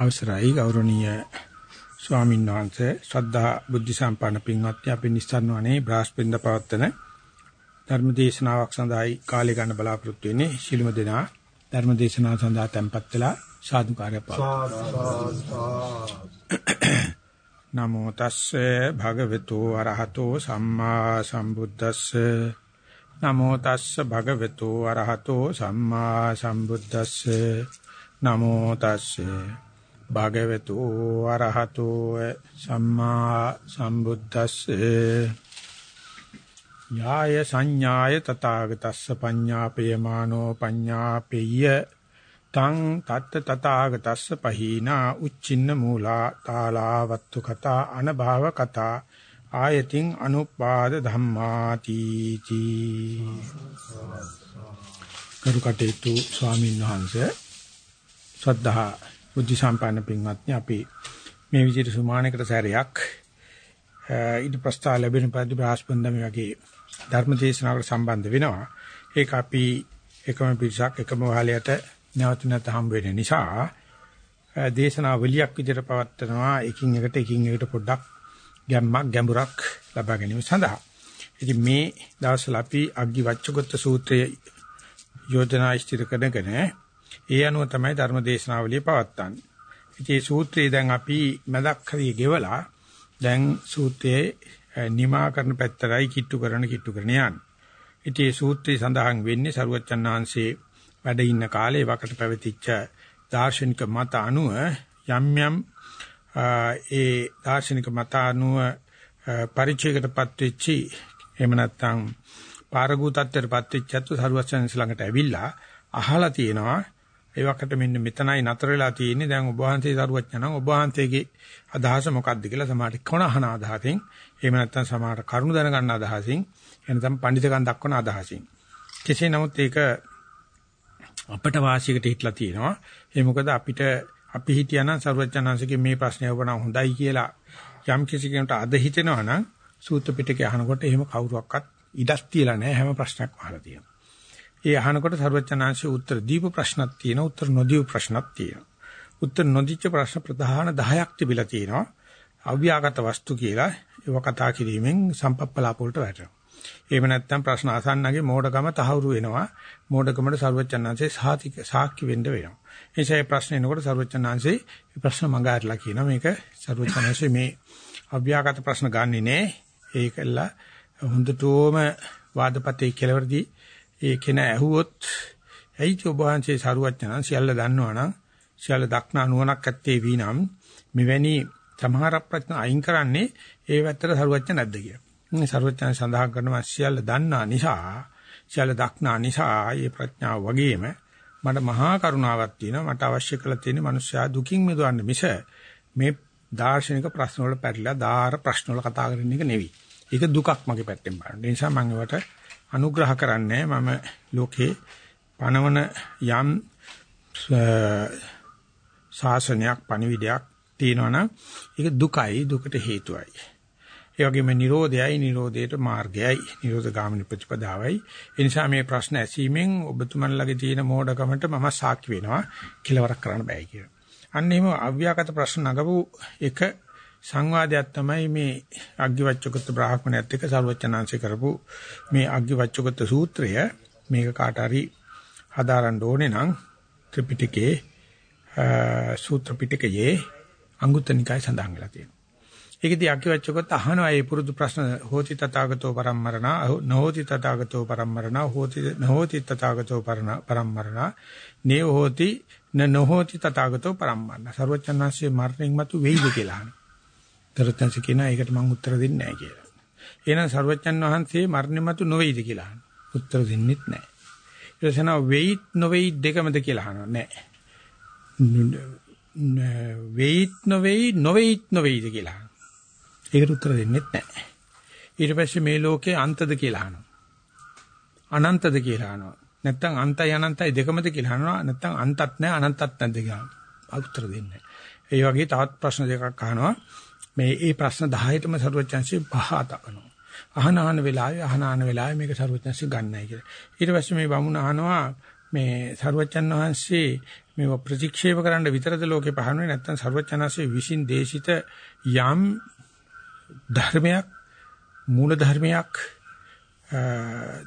අවසරයි ගෞරවනීය ස්වාමීන් වහන්සේ. ශ්‍රද්ධා බුද්ධ සම්පන්න පින්වත්නි අපි නිස්සාරණ වනේ බ්‍රහස්පතින්ද පවත්තන ධර්ම දේශනාවක් සඳහායි කාලය ගන්න බලාපොරොත්තු වෙන්නේ. ශිළුම දෙනා ධර්ම දේශනාව සඳහා tempත් වෙලා සාදුකාරය නමෝ තස්සේ භගවතු අරහතෝ සම්මා සම්බුද්දස්සේ. නමෝ තස්ස භගවතු අරහතෝ සම්මා සම්බුද්දස්සේ. නමෝ තස්සේ භගවතු අරහතෝ සම්මා සම්බුද්දස්සේ. යාය සංඥාය තථාගතස්ස පඤ්ඤාපේයමානෝ පඤ්ඤාපෙය්‍ය තං තත්ත තථාගතස්ස පහීනා උච්චින්න මූලා තාලාවත්තු කතා අනභව කතා ආයතින් අනුපාද ධම්මාති තී. කරුකටේතු ස්වාමීන් වහන්සේ ශ්‍රද්ධා බුද්ධ සම්පන්න පින්වත්නි අපි මේ විදිහට සුමානකට සැරයක් ඊට ප්‍රස්තාව ලැබෙන පරිදි බ්‍රහස්පන්දම වගේ ධර්ම දේශනාවකට සම්බන්ධ වෙනවා. ඒක අපි එකම පිරිසක් එකම වහලයට නැවත නැවත හම් වෙන නිසා දේශනාවලියක් විදිහට පවත්වනවා එකින් එකට එකින් එකට පොඩ්ඩක් ගැම්මක් ගැඹුරක් ලබා ගැනීම සඳහා. ඉතින් මේ දවස්වල අපි අග්ගි වච්චගත සූත්‍රය යෝජනා ඉදිරි කරගෙන ඒ අනුව තමයි ධර්ම දේශනාවලිය පවත්වන්නේ. ඉතින් මේ සූත්‍රය දැන් අපි මදක් හරිය ගෙවලා දැන් සූත්‍රයේ නිමා කරන පැත්තරයි කිට්ටු කරන කිට්ටු කරන යන්නේ. ඉතින් මේ සූත්‍රය සඳහන් වෙන්නේ සරුවච්චන් වහන්සේ වැඩ ඉන්න කාලේ වකට පැවතිච්ච දාර්ශනික මත අනුව යම් යම් ඒ දාර්ශනික මත අනුව පරිචයකටපත් වෙච්චි එහෙම නැත්නම් පාරගූතත්වයටපත් වෙච්ච අතු සරුවච්චන් ළඟට ඇවිල්ලා අහලා තියෙනවා ඒ වකට මෙන්න මෙතනයි නතර වෙලා තියෙන්නේ. දැන් ඔබ වහන්සේ සරුවච්චන ඔබ වහන්සේගේ අදහස මොකක්ද කියලා සමහරට කොන අහන අදහසින් එහෙම නැත්නම් සමහරට කරුණු දැනගන්න අදහසින් එනතම් පඬිතකම් දක්වන අදහසින්. කෙසේ නමුත් ඒක අපට වාසියකට හිටලා තියෙනවා. ඒ මොකද අපිට අපි හිටියානම් සරුවච්චනංශගේ මේ ප්‍රශ්නය ඔබ නම් හොඳයි කියලා යම් කිසි කෙනෙකුට අද හිතෙනවා නම් සූත්‍ර පිටකේ අහනකොට එහෙම කවුරුවක්වත් ඉඩස් තියලා නැහැ. හැම ප්‍රශ්නයක්ම අහලා තියෙනවා. ඒ අහනකොට සර්වචනාංශයේ උත්තර දීප ප්‍රශ්නක් තියෙනවා උත්තර නොදීප ප්‍රශ්නක් තියෙනවා. උත්තර නොදීච්ච ප්‍රශ්න ප්‍රධාන 10ක් තිබිලා තියෙනවා. අව්‍යාගත වස්තු කියලා ඒව කතා කිරීමෙන් සම්පප්පලාප වලට වැටෙනවා. එහෙම නැත්නම් ප්‍රශ්න අසන්නගේ මෝඩකම තහවුරු වෙනවා. මෝඩකමට සර්වචනාංශයේ සාතික සාක්ෂි වෙන්න වෙනවා. ඒ නිසා මේ ප්‍රශ්න එනකොට සර්වචනාංශයේ මේ ප්‍රශ්න මඟ අරලා කියනවා මේක සර්වචනාංශයේ මේ අව්‍යාගත ප්‍රශ්න ගන්නෙ නෑ. ඒකලා හොඳටම වාදපතේ කෙලවරදී ඒ කෙන ඇහුවොත් ඇයි ඔබ වහන්සේ සරුවඥාන් සියල්ල දන්නවනම් සියල්ල දක්නා නුවණක් ඇත්තේ වීනම් මෙවැනි සමහර ප්‍රශ්න අයින් කරන්නේ ඒ වැත්තට සරුවඥ නැද්ද කියලා. මේ සරුවඥාන් සඳහන් කරනවා සියල්ල දන්නා නිසා සියල්ල දක්නා නිසා මේ ප්‍රඥාව වගේම මට මහා කරුණාවක් තියෙනවා මට අවශ්‍ය කරලා තියෙන්නේ මිනිස්සයා දුකින් මිදවන්න මිස මේ දාර්ශනික ප්‍රශ්න වල පැටලලා දාර ප්‍රශ්න වල කතා කරන එක නෙවෙයි. ඒක දුකක් මගේ පැත්තෙන් බලන්න. ඒ නිසා මම ඒවට අනුග්‍රහ කරන්නේ මම ලෝකේ පනවන යම් ශාසනයක් පණිවිඩයක් තියෙනවනම් ඒක දුකයි දුකට හේතුවයි. ඒ වගේම Nirodhayai Nirodhayට මාර්ගයයි Nirodha ගාමිනී ප්‍රතිපදාවයි. ඒ නිසා මේ ප්‍රශ්න ඇසීමෙන් ඔබතුමන්ලගේ තියෙන මෝඩකමට මම සාක්ෂි වෙනවා කිලවරක් කරන්න බෑ කියලා. අන්න එහෙම අව්‍යාකට ප්‍රශ්න නගපු එක සංවාදයක් තමයි මේ අග්ගිවච්ඡකත බ්‍රාහ්මණයත් එක්ක සර්වචනාංශ කරපු මේ අග්ගිවච්ඡකත සූත්‍රය. මේක කාට හරි හදාරන්න ඕනේ නම් ත්‍රිපිටකයේ සූත්‍ර පිටකයේ අංගුත්තර නිකාය සඳහන් වෙලා තියෙනවා. ඒකදී අග්ගිවච්ඡකත අහනවා මේ පුරුදු ප්‍රශ්න හෝති තථාගතෝ පරම්මරණ? නොහෝති තථාගතෝ පරම්මරණ? හෝති නොහෝති තථාගතෝ පරම්මරණ? නේව හෝති න නොහෝති තථාගතෝ පරම්මරණ? සර්වචනාංශයේ මරණින් මතු වෙයිද? කියලා අහනවා. දරතන්ස කියනවා ඒකට මම උත්තර දෙන්නේ නැහැ කියලා. එහෙනම් සර්වජන් වහන්සේ මරණය මතු නොවේද කියලා අහනවා. උත්තර දෙන්නෙත් නැහැ. ඊට පස්සේ වෙයිත් නොවේයි දෙකමද කියලා අහනවා. නැහැ. වෙයිත් නොවේයි නොවේයිත් නොවේයිද කියලා අහනවා. ඒකට උත්තර දෙන්නෙත් නැහැ. ඊට පස්සේ මේ ලෝකේ අන්තද කියලා අහනවා. අනන්තද කියලා අහනවා. නැත්තම් අන්තයි අනන්තයි දෙකමද කියලා අහනවා. නැත්තම් අන්තත් නැහැ අනන්තත් නැද්ද කියලා. උත්තර දෙන්නේ නැහැ. ඒ වගේ තවත් ප්‍රශ්න දෙකක් අහනවා. මේ ඒ ප්‍රශ්න 10ටම සරුවචන්සේ පහ තබනවා. අහන අහන වෙලාවේ අහන අහන වෙලාවේ මේක සරුවචන්සේ ගන්නයි කියලා. ඊට පස්සේ මේ බමුණ අහනවා මේ සරුවචන් වහන්සේ මේව ප්‍රතික්ෂේප කරන්න විතරද ලෝකේ පහළ වෙන්නේ නැත්නම් ਸਰවචනසේ විසින් දේශිත යම් ධර්මයක් මූල ධර්මයක්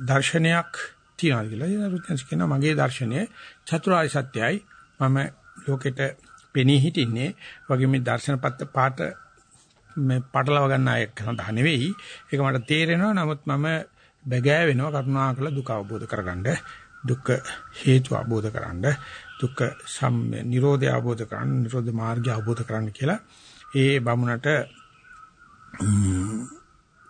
දර්ශනයක් තියනවා කියලා. ඒ රුචන්ස් කියනවා මගේ දර්ශනය චතුරාර්ය සත්‍යයි. මම ලෝකෙට පෙනී හිටින්නේ වගේ මේ දර්ශනපත් පාට මේ පටලව ගන්න අය සඳහා නෙවෙයි. ඒක මට තේරෙනවා. නමුත් මම බැගෑ වෙනවා කරුණාකර දුක අවබෝධ කරගන්න. දුක්ඛ හේතු අවබෝධ කරගන්න. දුක්ඛ සම් නිරෝධය අවබෝධ කරගන්න. නිරෝධ මාර්ගය අවබෝධ කරගන්න කියලා ඒ බමුණට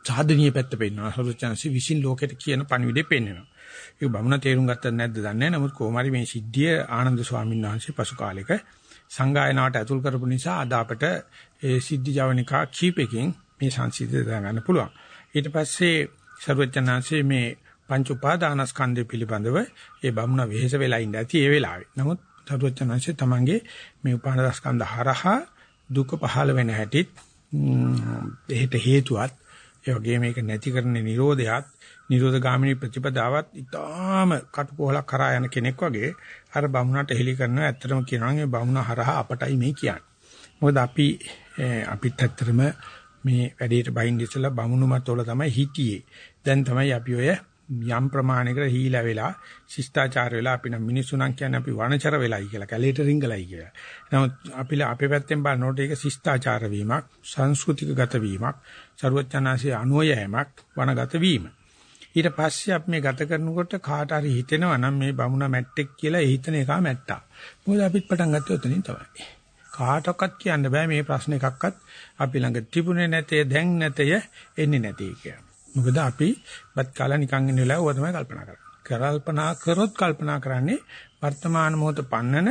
සාධනීය පැත්ත පෙන්වනවා. සරුවචනසි විසින් ලෝකෙට කියන පණිවිඩේ පෙන්වනවා. ඒක බමුණ තේරුම් ගත්තද නැද්ද දන්නේ නැහැ. නමුත් කොහොම හරි මේ සිද්ධිය ආනන්ද ස්වාමීන් වහන්සේ පසු කාලෙක සංගායනාවට ඇතුල් කරපු නිසා අද අපට ඒ සිද්ධි ජවනිකා කීපකින් මේ සංසිද්ධිය දාගන්න පුළුවන්. ඊට පස්සේ සරුවචනංශයේ මේ පංච උපාදානස්කන්ධය පිළිබඳව ඒ බමුණ වෙහෙස වෙලා ඉඳ ඇති ඒ වෙලාවේ. නමුත් සරුවචනංශයේ තමන්ගේ මේ උපාදානස්කන්ධ හරහා දුක පහළ වෙන හැටිත් එහෙට හේතුවත් ඒ වගේ මේක නැති කරන නිරෝධයත් නිරෝධ ගාමිනී ප්‍රතිපදාවත් ඊටාම කටුකොහලක් කරා යන කෙනෙක් වගේ අර බමුණට හෙලි කරනවා ඇත්තටම කියනවා මේ බමුණ හරහා අපටයි මේ කියන්නේ. මොකද අපි අපිත් ඇත්තටම මේ වැඩේට බහින්න ඉස්සලා බමුණු මතවල තමයි හිටියේ. දැන් තමයි අපි ඔය යම් ප්‍රමාණයකට හීලා වෙලා ශිෂ්ටාචාර වෙලා අපි නම් මිනිස්සු නම් කියන්නේ අපි වනචර වෙලයි කියලා කැලේට රිංගලයි කියලා. නමුත් අපි අපේ පැත්තෙන් බලනකොට ඒක ශිෂ්ටාචාර වීමක්, සංස්කෘතික ගත වීමක්, ਸਰුවචනාංශයේ අනුයයමක්, වනගත වීම. ඊට පස්සේ අපි මේ ගත කරනකොට කාට හරි හිතෙනවා නම් මේ බමුණ මැට්ටෙක් කියලා ඒ හිතන එක මැට්ටා. මොකද අපිත් පටන් ගත්තේ උතනින් තමයි. කාටවත් කියන්න බෑ මේ ප්‍රශ්න එකක්වත් අපි ළඟ තිබුණේ නැතේ දැන් නැතේ එන්නේ නැtei කියලා. මොකද අපි බත් කාලා නිකන් ඉන්න වෙලාව ඕවා තමයි කල්පනා කරන්නේ. කල්පනා කරොත් කල්පනා කරන්නේ වර්තමාන මොහොත පන්නන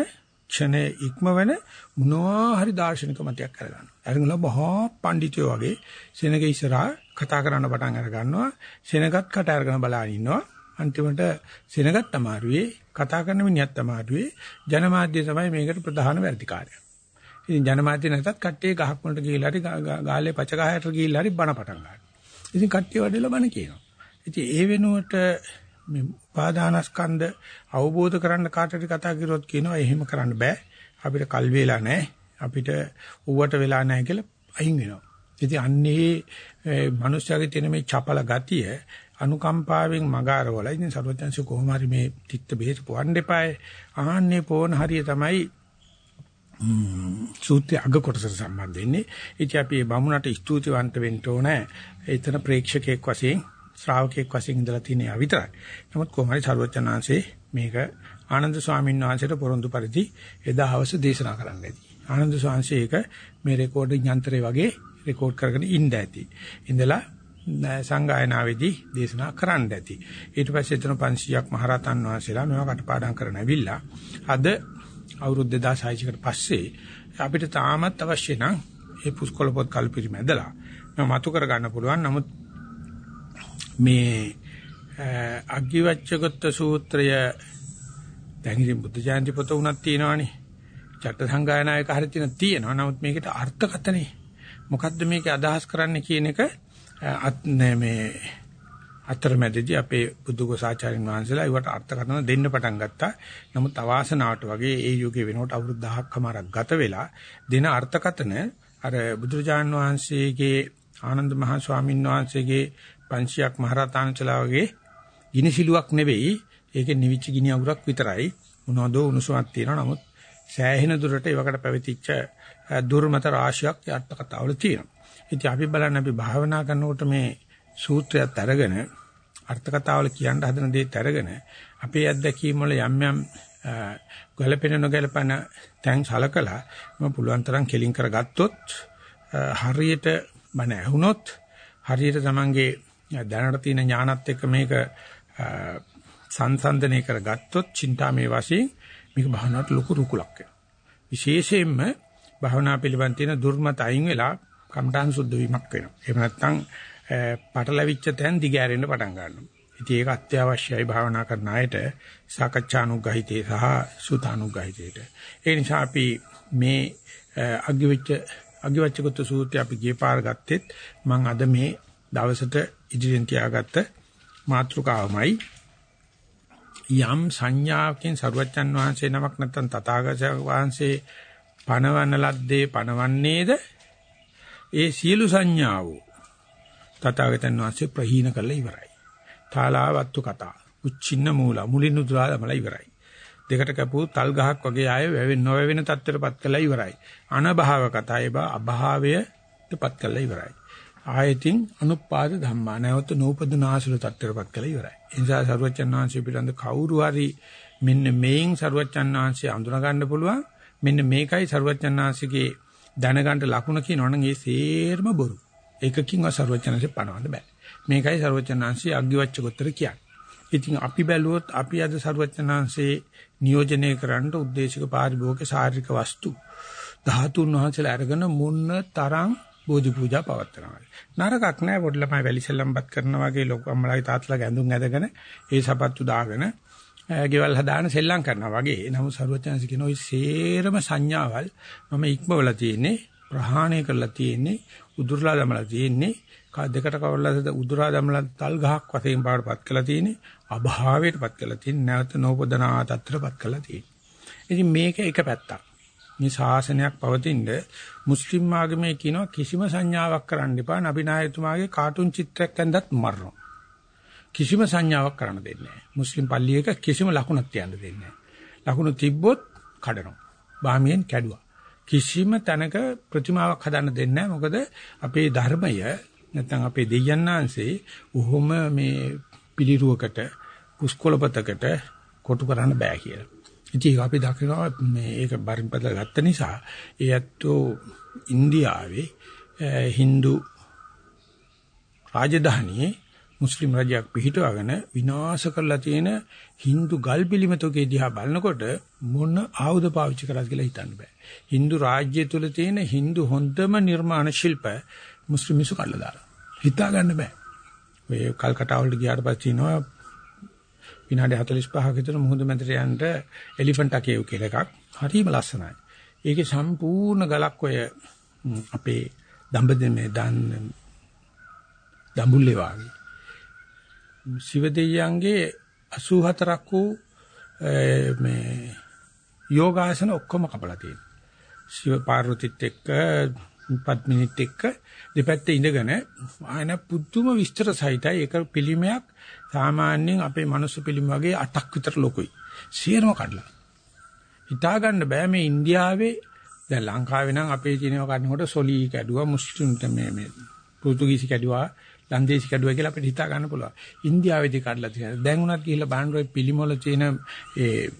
ක්ෂණයේ ඉක්මවන මොනවා හරි දාර්ශනික මතයක් කරගන්න. අරගෙන බහා පඬිතුයෝ වගේ සෙනග ඉස්සරහා කතා කරන්න පටන් අර ගන්නවා. සෙනගත් කට අරගෙන බලාගෙන ඉන්නවා. අන්තිමට සෙනගත් අමාරුවේ කතා කරන මිනිහත් අමාරුවේ ජනමාධ්‍ය තමයි මේකට ප්‍රධාන වැඩිකාරය. ඉතින් ජනමාධ්‍ය නැතත් කට්ටිය ගහක් වලට ගිහිල්ලා හරි ගාලේ පච ගහයට ගිහිල්ලා හරි බණ පටන් ගන්නවා. ඉතින් කට්ටිය වඩේලා බණ කියනවා. ඉතින් ඒ වෙනුවට මේ උපාදානස්කන්ධ අවබෝධ කරන්න කාටද කතා කරොත් කියනවා එහෙම කරන්න බෑ. අපිට කල් වේලා නැහැ. අපිට ඌවට වෙලා නැහැ කියලා අයින් වෙනවා. ඉතින් අන්නේ මනුස්සයාගේ තියෙන මේ චපල ගතිය අනුකම්පාවෙන් මගාරවල ඉතින් සර්වඥාන්සේ කොහොම හරි මේ තිත්ත බෙහෙත් පොවන්න එපායි. ආන්නේ පොවන හරිය තමයි සූත්‍රය අග කොටසට සම්බන්ධ වෙන්නේ. ඉතින් අපි මේ බමුණට ස්තුතිවන්ත වෙන්න ඕනේ. එතන ප්‍රේක්ෂකයෙක් වශයෙන් ශ්‍රාවකයෙක් වශයෙන් ඉඳලා තියෙන යා විතරයි. නමුත් කොහොමයි සර්වචනාංශේ මේක ආනන්ද ස්වාමීන් වහන්සේට පොරොන්දු පරිදි එදා හවස දේශනා කරන්න ඇති. ආනන්ද ස්වාමීන් ඒක මේ රෙකෝඩින් යන්ත්‍රය වගේ රෙකෝඩ් කරගෙන ඉන්න ඇති. ඉඳලා සංගායනාවේදී දේශනා කරන්න ඇති. ඊට පස්සේ එතන 500ක් මහරහතන් වහන්සේලා මේවා කටපාඩම් කරන ඇවිල්ලා අද අවුරුදු 2600කට පස්සේ අපිට තාමත් අවශ්‍ය නම් ඒ පුස්කොළ පොත් කල්පිරි මැදලා මම මතු කර ගන්න පුළුවන්. නමුත් මේ අග්ගිවච්ඡගත සූත්‍රය දැන් ඉතින් බුද්ධ ජයන්ති පොත උනක් තියෙනවානේ. චට්ට සංගායනායක හරියට තියෙනවා. නමුත් මේකට අර්ථකතනේ මොකද්ද මේකේ අදහස් කරන්න කියන එක මේ අතරමැදදී අපේ බුදුගෝසාචාර්යන් වහන්සේලා ඒවට අර්ථකථන දෙන්න පටන් ගත්තා. නමුත් අවාසනාවට වගේ ඒ යුගයේ වෙනකොට අවුරුදු 1000කමාරක් ගත වෙලා දෙන අර්ථකථන අර බුදුරජාන් වහන්සේගේ ආනන්ද මහ ස්වාමීන් වහන්සේගේ 500ක් මහරහතන්චලා වගේ ගිනිසිලුවක් නෙවෙයි. ඒකේ නිවිච්ච ගිනි අඟුරක් විතරයි. මොනවදෝ උණුසුමක් තියෙනවා. නමුත් සෑහෙන දුරට ඒවකට පැවතිච්ච දුර්මත රාශියක් අර්ථකථාවල තියෙනවා. ඉතින් අපි බලන්න අපි භාවනා කරනකොට මේ සූත්‍රයත් අරගෙන අර්ථ කතාවල කියන්න හදන දේත් අරගෙන අපේ අත්දැකීම් වල යම් යම් ගැළපෙන නොගැළපෙන තැන් සලකලා මම පුළුවන් තරම් කෙලින් කරගත්තොත් හරියට බණ ඇහුනොත් හරියට තමන්ගේ දැනට තියෙන ඥානත් එක්ක මේක සංසන්දනය කරගත්තොත් චින්තාමේ වශයෙන් මේක භවනාට ලොකු රුකුලක් වෙනවා. විශේෂයෙන්ම භවනා පිළිබඳ තියෙන දුර්මත අයින් වෙලා කම්ඨාන් සුද්ධ වීමක් වෙනවා. එහෙම නැත්නම් පටලැවිච්ච තැන් දිගෑරෙන්න පටන් ගන්නවා. ඉතින් ඒක අත්‍යවශ්‍යයි භාවනා කරන අයට සාකච්ඡානුගහිතේ සහ සුතානුගහිතේට. ඒ නිසා අපි මේ අග්ගිවිච්ච අග්ගිවච්ඡගත සූත්‍රය අපි ගිය පාර ගත්තෙත් මම අද මේ දවසට ඉදිරියෙන් තියාගත්ත මාතෘකාවමයි යම් සංඥාවකින් සරුවච්චන් වහන්සේ නමක් නැත්නම් තථාගත වහන්සේ පණවන ලද්දේ පණවන්නේද ඒ සියලු සංඥාව තථාගතයන් වහන්සේ ප්‍රහීන කළා ඉවරයි. තාලාවත්තු කතා. උච්චින්න මූල මුලින් උදුරා දමලා ඉවරයි. දෙකට කැපූ තල් ගහක් වගේ ආය වැවෙන නොවැවෙන තත්ත්වයටපත් කළා ඉවරයි. අනභාව කතා ඒබ අභාවයටපත් කළා ඉවරයි. ආයතින් අනුපාද ධම්මා නැවත නූපදනාසුල තත්ත්වයටපත් කළා ඉවරයි. ඒ නිසා සරුවච්චන් වහන්සේ පිළිබඳ කවුරු හරි මෙන්න මේන් සරුවච්චන් වහන්සේ අඳුන ගන්න පුළුවන්. මෙන්න මේකයි සරුවච්චන් වහන්සේගේ දැනගන්න ලකුණ කියනවනම් ඒ සේරම බොරු. ඒකකින්ව සරුවච්චන්සේ පණවන්න බෑ. මේකයි සරුවච්චන් වහන්සේ අග්ගිවච්ඡකොත්තර කියන්නේ. ඉතින් අපි බැලුවොත් අපි අද සරුවච්චන්හන්සේ නියෝජනය කරන්න උද්දේශික පාරිභෝගික ශාරීරික වස්තු 13 වහන්සේලා අරගෙන මුන්න තරම් බෝධි පූජා පවත්වනවා. නරකක් නෑ පොඩි ළමයි වැලිසෙල්ලම්පත් කරනවා වගේ ලොකු අම්මලාගේ තාත්තලාගේ ඇඳුම් ඇඳගෙන ඒ සපත්තු දාගෙන ගෙවල් හදාන සෙල්ලම් කරනවා වගේ. නමුත් සරුවචනස කියන ওই සේරම සංඥාවල් මම ඉක්මවලා තියෙන්නේ ප්‍රහාණය කරලා තියෙන්නේ උදුරලා දමලා තියෙන්නේ දෙකට කවරලා උදුරා දමලා තල් ගහක් වශයෙන් බාටපත් කරලා තියෙන්නේ අභාවයටපත් කරලා තියෙන්නේ නැවත නෝපදනා තත්ත්වයටපත් කරලා තියෙන්නේ. ඉතින් මේක එක පැත්තක්. මේ ශාසනයක් පවතිනද මුස්ලිම් ආගමේ කියනවා කිසිම සංඥාවක් කරන්න එපා නබිනායතුමාගේ කාටුන් චිත්‍රයක් ඇඳත් මරනවා. කිසිම සංඥාවක් කරන්න දෙන්නේ නැහැ. මුස්ලිම් පල්ලියක කිසිම ලකුණක් තියන්න දෙන්නේ නැහැ. ලකුණු තිබ්බොත් කඩනවා. බාමියෙන් කැඩුවා. කිසිම තැනක ප්‍රතිමාවක් හදන්න දෙන්නේ නැහැ. මොකද අපේ ධර්මය නැත්නම් අපේ දෙයයන්ාංශේ උහුම මේ පිළිරුවකට පුස්කොළපතකට කොටු කරන්න බෑ කියලා. ඉතින් අපි දකිනවා මේ ඒක බරින්පද ගත්ත නිසා ඒ ඇත්තෝ ඉන්දියාවේ Hindu රාජධානියේ මුස්ලිම් රජයක් පිහිටවගෙන විනාශ කරලා තියෙන Hindu ගල් පිළිමතකේ දිහා බලනකොට මොන ආයුධ පාවිච්චි කරාද කියලා හිතන්න බෑ. Hindu රාජ්‍ය තුල තියෙන Hindu හොඳම නිර්මාණ ශිල්ප මුස්ලිම් මිනිස්සු කඩලා දාලා. හිතා ගන්න බෑ. ඔය කල්කටා වලට ගියාට පස්සේ ඉනවා විනාඩි 45ක විතර මුහුද මැදට යන්න එලිෆන්ට් අකේව් කියලා එකක්. හරිම ලස්සනයි. ඒකේ සම්පූර්ණ ගලක් ඔය අපේ දඹදෙමේ දන් දඹුල්ලේ වාගේ. ශිව දෙවියන්ගේ 84ක් වූ මේ යෝගාසන ඔක්කොම කපලා තියෙනවා. ශිව පාර්වතිත් එක්ක පත්මිනිත් එක්ක දෙපැත්තේ ඉඳගෙන ආයන පුදුම විස්තර සහිතයි ඒක පිළිමයක් සාමාන්‍යයෙන් අපේ මනුස්ස පිළිම වගේ 8ක් විතර ලොකුයි. සියරම කඩලා. හිතා ගන්න බෑ මේ ඉන්දියාවේ දැන් ලංකාවේ නම් අපේ චිනව කඩනකොට සොලි කැඩුවා මුස්ලිම්ට මේ මේ පෘතුගීසි කැඩුවා ලන්දේසි කැඩුවා කියලා අපිට හිතා ගන්න පුළුවන්. ඉන්දියාවේදී කඩලා තියෙනවා. දැන් උනත් ගිහිල්ලා බලන්න පිළිමවල තියෙන ඒ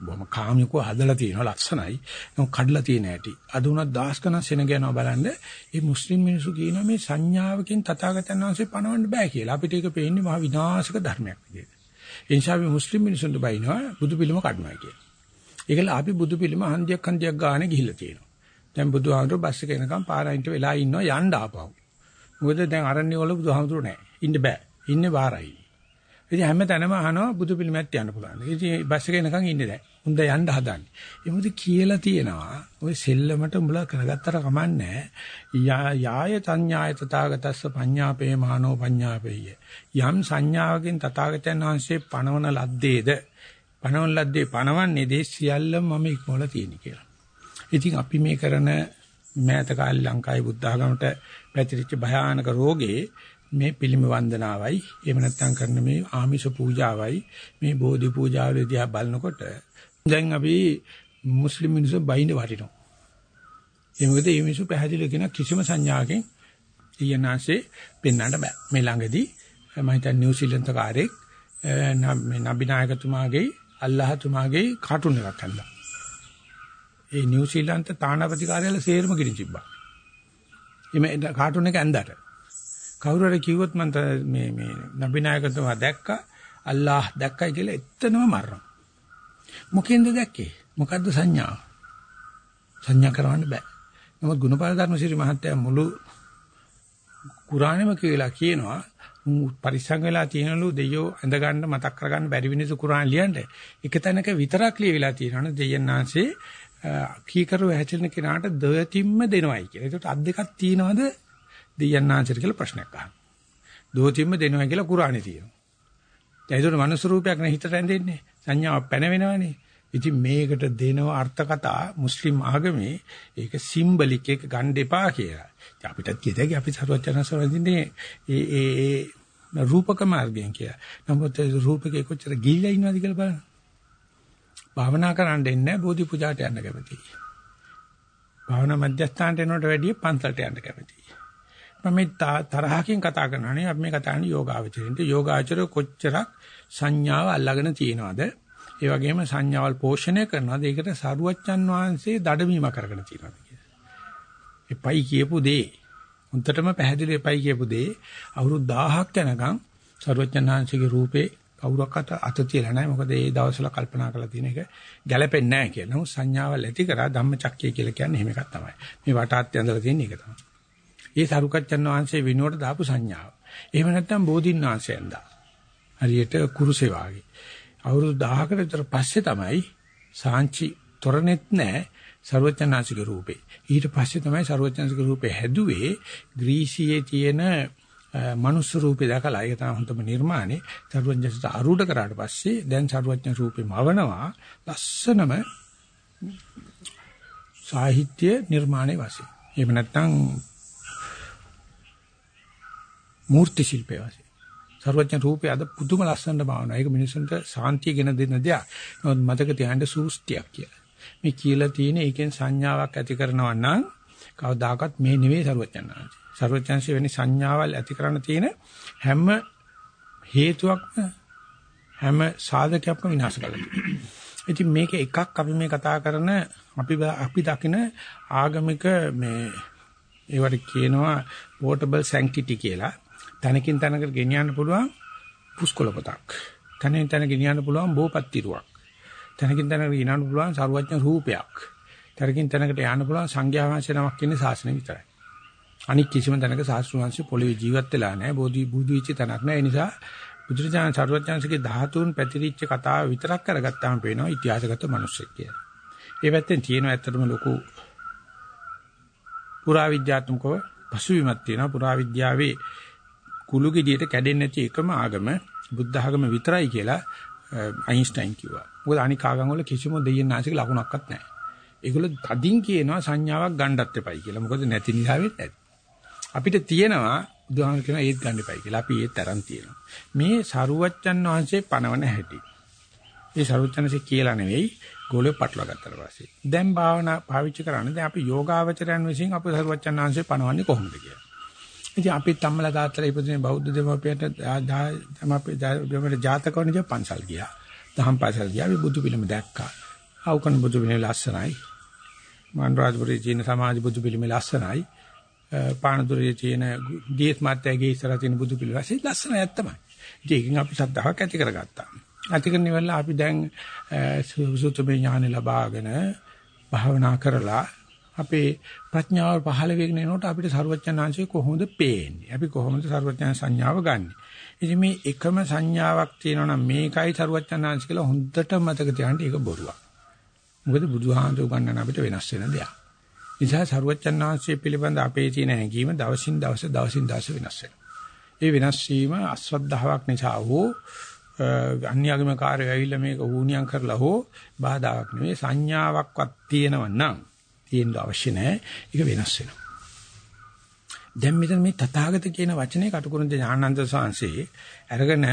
බොහොම කාමිකව හදලා තියෙනවා ලස්සනයි. ඒක කඩලා තියෙන හැටි. අද උනත් දහස් ගණන් සෙනග යනවා බලන්න. මේ මුස්ලිම් මිනිස්සු කියනවා මේ සංඥාවකින් තථාගතයන් වහන්සේ පණවන්න බෑ කියලා. අපිට ඒක පේන්නේ මහ විනාශක ධර්මයක් විදියට. ඒ නිසා අපි මුස්ලිම් මිනිසුන්ට බයිනවා බුදු පිළිම කඩනවා කියලා. ඒකල අපි බුදු පිළිම හන්දියක් හන්දියක් ගානේ ගිහිල්ලා තියෙනවා. දැන් බුදුහාමුදුරුවෝ බස් එක එනකම් පාරයින්ට වෙලා ඉන්නවා යන්න ආපහු. මොකද දැන් අරණ්‍ය වල බුදුහාමුදුරුවෝ නැහැ. ඉන්න බෑ. ඉන්නේ බාරයි. ඉතින් හැම තැනම අහනවා බුදු පිළිමයක් තියන්න පුළුවන්. ඉතින් බස් එක එනකන් ඉන්නේ නැහැ. උන්ද යන්න හදන්නේ. ඒ මොකද කියලා තියෙනවා. ඔය සෙල්ලමට මුල කරගත්තට කමන්නේ යාය සංඥාය තථාගතස්ස පඤ්ඤාපේ මහනෝ පඤ්ඤාපේය. යම් සංඥාවකින් තථාගතයන් වහන්සේ පණවන ලද්දේද පණවන ලද්දේ පණවන්නේ දේ සියල්ලම මම ඉක්මවල තියෙන කියලා. ඉතින් අපි මේ කරන මෑත කාලේ ලංකාවේ බුද්ධ ආගමට පැතිරිච්ච භයානක රෝගේ මේ පිළිම වන්දනාවයි එහෙම නැත්නම් කරන මේ ආමිෂ පූජාවයි මේ බෝධි පූජාවල දිහා බලනකොට දැන් අපි මුස්ලිම් මිනිස්සු බයින්ද වටිනවා. ඒ මොකද මේ මිනිස්සු පැහැදිලිව කියන කිසිම සංඥාවකින් ඊයනාසේ පෙන්වන්න බෑ. මේ ළඟදී මම හිතන්නේ නිව්සීලන්ත කාර්යයක් මේ නබිනායකතුමාගේ අල්ලාහතුමාගේ කාටුන් එකක් හදලා. ඒ නිව්සීලන්ත තානාපති කාර්යාලය සේරම ගිනි තිබ්බා. එimhe කාටුන් එක ඇඳලා කවුරු හරි කිව්වොත් මම මේ මේ නබිනායකතුමා දැක්කා අල්ලාහ් දැක්කයි කියලා එතනම මරනවා. මොකෙන්ද දැක්කේ? මොකද්ද සංඥාව? සංඥා කරවන්න බෑ. නමුත් ගුණපාල ධර්මසිරි මහත්තයා මුළු කුරානෙම කියලා කියනවා පරිස්සම් වෙලා තියෙනලු දෙයෝ ඇඳ ගන්න මතක් කරගන්න බැරි විනිසු කුරාන ලියන්න. එක තැනක විතරක් ලියවිලා තියෙනවනේ දෙයයන්ාංශේ කීකරුව හැචෙන කෙනාට දෙයතිම්ම දෙනවයි කියලා. ඒකට අත් දෙකක් තියනවද දෙයයන්ාංශයට කියලා ප්‍රශ්නයක් අහනවා. දෝතිම්ම දෙනවා කියලා කුරානේ තියෙනවා. දැන් ඒක මනුස්ස රූපයක් නේ හිතට ඇඳෙන්නේ. සංඥාවක් පැනවෙනවනේ. ඉතින් මේකට දෙනව අර්ථ කතා මුස්ලිම් ආගමේ ඒක සිම්බලික් එක ගන්න එපා කියලා. ඉතින් අපිටත් කියතයි අපි සරුවචනසව වදින්නේ ඒ ඒ ඒ රූපක මාර්ගයෙන් කියලා. නමුත් රූපකේ කොච්චර ගිහිල්ලා ඉන්නවද කියලා බලන්න. භාවනා කරන්න එන්නේ බෝධි පූජාට යන්න කැමතියි. භාවනා මධ්‍යස්ථානට එනවට වැඩිය පන්සලට යන්න කැමතියි. මම මේ තරහකින් කතා කරනවා නේ අපි මේ කතා කරන්නේ යෝගාවචරෙන්ට යෝගාචර කොච්චරක් සංඥාව අල්ලගෙන තියෙනවද ඒ වගේම සංඥාවල් පෝෂණය කරනවාද ඒකට සරුවච්චන් වහන්සේ දඩමීම කරගෙන තියෙනවද කියලා. එපයි කියපු දේ උන්ටම පැහැදිලි එපයි කියපු දේ අවුරුදු 1000ක් යනකම් සරුවච්චන් වහන්සේගේ රූපේ කවුරක්වත් අත තියලා නැහැ. මොකද ඒ දවස්වල කල්පනා කරලා තියෙන එක ගැළපෙන්නේ නැහැ කියලා. නමුත් සංඥාවල් ඇති කරා ධම්මචක්කය කියලා කියන්නේ එහෙම එකක් තමයි. මේ වටාත් ඇඳලා තියෙන එක තමයි. ඒ සරුකච්චන් වහන්සේ විනුවට දාපු සංඥාව. එහෙම නැත්නම් බෝධින් වහන්සේෙන් දා. හරියට කුරුසේ වාගේ. අවුරුදු 1000කට විතර පස්සේ තමයි සාංචි තොරණෙත් නැහැ සර්වඥාන්සික රූපේ. ඊට පස්සේ තමයි සර්වඥාන්සික රූපේ හැදුවේ ග්‍රීසියේ තියෙන මනුස්ස රූපේ දැකලා ඒක තමයි හොඳම නිර්මාණේ. සර්වඥාන්සික අරුඩ කරාට පස්සේ දැන් සර්වඥ රූපේ මවනවා ලස්සනම සාහිත්‍ය නිර්මාණයේ වශයෙන්. එහෙම නැත්නම් මූර්ති ශිල්පයේ වශයෙන්. සර්වඥ රූපය අද පුදුම ලස්සනට බවනවා. ඒක මිනිසුන්ට සාන්තිය ගෙන දෙන දෙයක්. නමුත් මතක තියාගන්න සූස්තියක් කියලා. මේ කියලා තියෙන එකෙන් සංඥාවක් ඇති කරනවා නම් කවදාකවත් මේ නෙවෙයි සර්වඥාන්සේ. සර්වඥාන්සේ වෙන්නේ සංඥාවල් ඇති කරන්න තියෙන හැම හේතුවක්ම හැම සාධකයක්ම විනාශ කරලා ඉතින් මේක එකක් අපි මේ කතා කරන අපි අපි දකින ආගමික මේ ඒවට කියනවා portable sanctity කියලා. තනකින් තනකට ගෙනියන්න පුළුවන් පුස්කොළ පොතක්. තනින් තන ගෙනියන්න පුළුවන් බෝපත්තිරුවක්. තනකින් තනකට ගෙනියන්න පුළුවන් සරුවඥ රූපයක්. තනකින් තනකට යන්න පුළුවන් සංඝයා වහන්සේ නමක් කියන්නේ ශාසනය විතරයි. අනික් කිසිම තැනක ශාස්ත්‍රවංශ පොළවේ ජීවත් වෙලා නැහැ. බෝධි බුදු වෙච්ච තැනක් නැහැ. ඒ නිසා බුදුරජාණන් සරුවඥාන්සේගේ ධාතුන් පැතිරිච්ච කතාව විතරක් කරගත්තාම පේනවා ඉතිහාසගත මිනිස්සෙක් කියලා. ඒ පැත්තෙන් තියෙනවා ඇත්තටම ලොකු පුරාවිද්‍යාත්මකව පසුවිමත් තියෙනවා. පුරාවිද්‍යාවේ කුළු ගෙඩියට කැඩෙන්නේ නැති එකම ආගම බුද්ධ ආගම විතරයි කියලා අයින්ස්ටයින් කිව්වා. මොකද අනික ආගම් වල කිසිම දෙයියන් ආශික ලකුණක්වත් නැහැ. ඒගොල්ලෝ තදින් කියනවා සංඥාවක් ගන්නත් එපයි කියලා. මොකද නැති නිසා වෙන්නේ අපිට තියෙනවා බුදුහාමර කියන ඒත් ගන්න එපයි කියලා. අපි ඒත් තරම් තියෙනවා. මේ සරුවච්චන් වහන්සේ පනවන හැටි. මේ සරුවච්චන්සේ කියලා නෙවෙයි ගෝලෙ පටලවා ගත්තා පස්සේ. දැන් භාවනා පාවිච්චි කරන්නේ දැන් අපි යෝගාවචරයන් විසින් අපේ සරුවච්චන් වහන්සේ පනවන්නේ කොහොමද කියලා. ඉතින් අපි තම්මලා තාත්තලා ඉපදුනේ බෞද්ධ දෙමව්පියන්ට අපි දෙමව්පියන්ට ජාතක වුණේ පන්සල් ගියා. දහම් පාසල් ගියා. අපි බුදු පිළිම දැක්කා. ආවකන බුදු පිළිම ලස්සනයි. මන්රාජපුරයේ තියෙන සමාජ බුදු පිළිම ලස්සනයි. පානදුරේ තියෙන දීස් මාත්‍යගේ ඉස්සරහ තියෙන බුදු පිළිම ලස්සනයි තමයි. ඉතින් ඒකෙන් අපි ශ්‍රද්ධාවක් ඇති කරගත්තා. ඇති කරන ඉවරලා අපි දැන් සුසුතමේ ඥාන ලබාගෙන භාවනා කරලා අපේ ප්‍රඥාව පහළ වෙගෙන යනකොට අපිට ਸਰවඥාංශය කොහොමද පේන්නේ? අපි කොහොමද ਸਰවඥා සංඥාව ගන්නෙ? ඉතින් මේ එකම සංඥාවක් තියෙනවා නම් මේකයි ਸਰවඥාංශ කියලා හොඳට මතක තියාගන්න ඒක බොරුවක්. මොකද බුදුහාමුදුරු ගන්නන අපිට වෙනස් වෙන දෙයක්. නිසා ਸਰවඥාංශය පිළිබඳ අපේ තියෙන හැඟීම දවසින් දවස දවසින් දවස වෙනස් වෙනවා. ඒ වෙනස් වීම අස්වද්ධාවක් නිසා හෝ අන්‍යගම කාර්යය ඇවිල්ලා මේක ඌණියම් කරලා හෝ බාධාවක් නෙවෙයි සංඥාවක්වත් තියෙනව නම් තියෙන්න අවශ්‍ය නැහැ. ඒක වෙනස් වෙනවා. දැන් මෙතන මේ තථාගත කියන වචනේ කටුකුරුන්ද ඥානানন্দ සාංශේ අරගෙන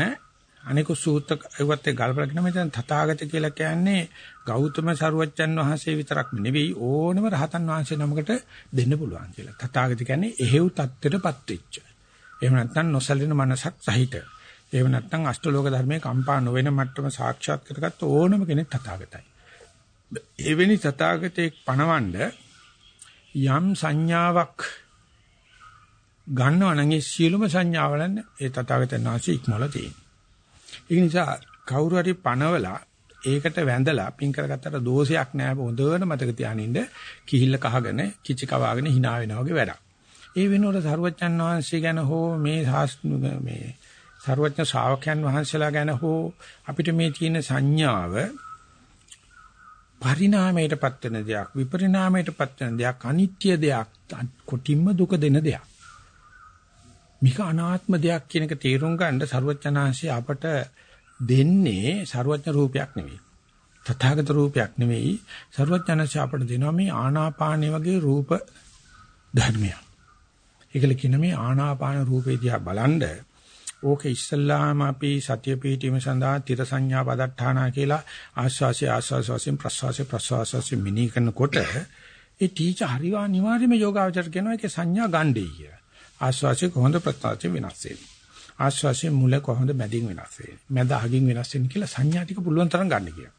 අනික සූත්‍ර ඒවත් ගල්පලගෙන මෙතන තථාගත කියලා කියන්නේ ගෞතම සරුවච්චන් වහන්සේ විතරක් නෙවෙයි ඕනම රහතන් වහන්සේ නමකට දෙන්න පුළුවන් කියලා. තථාගත කියන්නේ එහෙව් தත්ත්වයටපත් වෙච්ච. එහෙම නැත්නම් නොසැලෙන මනසක් සහිත. එහෙම නැත්නම් අෂ්ටලෝක ධර්මයේ කම්පා නොවන මට්ටම සාක්ෂාත් කරගත් ඕනම කෙනෙක් තථාගතයි. එවැනි තථාගතෙක් පණවන්න යම් සංඥාවක් ගන්නවා නම් ඒ සියලුම සංඥාවලන් ඒ තථාගතයන් වහන්සේ ඉක්මවලා තියෙනවා. ඒ නිසා කවුරු හරි පණවලා ඒකට වැඳලා පින් කරගත්තට දෝෂයක් නෑ හොඳට මතක තියානින්න කිහිල්ල කහගෙන කිචි කවාගෙන hina වෙනා වගේ වැඩක්. ඒ වෙනුවට සරුවච්චන් වහන්සේ ගැන හෝ මේ මේ සරුවච්ච ශ්‍රාවකයන් වහන්සේලා ගැන හෝ අපිට මේ තියෙන සංඥාව පරිණාමයටපත් වෙන දෙයක් විපරිණාමයටපත් වෙන දෙයක් අනිත්‍ය දෙයක් කොටින්ම දුක දෙන දෙයක්. මේක අනාත්ම දෙයක් කියන එක තේරුම් ගන්න ਸਰවඥාන්සේ අපට දෙන්නේ ਸਰවඥ රූපයක් නෙවෙයි. තථාගත රූපයක් නෙවෙයි. ਸਰවඥාන්සේ අපට දෙනවා මේ ආනාපානිය වගේ රූප ධර්මයක්. ඒකල කියන මේ ආනාපාන රූපේ දිහා බලනද ඕක ඉස්සල්ලාම අපි සතිය පිහිටීම සඳහා තිර සංඥා පදට්ඨානා කියලා ආස්වාසය ආස්වාස වශයෙන් ප්‍රස්වාසය ප්‍රස්වාස වශයෙන් මිනී කරනකොට ඒ ටීචර් හරිව අනිවාර්යයෙන්ම යෝගාවචර කියනවා ඒකේ සංඥා ගන්නේ කියලා. ආස්වාසය කොහොමද ප්‍රස්වාසය වෙනස් වෙන්නේ? ආස්වාසයේ මුල කොහොමද මැදින් වෙනස් වෙන්නේ? මැද අගින් වෙනස් වෙන්නේ කියලා සංඥා ටික පුළුවන් තරම් ගන්න කියලා.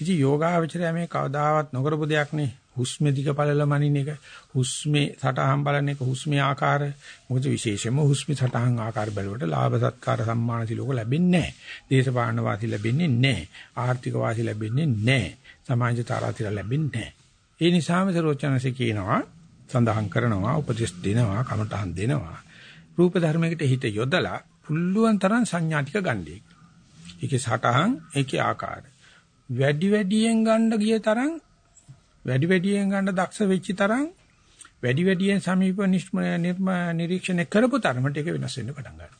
ඉතින් යෝගාවචරය මේ කවදාවත් නොකරපු දෙයක් නේ. හුස්මේ දිග පළල මනින එක, හුස්මේ සටහන් බලන එක, හුස්මේ ආකාර. මොකද විශේෂයෙන්ම හුස්මේ සටහන් ආකාර බැලුවට ලාභ සත්කාර සම්මාන සිලෝක ලැබෙන්නේ නැහැ. දේශපාලන වාසි ලැබෙන්නේ නැහැ. ආර්ථික වාසි ලැබෙන්නේ නැහැ. සමාජ තාරාතිර ලැබෙන්නේ නැහැ. ඒ නිසාම සරෝචනසේ කියනවා සඳහන් කරනවා උපදෙස් දෙනවා කමටහන් දෙනවා රූප ධර්මයකට හිත යොදලා පුළුවන් තරම් සංඥා ටික ගන්නේ. ඒකේ සටහන් ඒකේ ආකාර. වැඩි වැඩියෙන් ගන්න ගිය තරම් වැඩි වැඩියෙන් ගන්න දක්ෂ වෙච්ච තරම් වැඩි වැඩියෙන් සමීප නිරීක්ෂණය කරපු තරමට ඒක වෙනස් වෙන්න පටන් ගන්නවා.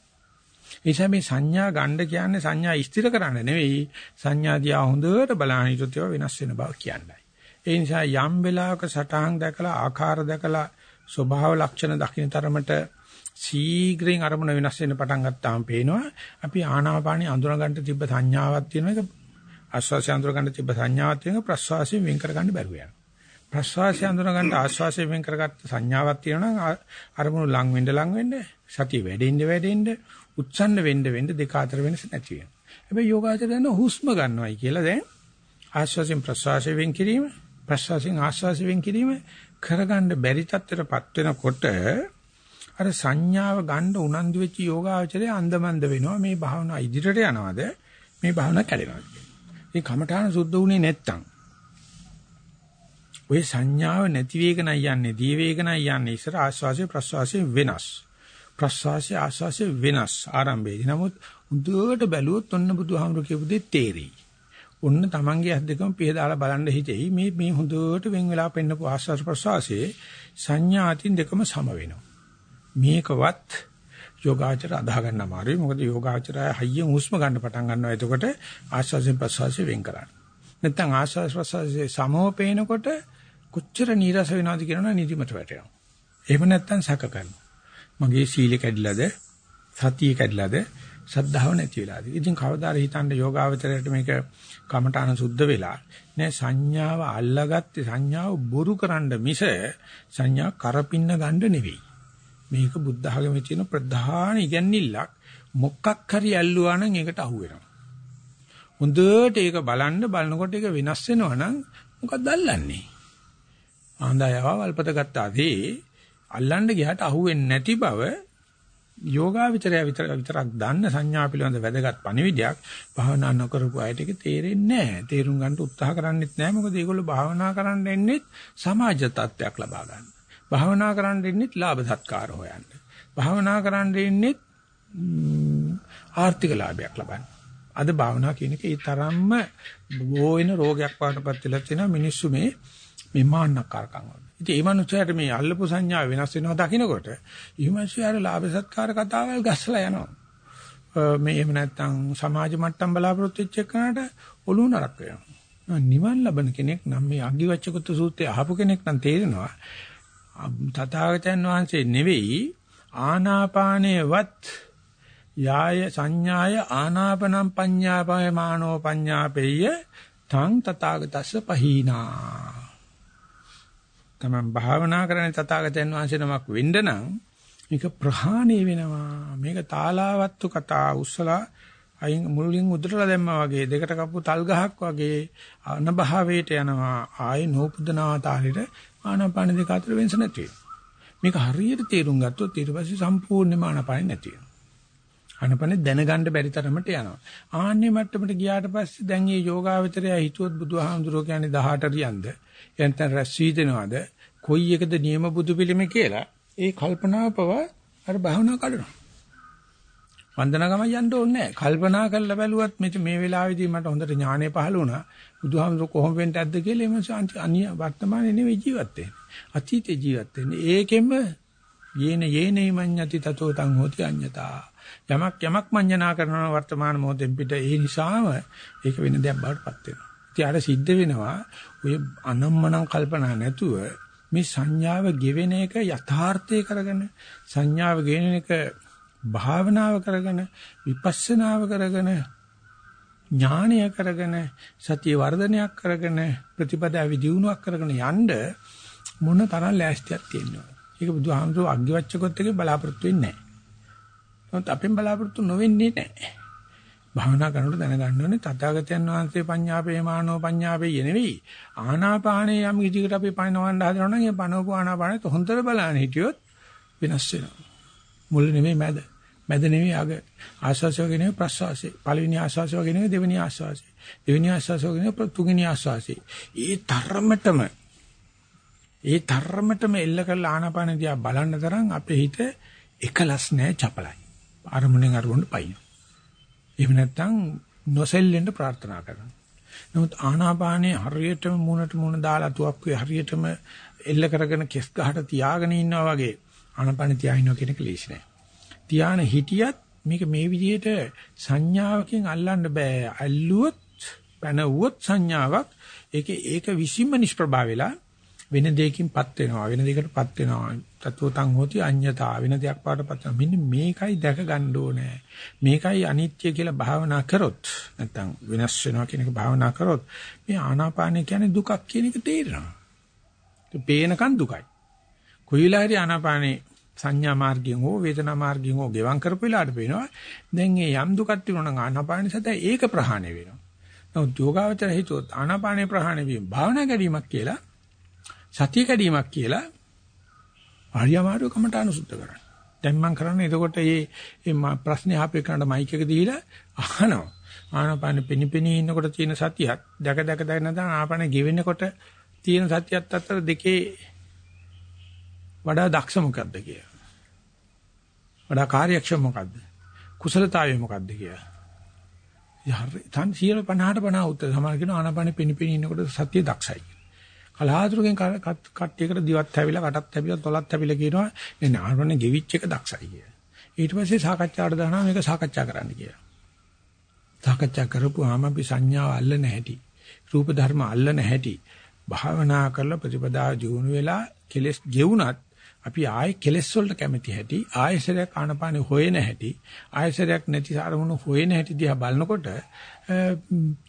ඒ නිසා මේ සංඥා ගන්න කියන්නේ සංඥා ස්ථිර කරන්න නෙවෙයි සංඥා දිහා හොඳට බලන හිටියොත් ඒවා වෙනස් වෙන බව කියන්නයි. ඒ නිසා යම් වෙලාවක සටහන් දැකලා ආකාර දැකලා ස්වභාව ලක්ෂණ දකින්න තරමට ශීඝ්‍රයෙන් අරමුණ වෙනස් වෙන්න පටන් ගත්තාම පේනවා අපි ආනාපානිය අඳුන ගන්න තිබ්බ සංඥාවක් තියෙන එක ආස්වාසය අඳුර ගන්න තිබ්බ සංඥාවක් තියෙන එක ප්‍රස්වාසයෙන් වෙන් කර ගන්න බැරුව යනවා. ප්‍රස්වාසය අඳුර ගන්න ආස්වාසයෙන් වෙන් කරගත්ත සංඥාවක් තියෙනවා නම් අරමුණු ලඟ වෙන්න ලඟ වෙන්න සතිය වැඩෙන්න වැඩෙන්න උත්සන්න වෙන්න වෙන්න දෙක අතර වෙනස නැති වෙනවා. හැබැයි යෝගාචර යන හුස්ම ගන්නවයි කියලා දැන් ආස්වාසයෙන් ප්‍රස්වාසයෙන් වෙන් කිරීම ප්‍රස්වාසයෙන් ආස්වාසයෙන් වෙන් කිරීම කරගන්න බැරි තත්ත්වයටපත් වෙනකොට අර සංඥාව ගන්න උනන්දු වෙච්ච යෝගාචරයේ අන්දමන්ද වෙනවා. මේ භාවනා ඉදිරියට යනවාද? මේ භාවනා කැඩෙනවාද? මේ කමඨාන සුද්ධ වුණේ නැත්තම් ඔය සංඥාව නැති වේගනයි යන්නේ දී වේගනයි යන්නේ ඉස්සර ආස්වාසිය ප්‍රස්වාසිය වෙනස් ප්‍රස්වාසිය ආස්වාසිය වෙනස් ආරම්භයේදී නමුත් උදුවට බැලුවොත් ඔන්න බුදුහාමුදුරු කියපු දේ තේරෙයි ඔන්න Tamange ඇස් දෙකම පිය දාලා බලන්න හිතෙයි මේ මේ හොඳට වෙන් වෙලා පෙන්නපු ආස්වාස් ප්‍රස්වාසයේ සංඥා අතින් දෙකම සම වෙනවා මේකවත් යෝගාචර අදාහ ගන්න අමාරුයි. මොකද යෝගාචරය හයියෙන් හුස්ම ගන්න පටන් ගන්නවා. එතකොට ආශ්වාසයෙන් ප්‍රශ්වාසයෙන් වෙන් කරන්න. නැත්නම් ආශ්වාස ප්‍රශ්වාසයේ සමෝපේනකොට කොච්චර නීරස වෙනවද කියනවා නිදිමත වැටෙනවා. එහෙම නැත්නම් සැක කරනවා. මගේ සීල කැඩිලාද? සතිය කැඩිලාද? සද්ධාව නැති වෙලාද? ඉතින් කවදාද හිතන්න යෝගාවචරයට මේක කමඨාන සුද්ධ වෙලා නෑ සංඥාව අල්ලාගත්තේ සංඥාව බොරු කරන්න මිස සංඥා කරපින්න ගන්න නෙවෙයි. මේක බුද්ධ ධර්මයේ තියෙන ප්‍රධාන ඉගැන්නිල්ලක් මොකක් හරි ඇල්ලුවා නම් ඒකට අහු වෙනවා. හොඳට ඒක බලන්න බලනකොට ඒක වෙනස් වෙනවා නම් මොකක්ද අල්ලන්නේ? ආන්දායව වල්පත ගත්තාදී අල්ලන්න ගියාට අහු වෙන්නේ නැති බව යෝගාවිචරය විතර විතරක් දන්න සංඥා පිළිබඳ වැදගත් පණිවිඩයක් භාවනා නොකරපු අයට ඒක තේරෙන්නේ නැහැ. තේරුම් ගන්න උත්සාහ කරන්නෙත් නැහැ. මොකද ඒගොල්ලෝ භාවනා කරන්න එන්නේ සමාජ තත්ත්වයක් ලබා ගන්න. භාවනා කරන්න ඉන්නෙත් ලාභ සත්කාර හොයන්න. භාවනා කරන්න ඉන්නෙත් ආර්ථික ලාභයක් ලබන්න. අද භාවනා කියන එක ඒ තරම්ම බෝවෙන රෝගයක් වඩපත් වෙලා තියෙනවා මිනිස්සු මේ මේ මාන්නකාරකම් වල. ඉතින් ඒ මනුස්සයාට මේ අල්ලපු සංඥා වෙනස් වෙනවා දකින්නකොට ඊමණසියාර ලාභ සත්කාර කතාවල් ගස්සලා යනවා. මේ එහෙම නැත්නම් සමාජ මට්ටම් බලාපොරොත්තු වෙච්ච එකනට ඔළුව නරක් වෙනවා. නිවන් ලබන කෙනෙක් නම් මේ අග්ගිවච්ඡකුත් සූත්‍රය අහපු කෙනෙක් නම් තේරෙනවා තථාගතයන් වහන්සේ නෙවෙයි ආනාපානේවත් යාය සංඥාය ආනාපනම් පඤ්ඤාපය මානෝ පඤ්ඤාපෙය්‍ය තං තථාගතස්ස පහීනා තමන් භාවනා කරන තථාගතයන් වහන්සේ නමක් වෙන්න නම් මේක ප්‍රහාණය වෙනවා. මේක තාලාවත්තු කතා. උස්සලා අයින් මුලින් උඩටලා දැම්මා වගේ දෙකට කපු තල් ගහක් වගේ අනභාවයට යනවා. ආයේ නෝපුදනා තාලෙට ආනාපාන දෙක අතර වෙනස නැති මේක හරියට තේරුම් ගත්තොත් ඊට පස්සේ සම්පූර්ණයෙන්ම ආනාපාන නැති වෙනවා. ආනාපාන දැනගන්න බැරි තරමට යනවා. ආන්නේ මට්ටමට ගියාට පස්සේ දැන් මේ යෝගාවචරය හිතුවොත් බුදුහාමුදුරුවෝ කියන්නේ 18 රියන්ද? එතන රැස් වී දෙනවද කොයි එකද නියම බුදු පිළිම කියලා ඒ කල්පනාව පව අර භාවනා කරනවා. වන්දනාගම යන්න ඕනේ නැහැ. කල්පනා කරලා බැලුවත් මෙතන මේ වෙලාවේදී මට හොඳට ඥානය පහළ වුණා. බුදුහාමුදුර කොහොම වෙන්න ඇද්ද කියලා එමස අනිය වර්තමානයේ නෙවෙයි ජීවත් වෙන්නේ. අතීතේ ජීවත් වෙන්නේ. ඒකෙම යේන යේනේ මඤ්ඤති තතෝ තං හෝති අඤ්ඤතා. යමක් යමක් මඤ්ඤනා කරනවා වර්තමාන මොහොතෙන් පිට ඒ නිසාම ඒක වෙන දෙයක් බවට පත් වෙනවා. ඉතින් අර සිද්ධ වෙනවා ඔය අනම්මනම් කල්පනා නැතුව මේ සංඥාව ගෙවෙන එක යථාර්ථය කරගෙන සංඥාව ගෙවෙන එක භාවනාව කරගෙන විපස්සනාව කරගෙන ඥානය කරගෙන සතිය වර්ධනයක් කරගෙන ප්‍රතිපදාව දියුණුවක් කරගෙන යන්න මොන තරම් ලෑස්තියක් තියෙනවද? ඒක බුදුහාමුදුරුවෝ අග්ගිවච්ඡකොත් එකේ බලාපොරොත්තු වෙන්නේ නැහැ. නමුත් අපෙන් බලාපොරොත්තු නොවෙන්නේ නැහැ. භාවනා කරනකොට දැනගන්න ඕනේ තථාගතයන් වහන්සේ පඤ්ඤාපේ මානෝ පඤ්ඤාපේ නෙවෙයි. ආනාපානේ යම් කිදිකට අපි පණවන්න හදනවා නම් ඒ පණවපු ආනාපානෙත් හොඳට බලන්න හිටියොත් වෙනස් වෙනවා. මුල නෙමෙයි මැද. මැද නෙමෙයි අග. ආස්වාසය වගේ නෙමෙයි ප්‍රස්වාසය. පළවෙනි ආස්වාසය වගේ නෙමෙයි දෙවෙනි ආස්වාසය. දෙවෙනි ආස්වාසය වගේ නෙමෙයි තුන්වෙනි ආස්වාසය. ඒ තරමටම ඒ තරමටම එල්ල කරලා ආනාපාන දිහා බලන්න තරම් අපේ හිත එකලස් නැහැ චපලයි. අරමුණෙන් අරමුණට පයින්. එහෙම නැත්නම් නොසෙල්ලෙන්න ප්‍රාර්ථනා කරනවා. නමුත් ආනාපානේ හරියටම මූණට මූණ දාලා තුවක්කුවේ හරියටම එල්ල කරගෙන කෙස් ගහට තියාගෙන ඉන්නවා වගේ ආනාපාන තියා ඉන්නවා කියන එක ලේසි නෑ. තියාන හිටියත් මේක මේ විදිහට සංඥාවකින් අල්ලන්න බෑ. අල්ලුවොත් පැනවුවොත් සංඥාවක් ඒක ඒක විසින්ම නිෂ්ප්‍රභා වෙලා වෙන දෙයකින්පත් වෙනවා වෙන දෙයකටපත් වෙනවා. තත්වතං හෝති අඤ්ඤතා වෙන දෙයක් පාටපත් වෙනවා. මෙන්න මේකයි දැක ගන්න ඕනේ. මේකයි අනිත්‍ය කියලා භාවනා කරොත් නැත්තම් වෙනස් වෙනවා කියන එක භාවනා කරොත් මේ ආනාපානය කියන්නේ දුකක් කියන එක තේරෙනවා. ඒ පේනකන් දුකයි. කොයි වෙලාවරි ආනාපානේ සංඥා මාර්ගයෙන් හෝ වේදනා මාර්ගයෙන් හෝ ගෙවම් කරපු වෙලාවට පේනවා දැන් මේ යම් දුකක් තිබුණා නම් ආනාපාන සතය ඒක ප්‍රහාණය වෙනවා. නමුත් යෝගාවචර හිතුවොත් ආනාපානේ ප්‍රහාණය වීම භාවනා ගැනීමක් කියලා සතිය කැඩීමක් කියලා ආර්යමාරු කමටහන සුද්ධ කරන්න. දැන් මම කරන්නේ එතකොට මේ මේ ප්‍රශ්නේ ආපේ කරන්න මයික් එක දීලා අහනවා. ආනාපාන පෙනිපෙනී ඉන්නකොට තියෙන සතියත් දැක දැක දැක නැත්නම් ආනාපාන ගෙවෙනකොට තියෙන සතියත් අතර දෙකේ වඩා දක්ෂ මොකද්ද කියලා. වඩා කාර්යක්ෂම මොකද්ද? කුසලතාවය මොකද්ද කියලා. යහරි තන් 150ට 50 උත්තර සමාන කියන ආනාපාන පෙනිපෙනී ඉන්නකොට සතිය දක්ෂයි. කලහාතුරකින් කට්ටියකට දිවත් හැවිලා කටත් හැවිලා තොලත් හැවිලා කියනවා මේ නාරවනේ ගෙවිච් එක දක්ෂයි කියලා. ඊට පස්සේ සාකච්ඡාවට දානවා මේක සාකච්ඡා කරන්න කියලා. සාකච්ඡා කරපුවාම අපි සංඥාව අල්ලන හැටි, රූප ධර්ම අල්ලන හැටි, භාවනා කරලා ප්‍රතිපදා ජීුණු වෙලා කෙලස් ගෙවුනත් අපි ආයේ කෙලස් වලට කැමති හැටි, ආයසරයක් ආනපානෙ හොයන හැටි, ආයසරයක් නැති අරමුණු හොයන හැටි දිහා බලනකොට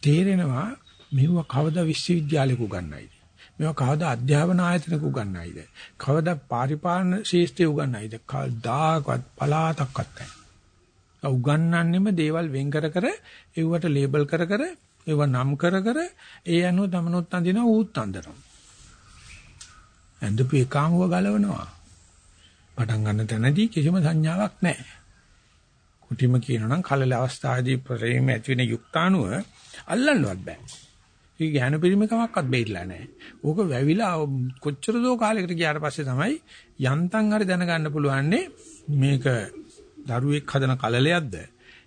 තේරෙනවා මෙව කවදා විශ්වවිද්‍යාලෙක උගන්වයිද? මේවා කවදා අධ්‍යාපන ආයතනක උගන්වයිද? කවදා පාරිපාලන ශාස්ත්‍රයේ උගන්වයිද? කවදාකවත් පලාතක්වත් නැහැ. උගන්වන්නෙම දේවල් වෙන් කර කර ඒවට ලේබල් කර කර ඒව නම් කර කර ඒ අනුව තමනොත් අඳින ඌත් අඳිනවා. ඇඳපු එකාමව ගලවනවා. පටන් ගන්න තැනදී කිසිම සංඥාවක් නැහැ. කුටිම කියනවා නම් කලල අවස්ථාවේදී ප්‍රේම ඇති වෙන යුක්තාණුව අල්ලන්නවත් බෑ. ඒ ඥාන පරිමකමක්වත් බෙයිලා නැහැ. ඕක වැවිලා කොච්චර දෝ කාලයකට ගියාට පස්සේ තමයි යන්තම් හරි දැනගන්න පුළුවන්නේ මේක දරුවෙක් හදන කලලයක්ද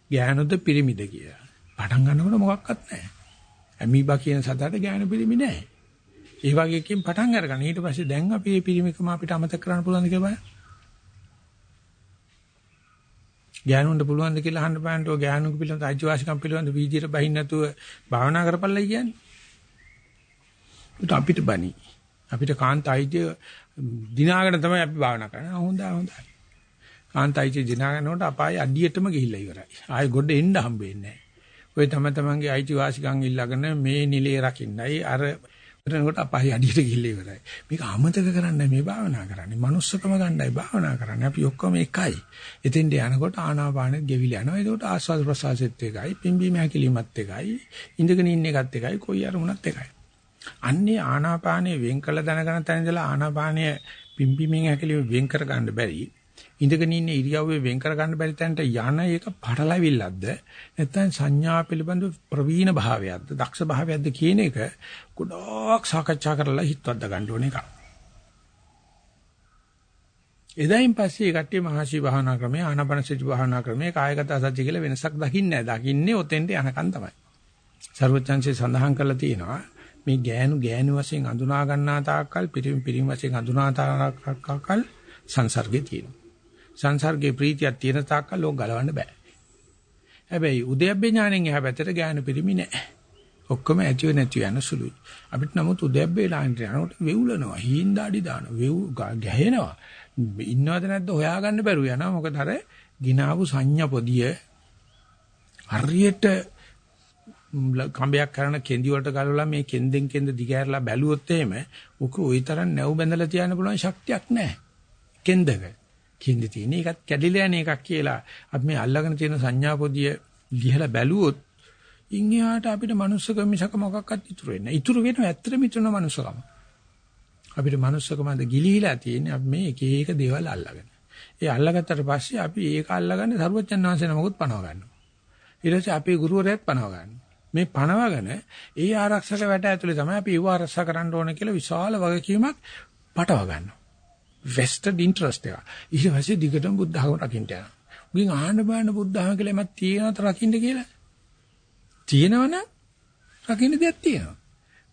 ඥානොද පිරිමිද කියලා. පටන් ගන්නකොට මොකක්වත් නැහැ. ඇමීබා කියන සතට ඥාන පිරිමි නැහැ. ඒ වගේ එකකින් පටන් අරගන්න. ඊට පස්සේ දැන් අපි මේ පිරිමිකම අපිට අමතක කරන්න පුළුවන්ද කියලා බලන්න. ඥානුන්ට පුළුවන්ද කියලා අහන්න බලන්න ඔය ඥානුක පිළිබඳ අයිතිවාසිකම් පිළිබඳ වීදියට බහින්න නැතුව භාවනා කරපළයි කියන්නේ. අපිට බනි. අපිට කාන්තයිතිය දිනාගෙන තමයි අපි භාවනා කරන්නේ. හොඳයි හොඳයි. කාන්තයිතිය දිනාගෙනකොට අපායේ අඩියටම ගිහිල්ලා ඉවරයි. ආයෙ ගොඩ එන්න හම්බෙන්නේ නැහැ. ඔය තම තමන්ගේ අයිතිවාසිකම් ඉල්ලගෙන මේ නිලයේ රකින්නයි අර එතනකොට අපායේ අඩියට ගිහිල්ලා ඉවරයි. මේක අමතක කරන්නේ මේ භාවනා කරන්නේ. manussකම ගන්නයි භාවනා කරන්නේ. අපි ඔක්කොම එකයි. එතෙන්ට යනකොට ආනාපානෙත් ගෙවිලා යනවා. ඒකට ආස්වාද ප්‍රසආසෙත් එකයි. පිම්බීම හැකිලිමත් එකයි. ඉඳගෙන ඉන්න එකත් එකයි. කොයි අරමුණත් එකයි. අන්නේ ආනාපානයේ වෙන් කළ දැනගන තැන ඉඳලා ආනාපානය පිම්බීමෙන් හැකලිම වෙන් කර ගන්න බැරි ඉඳගෙන ඉන්න ඉරියව්වේ වෙන් කර ගන්න බැරි තැනට යන එක පටලවිල්ලක්ද නැත්නම් සංඥා පිළිබඳ ප්‍රවීණ භාවයක්ද දක්ෂ භාවයක්ද කියන එක ගොඩක් සාකච්ඡා කරලා හිතවද්ද ගන්න ඕන එක. එදායින් පස්සේ කට්ටිය මහසි භාවනා ක්‍රමය ආනාපානසති භාවනා ක්‍රමය කායගත සත්‍ය කියලා වෙනසක් දකින්නේ නැහැ. දකින්නේ ඔතෙන්ට යනකන් තමයි. සර්වචන්සේ සඳහන් කරලා තියෙනවා මේ ගෑනු ගෑනු වශයෙන් අඳුනා ගන්නා තාක්කල් පිරිමි පිරිමි වශයෙන් අඳුනා තාක්කල් සංසර්ගේ තියෙනවා. සංසර්ගේ ප්‍රීතියක් තියෙන තාක්කල් ලෝක ගලවන්න බෑ. හැබැයි උද්‍යප්පේ ඥාණයෙන් එහා පැත්තට ගාන පිරිමි නෑ. ඔක්කොම ඇතිව නැති යන සුළුයි. අපිට නමුත් උද්‍යප්පේ ලාන්ට යනකොට වෙවුලනවා, හීන්දාඩි දානවා, වෙව් ගැහෙනවා. ඉන්නවද නැද්ද හොයාගන්න බැරුව යනවා. මොකද අර ගිනාවු සංඥා පොදිය හරියට කම්බයක් කරන කෙන්දි වලට ගලවලා මේ කෙන්දෙන් කෙන්ද දිගහැරලා බැලුවොත් එහෙම උක ওই තරම් නැව් බැඳලා තියන්න පුළුවන් ශක්තියක් නැහැ. කෙන්දක. කෙන්ද තියෙන එකත් කැඩිලා යන එකක් කියලා අපි මේ අල්ලගෙන තියෙන සංඥා පොදිය ලිහලා බැලුවොත් ඉන්හියාට අපිට මනුස්සකම මිසක මොකක්වත් ඉතුරු වෙන්නේ නැහැ. ඉතුරු වෙන ඇත්තටම ඉතුරුන මනුස්සකම. අපිට මනුස්සකමද ගිලිහිලා තියෙන්නේ අපි මේ එක එක දේවල් අල්ලගෙන. ඒ අල්ලගත්තට පස්සේ අපි ඒක අල්ලගන්නේ සරුවච්චන් වහන්සේ නමකුත් පනව ගන්නවා. ඊට පස්සේ අපේ ගුරුවරයාත් පනව ගන්නවා. මේ පනවගෙන ඒ ආරක්ෂක වැට ඇතුලේ තමයි අපි ඒව ආරක්ෂා කරන්න ඕන කියලා විශාල වගකීමක් පටව ගන්නවා. vested interest එක. ඊට පස්සේ දිගටම බුද්ධ ධර්ම රකින්න යනවා. උගෙන් ආහන්න බෑන බුද්ධ ධර්ම කියලා එමත් තියෙනවද රකින්න කියලා? තියෙනවනම් රකින්න දෙයක් තියෙනවා.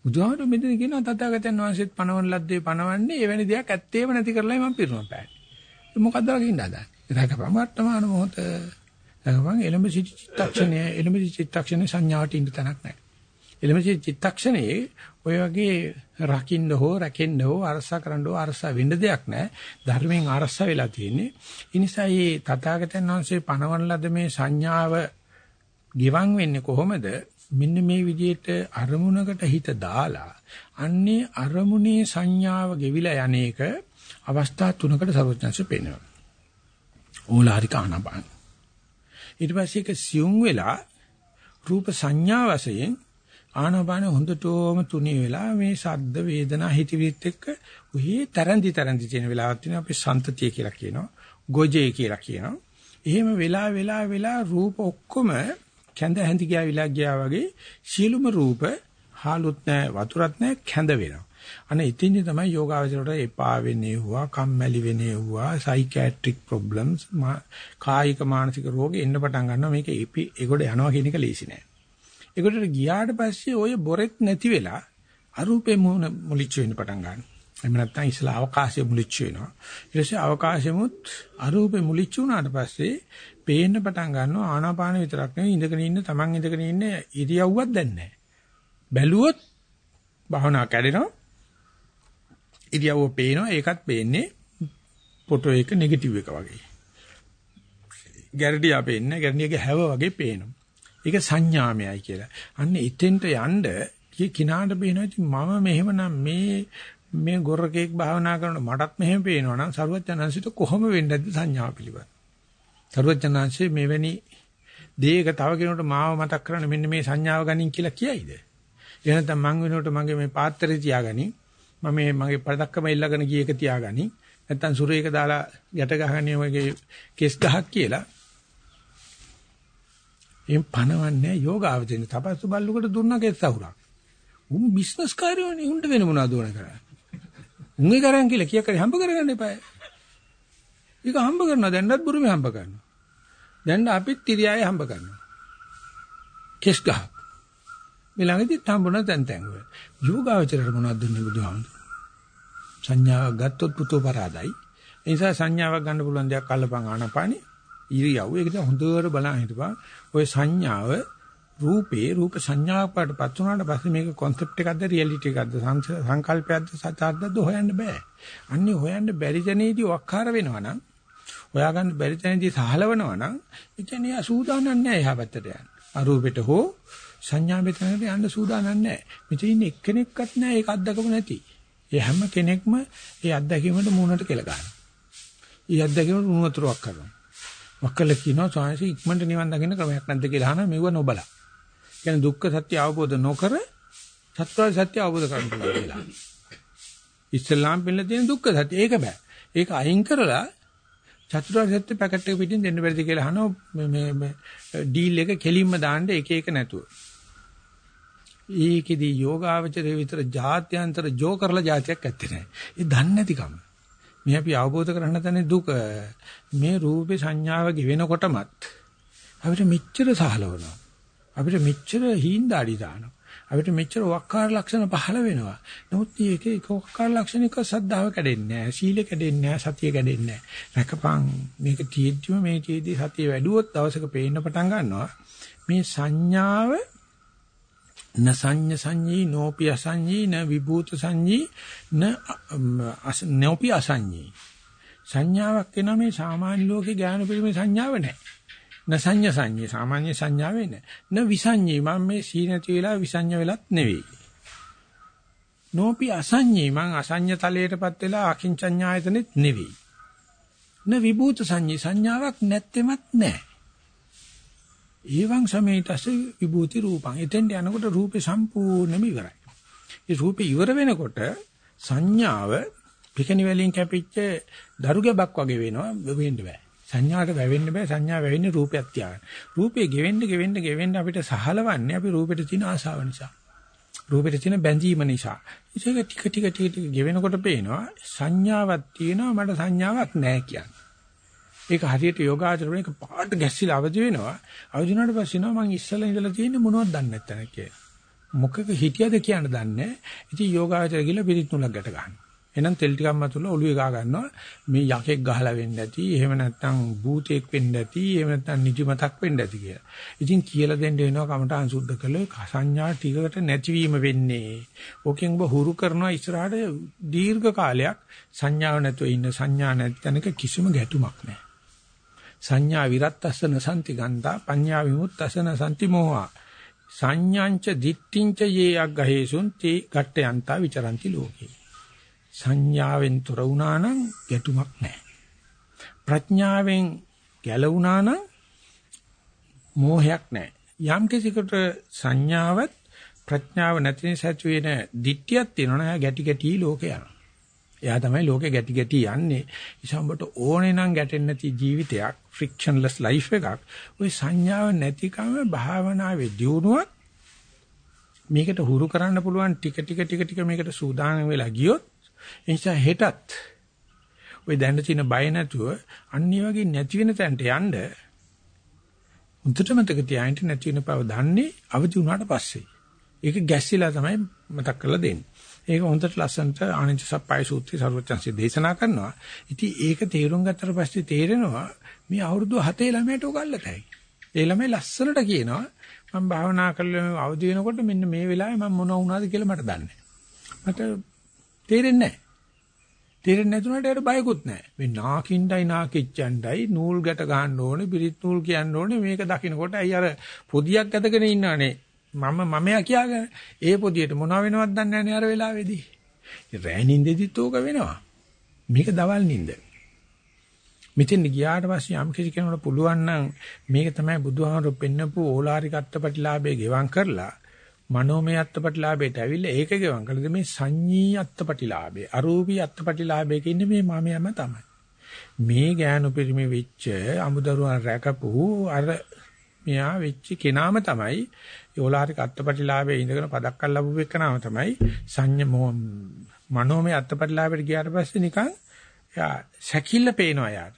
බුදුහාමුදුරු මෙතන කියනවා තථාගතයන් වහන්සේත් පනවන ලද්දේ පනවන්නේ එවැනි දෙයක් ඇත්තේම නැති කරලායි මම පිරුණා පෑන්නේ. මොකද්ද රකින්න හදන්නේ? ඒක ප්‍රමාර්ථමාන මොහොත නැගපන් එළඹ සිටි චිත්තක්ෂණය එළඹ සිටි චිත්තක්ෂණේ සංඥාවට ඉන්න තැනක් නැහැ. එළඹ සිටි චිත්තක්ෂණේ ඔය වගේ රකින්න හෝ රැකෙන්න හෝ අරසා කරන්න හෝ අරසා වෙන්න දෙයක් නැහැ. ධර්මයෙන් අරසා වෙලා තියෙන්නේ. ඒ නිසා මේ තථාගතයන් වහන්සේ පනවන ලද මේ සංඥාව ගිවන් වෙන්නේ කොහොමද? මෙන්න මේ විදිහට අරමුණකට හිත දාලා අන්නේ අරමුණේ සංඥාව ගෙවිලා යන්නේක අවස්ථා තුනකට සර්වඥාන්සේ පෙන්වනවා. ඕලාරික ආනපාන ඊට පස්සේ ඒක සියුම් වෙලා රූප සංඥා වශයෙන් ආනාපාන හොඳටම තුනී වෙලා මේ ශබ්ද වේදනා හිතවිලිත් එක්ක උහි තරන්දි තරන්දි තියෙන වෙලාවක් තියෙනවා. අපි සන්තතිය කියලා කියනවා. ගොජේ කියලා කියනවා. එහෙම වෙලා වෙලා වෙලා රූප ඔක්කොම කැඳ හැඳි ගියා ගියා වගේ සියලුම රූප හාලුත් නැහැ වතුරත් නැහැ කැඳ වෙනවා. අනේ ඉතින්දි තමයි යෝගාවචරයට එපා වෙන්නේ හුවා, කම්මැලි වෙන්නේ හුවා, සයිකියාට්‍රික් ප්‍රොබ්ලම්ස්, කායික මානසික රෝග එන්න පටන් ගන්නවා. මේක ඒගොඩ යනවා කියන එක ලේසි නෑ. ඒගොඩට ගියාට පස්සේ ඔය බොරෙත් නැති වෙලා අරූපේ මුලිච්ච වෙන්න පටන් ගන්නවා. එහෙම නැත්නම් ඉස්සලා අවකාශය මුලිච්ච වෙනවා. ඊට පස්සේ අවකාශෙමුත් අරූපේ මුලිච්ච වුණාට පස්සේ පේන්න පටන් ගන්නවා ආනාපාන විතරක් නෙවෙයි ඉඳගෙන ඉන්න තමන් ඉඳගෙන ඉන්න ඉරියව්වක් දැන් නැහැ. බැලුවොත් භාවනා කැඩෙනවා. ඉරියව්ව පේනවා ඒකත් පේන්නේ ෆොටෝ එක නෙගටිව් එක වගේ. ගැරඩියා පේන්නේ ගැරඩියගේ හැව වගේ පේනවා. ඒක සංඥාමයයි කියලා. අන්න එතෙන්ට යන්න කිනාට පේනවා ඉතින් මම මෙහෙමනම් මේ මේ ගොරකෙක් භාවනා කරනකොට මටත් මෙහෙම පේනවා නම් සරුවචනංශිත කොහොම වෙන්නේද සංඥා පිළිබඳ. සරුවචනංශේ මෙවැනි දෙයක තව කෙනෙකුට මාව මතක් කරන්න මෙන්න මේ සංඥාව ගනින් කියලා කියයිද? එහෙනම් නැත්නම් මං වෙනකොට මගේ මේ පාත්‍රය තියාගනින් මම මේ මගේ පදක්කම ඉල්ලගෙන ගිය එක තියාගනි. නැත්තම් සුරේක දාලා ගැට ගහන්නේ වගේ කෙස් ගහක් කියලා. එම් පනවන්නේ යෝගාවචින් තපස්සු බල්ලුකට දුන්නා කෙස් අහුරක්. උන් බිස්නස් කාර්යෝනේ උන්ට වෙන මොනවද ඕන කරන්නේ. උන්ගේ කරන් කියලා කිය කරේ හම්බ කරගන්න එපා. ඒක හම්බ කරනවා දැන්නත් බුරුමේ හම්බ කරනවා. දැන් අපිත් තිරියාවේ හම්බ කරනවා. කෙස් ගහ. මේ ළඟදිත් හම්බුණා තැන් තැන් වල. යෝගාවචරයට මොනවද දුන්නේ බුදුහාමුදුරුවෝ? සංඥාවක් ගත්තොත් පුතෝ පරාදයි. ඒ නිසා සංඥාවක් ගන්න පුළුවන් දෙයක් අල්ලපන් ආනපානි ඉරියව් ඒක දිහා හොඳට බලන් හිටපන්. ওই සංඥාව රූපේ රූප සංඥාවක් පාටපත් වුණාට පස්සේ මේක concept එකක්ද reality එකක්ද සංකල්පයක්ද සත්‍යයක්ද හොයන්න බෑ. අන්නේ හොයන්න බැරි තැනේදී වක්කාර වෙනවා නම් හොයාගන්න බැරි තැනේදී සහලවනවා නම් ඒ කියන්නේ අසූදානම් නෑ එහා පැත්තට යන්න. අරූපෙට හෝ සංඥා මෙතනට යන්න සූදානම් නැහැ. මෙතන ඉන්න එක්කෙනෙක්වත් නැහැ ඒක අත්දකම නැති. ඒ හැම කෙනෙක්ම ඒ අත්දැකීමට මූණට කෙල ගන්නවා. ඒ අත්දැකීමට උණු වතුරක් කරනවා. වක්කල කියනවා සායසි ඉක්මනට නිවන් දකින්න ක්‍රමයක් නැද්ද කියලා අහනවා මෙව නොබලා. කියන්නේ දුක්ඛ සත්‍ය අවබෝධ නොකර සත්‍ය සත්‍ය අවබෝධ කරගන්න පුළුවන් කියලා. ඉස්ලාම් පිළිලා තියෙන දුක්ඛ සත්‍ය ඒක බෑ. ඒක අයින් කරලා චතුරාර්ය සත්‍ය පැකට් එක පිටින් දෙන්න බැරිද කියලා අහනවා මේ මේ ඩීල් එක කෙලින්ම දාන්න එක එක නැතුව. ඒකෙදි යෝගාවචරයේ විතර જાත්‍යන්තර ජෝ කරලා જાතියක් ඇත්තේ නැහැ. ඒ දන්නේ නැතිකම. මේ අපි අවබෝධ කරගන්න තැනේ දුක මේ රූපේ සංඥාව ගෙවෙනකොටමත් අපිට මෙච්චර සහලවනවා. අපිට මෙච්චර හීන්දාඩි දානවා. අපිට මෙච්චර වක්කාර ලක්ෂණ පහළ වෙනවා. නමුත් මේක එක වක්කාර ලක්ෂණික සද්ධාව කැඩෙන්නේ නැහැ. සීල කැඩෙන්නේ නැහැ. සතිය කැඩෙන්නේ නැහැ. රැකපන් මේක තියෙද්දිම මේ චේදී සතිය වැඩුවොත් දවසක පේන්න පටන් ගන්නවා. මේ සංඥාව න සංඤ සංඤී නෝපි අසංඤී න විභූත සංඤී න නෝපි අසංඤී සංඥාවක් එනවා මේ සාමාන්‍ය ලෝකේ ඥාන පිළිමේ සංඥාව නැහැ. න සංඤ සංඤී සාමාන්‍ය සංඥාව වෙන්නේ. න විසංඤී මම මේ සීනති වෙලා විසංඤ වෙලත් නෙවෙයි. නෝපි අසංඤී මං අසංඤ තලයටපත් වෙලා අකින්චඤ්ඤායතනෙත් නෙවෙයි. න විභූත සංඤී සංඥාවක් නැත්තෙමත් නැහැ. ඊවං සමේතස විභූති රූපං. එතෙන්ට යනකොට රූපේ සම්පූර්ණයෙන්ම ඉවරයි. ඒ රූපේ ඉවර වෙනකොට සංඥාව පිකණි වලින් කැපිච්ච දරු ගැබක් වගේ වෙනවා වෙවෙන්න බෑ. සංඥාට වැවෙන්න බෑ සංඥා වැවෙන්නේ රූපයක් තියාගෙන. රූපේ ගෙවෙන්න ගෙවෙන්න ගෙවෙන්න අපිට සහලවන්නේ අපි රූපෙට තියෙන ආසාව නිසා. රූපෙට තියෙන බැඳීම නිසා. ඒක ටික ටික ටික ටික ගෙවෙනකොට පේනවා සංඥාවක් තියෙනවා මට සංඥාවක් නැහැ කියන්නේ. ඒක හරියට යෝගාචරණ එක පාට ගැස්සිලා අවදි වෙනවා. අවදි වුණාට පස්සේ නෝ මං ඉස්සලා ඉඳලා තියෙන්නේ මොනවද දන්නේ නැත්තන කියලා. මොකක හිටියද කියන්න දන්නේ නැහැ. ඉතින් යෝගාචර ගිහලා පිරිත් නුලක් ගැට ගන්නවා. එහෙනම් තෙල් ටිකක් මතුවලා ඔළුවේ ගා ගන්නවා. මේ යකෙක් ගහලා වෙන්න ඇති. එහෙම නැත්නම් භූතෙක් වෙන්න ඇති. එහෙම නැත්නම් නිදිමතක් වෙන්න ඇති කියලා. ඉතින් කියලා දෙන්න වෙනවා කමටහන් සුද්ධ කළේ සංඥා ටිකකට නැතිවීම වෙන්නේ. ඕකෙන් ඔබ හුරු කරනවා ඉස්සරහට දීර්ඝ කාලයක් සංඥාව නැතුව ඉන්න සංඥා නැති තැනක කිසිම ගැටුමක් නැහැ. සංඥා විරත්තස්සන සම්ති ගන්තා පඤ්ඤා විමුක්තසන සම්ති මොහා. සංඥාංච දිට්ඨිංච යේ අග්ගහේසුන් තී ගට්ඨයන්තා විචරಂತಿ ලෝකේ. සංඥාවෙන් තොර වුණා නම් ගැටුමක් නැහැ. ප්‍රඥාවෙන් ගැලවුණා නම් මෝහයක් නැහැ. යම් කිසිකට සංඥාවත් ප්‍රඥාව නැති නිසා ඇති වෙන දිට්ඨියක් තියෙනවා ගැටි ගැටි ලෝකේ යනවා. එයා තමයි ලෝකේ ගැටි ගැටි යන්නේ. ඉසම්බට ඕනේ නම් ගැටෙන්නේ නැති ජීවිතයක්, frictionless life එකක්. ওই සංඥාව නැතිකම භාවනාවේ දියුණුවක් මේකට හුරු කරන්න පුළුවන් ටික ටික ටික ටික මේකට සූදානම් වෙලා ගියොත් එනිසා හෙටත් ওই දැන්න තියෙන බය නැතුව අනිත් වගේ නැති වෙන තැනට යන්න උන්ට මතක තියාගන්න නැති වෙන බව දන්නේ අවදි වුණාට පස්සේ. ඒක ගැස්සිලා තමයි මතක් කරලා දෙන්නේ. ඒක හොඳට ලස්සනට ආනන්ද සප්පයි සූත්‍රය සර්වචන්සේ දේශනා කරනවා. ඉතින් ඒක තේරුම් ගත්තට පස්සේ තේරෙනවා මේ අවුරුදු 7 ළමයට උගල්ලතයි. ඒ ළමයි ලස්සනට කියනවා මම භාවනා කරලා අවදි වෙනකොට මෙන්න මේ වෙලාවේ මම මොන වුණාද කියලා මට දන්නේ මට තේරෙන්නේ නැහැ. තේරෙන්නේ නැතුනට ඒකට බයකුත් නැහැ. මේ නාකින්ඩයි නාකිච්චන්ඩයි නූල් ගැට ගන්න ඕනේ, පිරිත් නූල් කියන්න ඕනේ මේක දකින්නකොට අයි අර පොදියක් ඇදගෙන ඉන්නවනේ මම මමයා කියාගෙන ඒ පොදියට මොනව වෙනවද දන්නේ නැහැ අර වෙලාවේදී. රෑ නින්දෙදිත් ඕක වෙනවා. මේක දවල් නින්ද. මෙතෙන් ගියාට පස්සේ යම් කිසි කෙනෙකුට පුළුවන් නම් මේක තමයි බුදුහාමරු පෙන්නපු ඕලාරික අත්පටිලාභයේ ගෙවම් කරලා මනෝමය අත්පටිලාභයට ඇවිල්ලා ඒක ගෙවම් කළද මේ සංඤී අත්පටිලාභය අරූපී අත්පටිලාභයක ඉන්නේ මේ මමයම තමයි. මේ ඥාන උපරිමේ වෙච්ච අමුදරුවන් රැකපු අර මෙයා වෙච්ච කෙනාම තමයි යෝලාරික අත්පටිලාභයේ ඉඳගෙන පදක්කල් ලැබුව එක්කනම තමයි සංඤ මනෝමය අත්පටිලාභයට ගියාට පස්සේ නිකන් යා සැකිල්ල පේනවා යාට.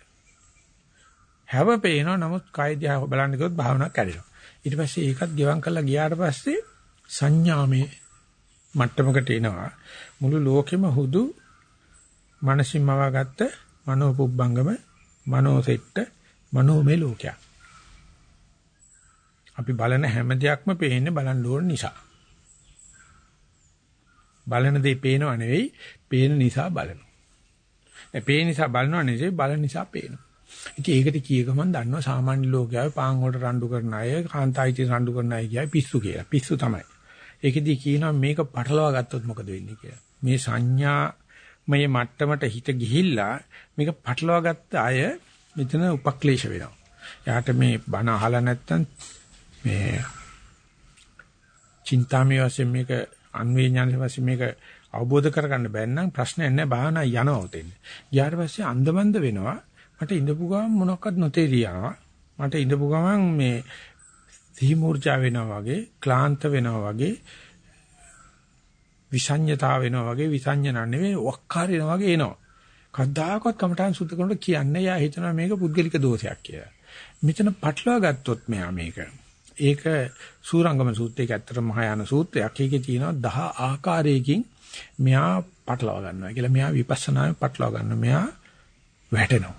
හැව පේනවා නමුත් කය දිහා බලන්න ගියොත් භාවනාවක් කැඩෙනවා. ඊට පස්සේ ඒකත් ගෙවම් කරලා ගියාට පස්සේ සංඥාමේ මට්ටමකට එනවා. මුළු ලෝකෙම හුදු මනසින්ම වගත්ත මනෝපුබ්බංගම මනෝසෙට්ට මනෝමය ලෝකයක්. අපි බලන හැම දෙයක්ම පේන්නේ බලන්න ඕන නිසා. බලන දේ පේනව නෙවෙයි, පේන නිසා බලනවා. ඒ පේන නිසා බලනව නෙවෙයි, බලන නිසා පේනවා. ඉතින් ඒකට කිය ගමන් දන්නවා සාමාන්‍ය ලෝකයාව පාන් වලට රණ්ඩු කරන අය, කාන්තායිති රණ්ඩු කරන අය කියයි පිස්සු කියලා. පිස්සු තමයි. ඒකෙදි කියනවා මේක පටලවා ගත්තොත් මොකද වෙන්නේ කියලා. මේ සංඥාමය මට්ටමට හිත ගිහිල්ලා මේක පටලවා ගත්ත අය මෙතන උපක්ලේශ වෙනවා. යාට මේ බණ අහලා නැත්තම් මේ චින්තාමය වශයෙන් මේක අන්වේ ඥාන වශයෙන් මේක අවබෝධ කරගන්න බැන්නම් ප්‍රශ්නයක් නැහැ භාවනා යනවා උතෙන්. ඊට පස්සේ අන්දමන්ද වෙනවා මට ඉඳපු ගමන් මොනක්වත් නොතේරිය යනවා. මට ඉඳපු ගමන් මේ සිහි මූර්ජා වෙනවා වගේ ක්ලාන්ත වෙනවා වගේ විසඤ්ඤතාව වෙනවා වගේ විසඤ්ඤන නෙවෙයි වක්කාරිනවා වගේ එනවා. කද්දාකවත් කමටහන් සුද්ධ කරනකොට කියන්නේ යා හිතනවා මේක පුද්ගලික දෝෂයක් කියලා. මෙතන පටලවා ගත්තොත් මෙයා මේක ඒක සූරංගම සූත්‍රයක ඇත්තටම මහායාන සූත්‍රයක්. ඒකේ තියෙනවා 10 ආකාරයකින් මෙයා පටලවා ගන්නවා කියලා. මෙයා විපස්සනාවේ පටලවා ගන්නවා. මෙයා වැටෙනවා.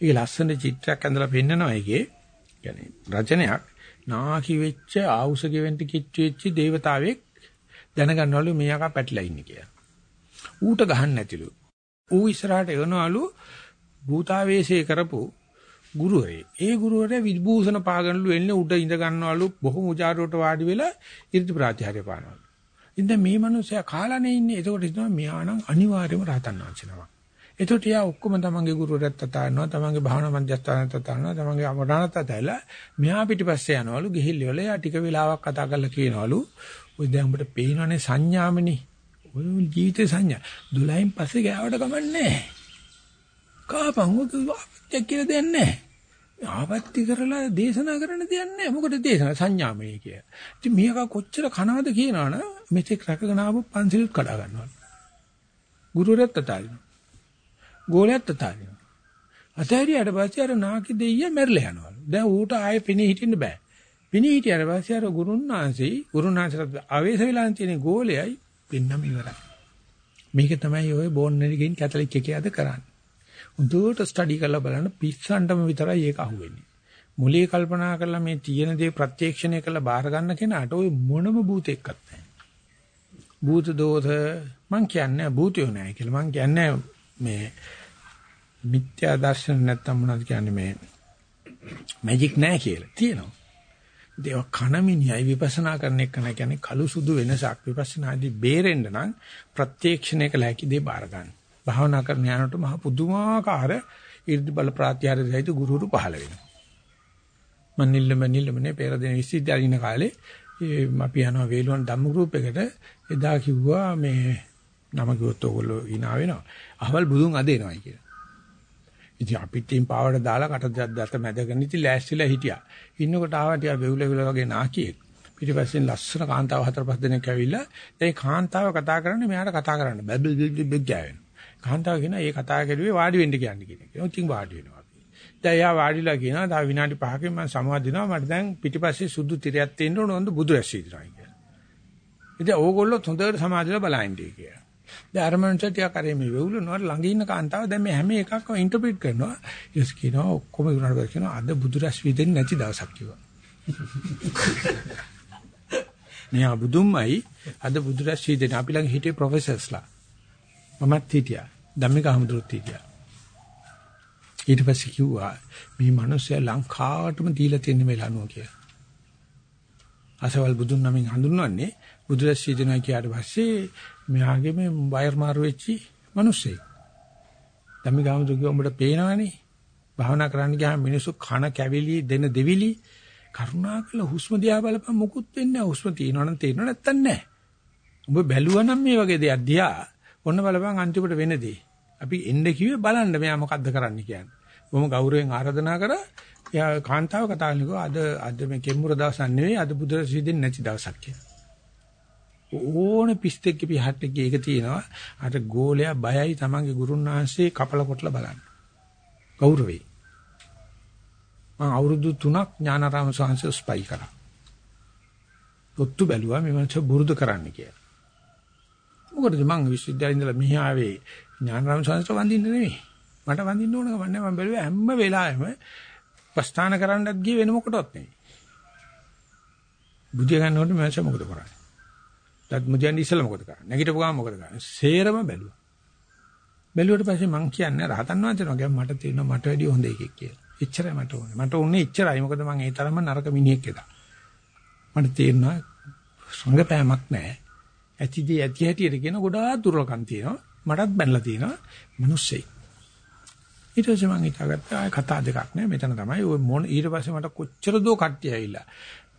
ඒ ලස්සන චිත්‍රයක් ඇඳලා පෙන්නනවා ඒකේ. يعني රචනයක් නාකි වෙච්ච ආවුස ගෙවෙන්ට කිච්චු වෙච්ච దేవතාවෙක් දැනගන්නවලු මෙයාක පැටලලා ඉන්නේ කියලා. ඌට ගහන්න නැතිලු. ඌ ඉස්සරහට එනවලු භූතාවේශය කරපු ගුරුවරේ. ඒ ගුරුවරයා විභූෂණ පාගනලු එන්නේ උඩ ඉඳ ගන්නවලු බොහොම උජාරුවට වාඩි වෙලා ඉර්ධි ප්‍රාතිහාර්ය පානවලු. ඉතින් මේ මිනිස්සයා කාලානේ ඉන්නේ. එතකොට හිතනවා මෙයා නම් අනිවාර්යයෙන්ම රහතන් වහන්සේනවා. එතකොට යා ඔක්කොම තමන්ගේ ගුරුවරයාත් තතානවා, තමන්ගේ භාවනා මධ්‍යස්ථානත් තතානවා, තමන්ගේ අමරණත් තතලා මෙහා පිටිපස්සේ යනවලු ගිහිල්ලි වල යා ටික වෙලාවක් කතා කරලා කියනවලු ඔය දැන් උඹට පේනවනේ සංඥාමනේ. ඔය ජීවිතේ සංඥා. 12න් පස්සේ ගෑවට කමන්නේ කාපන් ඔක අපත්‍ය කියලා දෙයක් නැහැ. ආපත්‍ති කරලා දේශනා කරන්න දෙයක් නැහැ. මොකද දේශනා සංඥාමය කිය. ඉතින් මේක කොච්චර කනවද කියනවනම් මෙතෙක් රැකගෙන ආපු පන්සිලුත් කඩා ගන්නවා. ගුරුවරයාත් අතාරිනවා. ගෝලයාත් අතාරිනවා. අතෑරියට පස්සේ අර නාකි දෙයිය මැරිලා යනවලු. දැන් ඌට ආයෙ පිණි හිටින්න බෑ. පිණි හිටියට පස්සේ අර ගුරුන්නාංශي ගුරුන්නාංශට ආවේශ වෙලා තියෙන ගෝලයයි පින්නම ඉවරයි. මේක තමයි ඔය බෝන්නරිගෙන් කැතලික් එකේ අද කරන්නේ. උදුට ස්ටඩි කරලා බලන්න පිස්සන්ටම විතරයි ඒක අහුවෙන්නේ. මුලිය කල්පනා කරලා මේ තියෙන දේ ප්‍රත්‍යක්ෂණය කරලා බාර ගන්න කෙනාට ওই මොනම භූතෙක්වත් නැහැ. භූත දෝෂ මං කියන්නේ භූතයෝ නැහැ කියලා. මං කියන්නේ මේ මිත්‍යා දර්ශන නැත්තම් මොනවද කියන්නේ මේ මැජික් නැහැ කියලා. තියෙනවා. දේව කනමිනියයි විපස්සනා කරන එක නෑ කියන්නේ කළු සුදු වෙනසක් විපස්සනාදී බේරෙන්න නම් ප්‍රත්‍යක්ෂණය කළ හැකි දේ බාර ගන්න. භාවනා කරන යනකොට මහ පුදුමාකාර 이르දි බල ප්‍රාත්‍යාර සහිත ගුරුවරු පහළ වෙනවා. මම නිල්ලම නිල්ලමනේ පෙරදෙන විශ්වවිද්‍යාලේ ඉන්න කාලේ අපි යනවා වේලුවන් ධම්ම ගෲප් එකට එදා කිව්වා මේ නම කිව්වොත් ඔයගොල්ලෝ hina වෙනවා. අහවල් බුදුන් අද එනවායි කියලා. ඉතින් අපිත් ටීම් පාවට දාලා කට දත් මැදගෙන ඉතින් ලෑස්තිලා හිටියා. ඉන්නකොට ආවා ටික වෙවුල වෙවුල වගේ නාකියෙක්. පිටිපස්සෙන් ලස්සන කාන්තාව හතර පහ දෙනෙක් ඇවිල්ලා දැන් කාන්තාව කතා කරන්නේ මෙයාට කතා කරන්න බැබල් බිබ් ගෑවෙනවා. කාන්තාව කියනවා ඒ කතා කරුවේ වාඩි වෙන්න කියන්නේ කියන එක. ඉතින් වාඩි වෙනවා. දැන් එයා වාඩිලා කියනවා තව විනාඩි 5කින් මම සමාව දෙනවා මට දැන් පිටිපස්සේ සුදු තිරයක් තියෙන්න ඕන හොඳ බුදු රැස් වීදරයි කියලා. ඉතින් ඕගොල්ලෝ හොඳට සමාධියලා බලන්නේ කියලා. දැන් අර මනුස්සයා ටිකක් අර මේ වෙවුලනවා ළඟ ඉන්න කාන්තාව දැන් මේ හැම එකක්ම ඉන්ටර්ප්‍රීට් කරනවා. ඊස් කියනවා ඔක්කොම ඉවරනට පස්සේ කියනවා අද බුදු රැස් වීදෙන්නේ නැති දවසක් කිව්වා. මෙයා බුදුන්මයි අද බුදු රැස් වීදෙන අපි ළඟ හිටියේ ප්‍රොෆෙසර්ස්ලා. මමත් හිටියා. ධම්මික හමුදුරුත් හිටියා. ඊට පස්සේ කිව්වා මේ මිනිස්සයා ලංකාවටම දීලා තියෙන මේ ලනුව කියලා. අසවල් බුදුන් නමින් හඳුන්වන්නේ බුදුරැස් වීදෙනවා කියාට පස්සේ මෙයාගේ මේ වයර් මාරු වෙච්චි මිනිස්සෙක්. ධම්මික හමුදුරුගේ උඹට පේනවනේ. භාවනා කරන්න ගියාම මිනිස්සු කන කැවිලි දෙන දෙවිලි කරුණාකර හුස්ම දිහා බලපන් මොකුත් වෙන්නේ නැහැ. හුස්ම තියෙනවනම් තේරෙනව නැත්තම් නැහැ. උඹ බැලුවනම් මේ වගේ දෙයක් දිහා ඔන්න බලපන් අන්තිමට වෙනදී. අපි එන්න කිව්වේ බලන්න මෙයා මොකද්ද කරන්න කියන්නේ. බොහොම ගෞරවයෙන් ආරාධනා කරා. එයා කාන්තාව කතා කරනකොට අද අද මේ කෙම්මුර දවසක් නෙවෙයි අද බුදුරජාණන් වහන්සේ නැති දවසක් කියලා. ඕන පිස්තෙක් පිටහට ගියක තියෙනවා. අර ගෝලයා බයයි තමන්ගේ ගුරුන් වහන්සේ කපල කොටලා බලන්න. ගෞරවේ. මම අවුරුදු 3ක් ඥානාරාම ස්වාමීන් ස්පයි කරා. ඔත්තු බැලුවා මේ මනස බුරුදු කරන්න කියලා. මොකටද මං විශ්වවිද්‍යාලේ ඉඳලා මෙහි ආවේ ඥානරාම සංස්කෘත වඳින්න නෙවෙයි. මට වඳින්න ඕන කම නැහැ. මම බැලුවා හැම වෙලාවෙම ප්‍රස්ථාන කරන්නත් ගියේ වෙන මොකටවත් නෙවෙයි. බුදිය ගන්නකොට මම මොකද කරන්නේ? දත් මුදියන් ඉස්සෙල්ලා මොකද කරන්නේ? නැගිටපු ගමන් මොකද කරන්නේ? සේරම බැලුවා. බැලුවට පස්සේ මං කියන්නේ රහතන් වහන්සේ නෝගම් මට තියෙනවා මට වැඩිය හොඳ එකෙක් කියලා. එච්චරයි මට ඕනේ. මට ඕනේ එච්චරයි. මොකද මං ඒ තරම්ම නරක මිනිහෙක් එදා. මට තේරෙනවා සංගපෑමක් නැහැ. ඇතිදී ඇති හැටියට කියන ගොඩාක් දුර්ලකම් තියෙනවා. මටත් බැනලා තියෙනවා මිනිස්සෙයි. ඊට පස්සේ මම හිතාගත්තා කතා දෙකක් නෑ මෙතන තමයි ඔය මොන ඊට පස්සේ මට කොච්චර දෝ කට්ටිය ඇවිල්ලා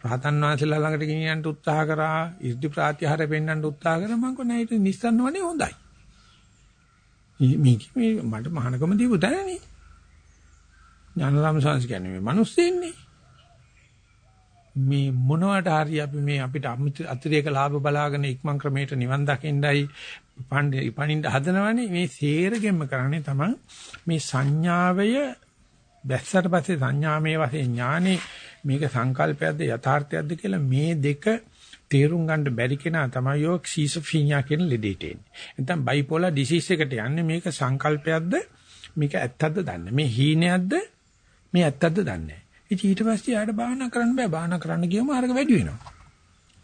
රහතන් වහන්සේලා ළඟට ගෙනියන්න උත්සාහ කරා ඉර්ධි ප්‍රාත්‍යහාර පෙන්වන්න උත්සාහ කරා මම කොහොනේ ඊට නිස්සන්නවනේ හොඳයි. මේ මේ මට මහානකම දීපු දැනනේ. ඥානරාම සංස් කියන්නේ මේ මිනිස්සෙන්නේ. මේ මොනවට හරි අපි මේ අපිට අතිරේක ලාභ බලාගෙන ඉක්මන් ක්‍රමයට නිවන් දකින්නයි පණින්න හදනවනේ මේ සේරගෙම කරන්නේ තමයි මේ සංඥාවය දැස්සට පස්සේ සංඥාමේ වශයෙන් ඥානේ මේක සංකල්පයක්ද යථාර්ථයක්ද කියලා මේ දෙක තේරුම් ගන්න බැරි කෙනා තමයි ඔය ක්සිසොෆීනියා කියන ලෙඩේට එන්නේ. නැත්නම් බයිපෝලා ඩිසීස් එකට යන්නේ මේක සංකල්පයක්ද මේක ඇත්තක්ද දන්නේ. මේ හීනයක්ද මේ ඇත්තක්ද දන්නේ නැහැ. ඉතින් ඊට පස්සේ ආඩ භාවනා කරන්න බෑ. භාවනා කරන්න ගියම අරක වැඩි වෙනවා.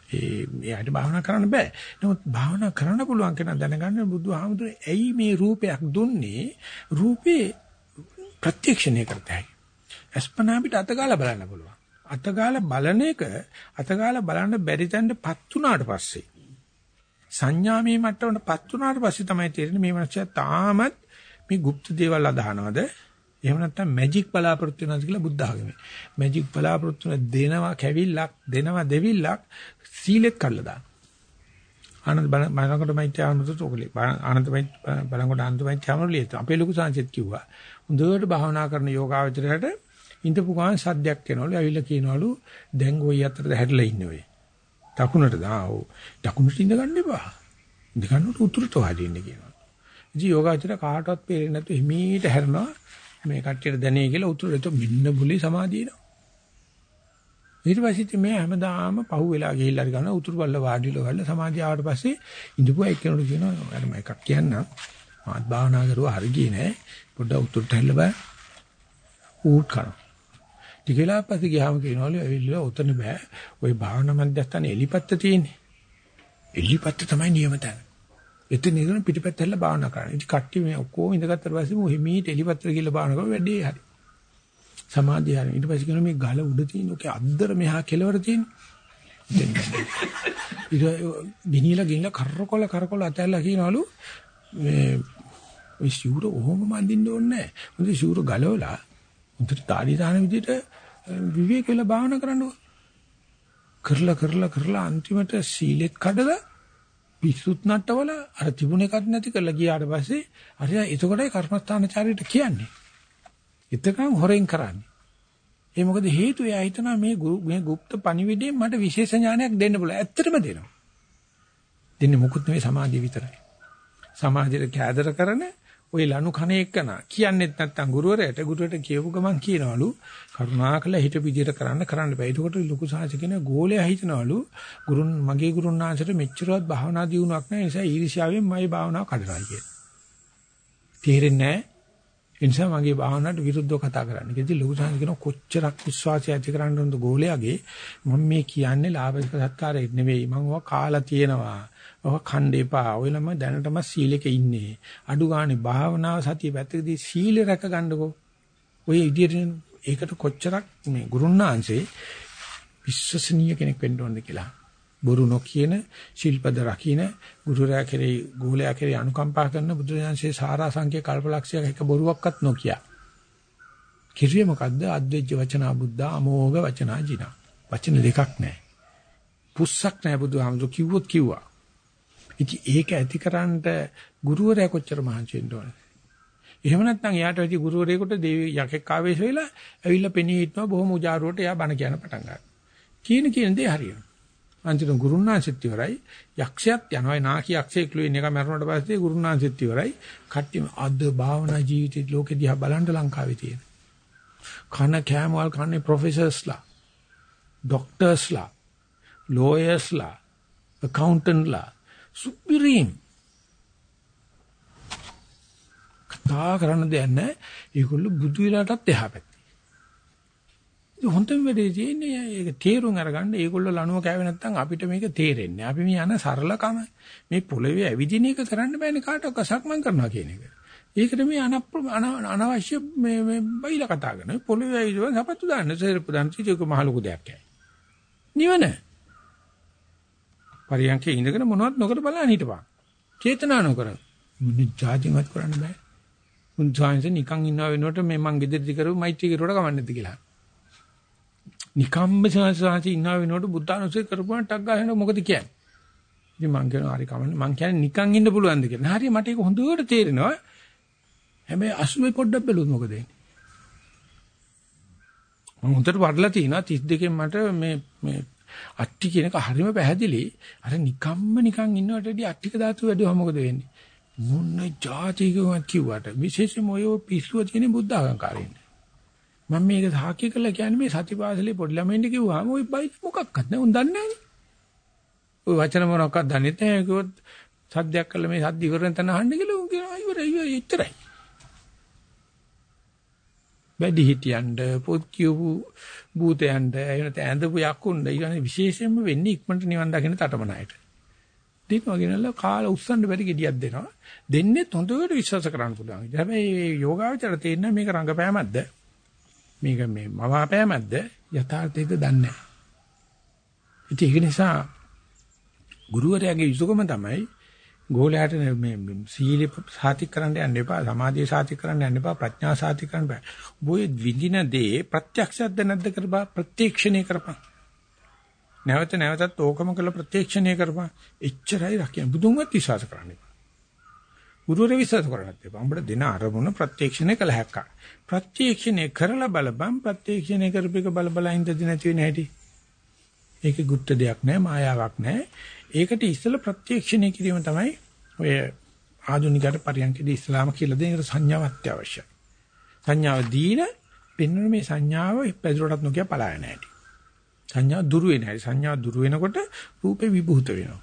ඒ එයාට භාවනා කරන්න බෑ. නමුත් භාවනා කරන්න පුළුවන් කෙනා දැනගන්න බුදුහාමුදුරේ ඇයි මේ රූපයක් දුන්නේ? රූපේ ප්‍රත්‍යක්ෂණය කරතයි. අස්පනා පිට අතගාලා බලන්න පුළුවන්. අතගාලා බලන එක අතගාලා බලන්න බැරි තැනටපත් උනාට පස්සේ සංඥාමේ මට්ටමටපත් උනාට පස්සේ තමයි තේරෙන්නේ මේ මනුස්සයා තාමත් මේ গুপ্ত දේවල් අදහනවද එහෙම නැත්නම් මැජික් බලාපොරොත්තු වෙනවා කියලා බුද්ධ ආගමේ. මැජික් බලාපොරොත්තු වෙන දෙනවා කැවිල්ලක් දෙනවා දෙවිල්ලක් සීලෙත් කඩලා දාන. ආනන්ද බලනකොට මෛත්‍රී ආනන්දට ඔකලේ. ආනන්ද බලනකොට ආනන්ද මෛත්‍රී ආනන්දලිය අපේ ලොකු සංසිත් කිව්වා. හොඳට භාවනා කරන යෝගාවචරයට ඉඳපු ගමන් සද්දයක් එනවලු. ඇවිල්ලා කියනවලු දැන් ওই අතරද හැරිලා ඉන්නේ ඔය. දකුණට දාව. දකුණට ඉඳ ගන්න එපා. ඉඳ ගන්නකොට උතුරට හරින්න කියනවා. ඉතින් යෝගාචර කාටවත් පේන්නේ නැතු හිමීට හැරෙනවා. මේ කට්ටියට දැනේ කියලා උතුරට මෙන්න බුලි සමාධියනවා. ඊට පස්සේ මේ හැමදාම පහු වෙලා ගිහිල්ලා හරි ගන්න උතුරු බල්ල වාඩිලා වල සමාධිය ආවට පස්සේ ඉඳපුවා එක්කෙනෙකුට කියනවා අර මම එකක් කියන්න මාත් භාවනා කරුවා හරි ගියේ නෑ පොඩ්ඩක් උතුරට හැල්ල බෑ ඌට් කරනවා ටික වෙලා පස්සේ ගියාම කියනවලු ඇවිල්ලා උතන බෑ. ওই භාවනා මධ්‍යස්ථානේ එලිපත්ත තියෙන්නේ. එලිපත්ත තමයි නියම තැන. එතන ඉඳන් පිටිපැත්ත හැල්ලා භාවනා කරන්න. ඉතින් කට්ටිය මේ ඔක්කොම ඉඳගත්තට පස්සේ මො හිමීට එලිපත්තට ගිහලා භාවනා කරලා වැඩේ හරි. සමාධිය හරි. ඊට පස්සේ කියනවා මේ ගල උඩ තියෙන ඔකේ අද්දර මෙහා කෙලවර තියෙන්නේ. ඉතින් ගිනිලා ගිනිලා කරකොල කරකොල අතැල්ලා කියනවලු මේ ඔය ශූර ඔහොම මන්දින්න ඕනේ නැහැ. මොකද ශූර ගලවලා උන්ට තාඩි දාන විදිහට විවේක වෙලා භාවනා කරන්න කරලා කරලා කරලා අන්තිමට සීලෙත් කඩලා පිස්සුත් නට්ටවල අර තිබුණ එකක් නැති කරලා ගියාට පස්සේ අර එතකොටයි කර්මස්ථානචාරීට කියන්නේ. එතකන් හොරෙන් කරන්නේ. ඒ මොකද හේතුව එයා හිතනවා මේ මේ গুপ্ত පණිවිඩයෙන් මට විශේෂ ඥානයක් දෙන්න පුළුවන්. ඇත්තටම දෙනවා. දෙන්නේ මොකුත් නෙවෙයි සමාධිය විතරයි. සමාධියට කැදර කරන ওই ලනු කණ එක්කන කියන්නෙත් නැත්තම් ගුරුවරයාට ගුරුවරට කියපු ගමන් කියනවලු කරුණාකර හිත විදියට කරන්න කරන්න බෑ. ඒකට ලොකු සාහිත්‍ය කියන ගෝලයා හිතනවලු ගුරුන් මගේ ගුරුන් ආංශයට මෙච්චරවත් භාවනා දියුණුවක් නැහැ. ඒ නිසා ඊර්ෂ්‍යාවෙන් මගේ භාවනාව කඩනවා කියලා. තේරෙන්නේ නැහැ. ඒ නිසා මගේ භාවනාවට විරුද්ධව කතා කරන්න. ඒකදී ලොකු සාහිත්‍ය කියන කොච්චරක් විශ්වාසය ඇති කරන්න උන්ද ගෝලයාගේ මම මේ කියන්නේ ලාභක සත්කාරයක් නෙවෙයි. මම ඔවා කාලා තියෙනවා. ඔහ ඛණ්ඩ එපා. ඔය ළම දැනටම සීලෙක ඉන්නේ. අඩු ගානේ භාවනාව සතිය පැත්තකදී සීල රැක ගන්නකෝ. ඔය විදියට ඒකට කොච්චරක් මේ ගුරුන්නාංශේ විශ්වසනීය කෙනෙක් වෙන්න ඕනද කියලා. බොරු නොකියන ශිල්පද රකින්න ගුරුරයා කෙරෙහි ගෝලයා කෙරෙහි අනුකම්පා කරන බුදුරජාන්සේ සාරා සංකේ කල්පලක්ෂයක එක බොරුවක්වත් නොකිය. කිරිය මොකද්ද? අද්වේජ්‍ය වචනා බුද්ධා අමෝඝ වචනා ජිනා. වචන දෙකක් නැහැ. පුස්සක් නැහැ බුදුහාමුදුරු කිව්වොත් කිව්වා. ඉතින් ඒක ඇතිකරන්න ගුරුවරයා කොච්චර මහන්සි වෙන්න ඕනද? එහෙම නැත්නම් එයාට වැඩි ගුරුවරයෙකුට දෙවි යකෙක් ආවේශ වෙලා ඇවිල්ලා පෙනී හිටනවා බොහොම උජාරුවට එයා බණ කියන පටන් ගන්නවා. කියන කියන දේ හරියනවා. අන්තිම ගුරුනාංශෙත් ඉවරයි. යක්ෂයත් යනවා. නාකි යක්ෂයෙක් ලුයින් එක මරණයට පස්සේ ගුරුනාංශෙත් ඉවරයි. කට්ටිය අද භාවනා ජීවිතේ ලෝකෙ දිහා බලන්න ලංකාවේ තියෙන. කන කෑමවල් කන්නේ ප්‍රොෆෙසර්ස්ලා, ડોක්ටර්ස්ලා, ලෝයර්ස්ලා, accountantලා සුපිරීම් කතා කරන්න දෙයක් නැහැ. ඒගොල්ලෝ බුදු විලාටත් එහා පැත්තේ. ඒ හොන්තම වෙලේ තියෙන්නේ ඒක තේරුම් අරගන්න ඒගොල්ලෝ ලනුව කෑවේ නැත්නම් අපිට මේක තේරෙන්නේ. අපි මේ යන සරලකම මේ පොළවේ ඇවිදින එක කරන්න බෑනේ කාටවත් සක්මන් කරනවා කියන එක. ඒකට මේ අනවශ්‍ය මේ මේ බයිලා කතා කරන පොළවේ ඇවිදින සපත්තු දාන්න සෙරප්පු දාන්න චිචක මහ ලොකු දෙයක් නිවන පරියන්කේ ඉඳගෙන මොනවත් නොකර බලන්න හිටපන්. චේතනා නොකර. මුනි ජාතිමත් කරන්න බෑ. මුන් ජාන්සේ නිකන් ඉන්නව වෙනකොට මේ මං ගෙදරදි කරුව මෛත්‍රී කරුවට කමන්නේ නැද්ද කියලා. නිකම්ම සාසාසි ඉන්නව වෙනකොට බුද්ධානුසය කරපුවාට ටක් ගහන මොකද කියන්නේ? ඉතින් මං කියනවා හරි කමන්නේ මං කියන්නේ නිකන් ඉන්න පුළුවන්ද කියලා. හරි මට ඒක හොඳට තේරෙනවා. හැබැයි අසුවේ පොඩ්ඩක් බැලුවොත් මොකද වෙන්නේ? මම හොඳට වඩලා තිනවා 32 මට මේ මේ අට්ටි කියන එක හරිම පැහැදිලි. අර නිකම්ම නිකන් ඉන්නවට වැඩිය අට්ටික ධාතු වැඩිව මොකද වෙන්නේ? මොන જાතිකවත් කිව්වට විශේෂයෙන්ම ඔය පිස්සුව තියෙන බුද්ධ ආගම්කාරයින්. මම මේක සාක්ෂි කරලා කියන්නේ මේ සතිපාසලේ පොඩි ළමයින්ට කිව්වම ওই බයි මොකක්වත් නෑ උන් දන්නේ නෑනේ. ওই වචන මොනක්වත් දන්නේ නැහැ කිව්වොත් සද්දයක් කළා මේ සද්ද ඉවරෙන් තන අහන්න කියලා උන් කියනවා ඉවරයි ඉවරයි එච්චරයි. වැඩි හිටියන්ට පොත් කියපු භූතයන්ට එනත ඇඳපු යක්කුන්ට ඊගොනේ විශේෂයෙන්ම වෙන්නේ ඉක්මනට නිවන් දකින්න තටමනයිට. දෙනවා ගෙනල්ලා කාලා උස්සන්න බැරි gediyak දෙනවා. දෙන්නේ හොඳට විශ්වාස කරන්න පුළුවන්. හැබැයි මේ යෝගාවචර තේන්න මේක රංගපෑමක්ද? මේක මේ මවාපෑමක්ද? යථාර්ථයද දන්නේ නැහැ. ඒක නිසා ගුරුවරයාගේ යුතුයකම තමයි ගෝලයාට මේ සීල සාතික් කරන්න යන්න එපා සමාධිය සාතික් කරන්න යන්න එපා ප්‍රඥා සාතික් කරන්න බෑ. ඔබේ විඳින දේ ප්‍රත්‍යක්ෂයක්ද නැද්ද කරපන් ප්‍රත්‍යක්ෂණය කරපන්. නැවත නැවතත් ඕකම කළ ප්‍රත්‍යක්ෂණය කරපන්. එච්චරයි රකින්න. බුදුන්වත් විශ්වාස කරන්න එපා. ගුරුවරයා විශ්වාස කරන්නත් එපා. උඹට දෙන අරමුණ ප්‍රත්‍යක්ෂණය කළ හැක්කා. ප්‍රත්‍යක්ෂණය කරලා බලපන් ප්‍රත්‍යක්ෂණය කරපේක බල බල ඉඳදී නැති වෙන හැටි. ඒකේ গুপ্ত දෙයක් නැහැ මායාවක් නැහැ. ඒකට ඉස්සෙල්ලා ප්‍රත්‍යක්ෂණය කිරීම තමයි ඔය ආධුනිකයට පරියන්කදී ඉස්ලාම කියලා දෙන සංඥාවක් අත්‍යවශ්‍යයි. සංඥාව දීන පෙන්වන මේ සංඥාව පැදුරටත් නොකිය පලාය නැහැටි. සංඥා දුරු වෙන හැටි. සංඥා දුරු වෙනකොට රූපේ විභූත වෙනවා.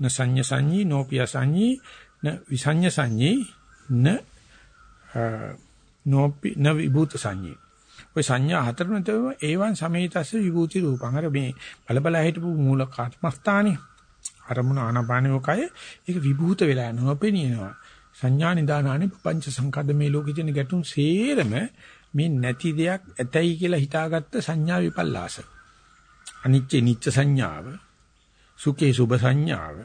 න සංඤ සංඤී නෝපිය සංඤී න විසඤ්ඤ සංඤී න නෝපි න විභූත සංඤී ওই සංඥා හතරම තමයි ඒවන් සමේතස්ස විභූති රූපං. අර මේ බලබල හිටපු මූල කර්මස්ථානේ අරමුණ ආනපානියෝකය ඒක විභූත වෙලා නොපෙනියනවා. සංඥා නිදානානි පංච සංකද්ද මේ ලෝකෙ තියෙන ගැටුම් සේරම මේ නැති දෙයක් ඇතයි කියලා හිතාගත්ත සංඥා විපල්ලාස. අනිච්ච නිච්ච සංඥාව, සුඛේ සුභ සංඥාව,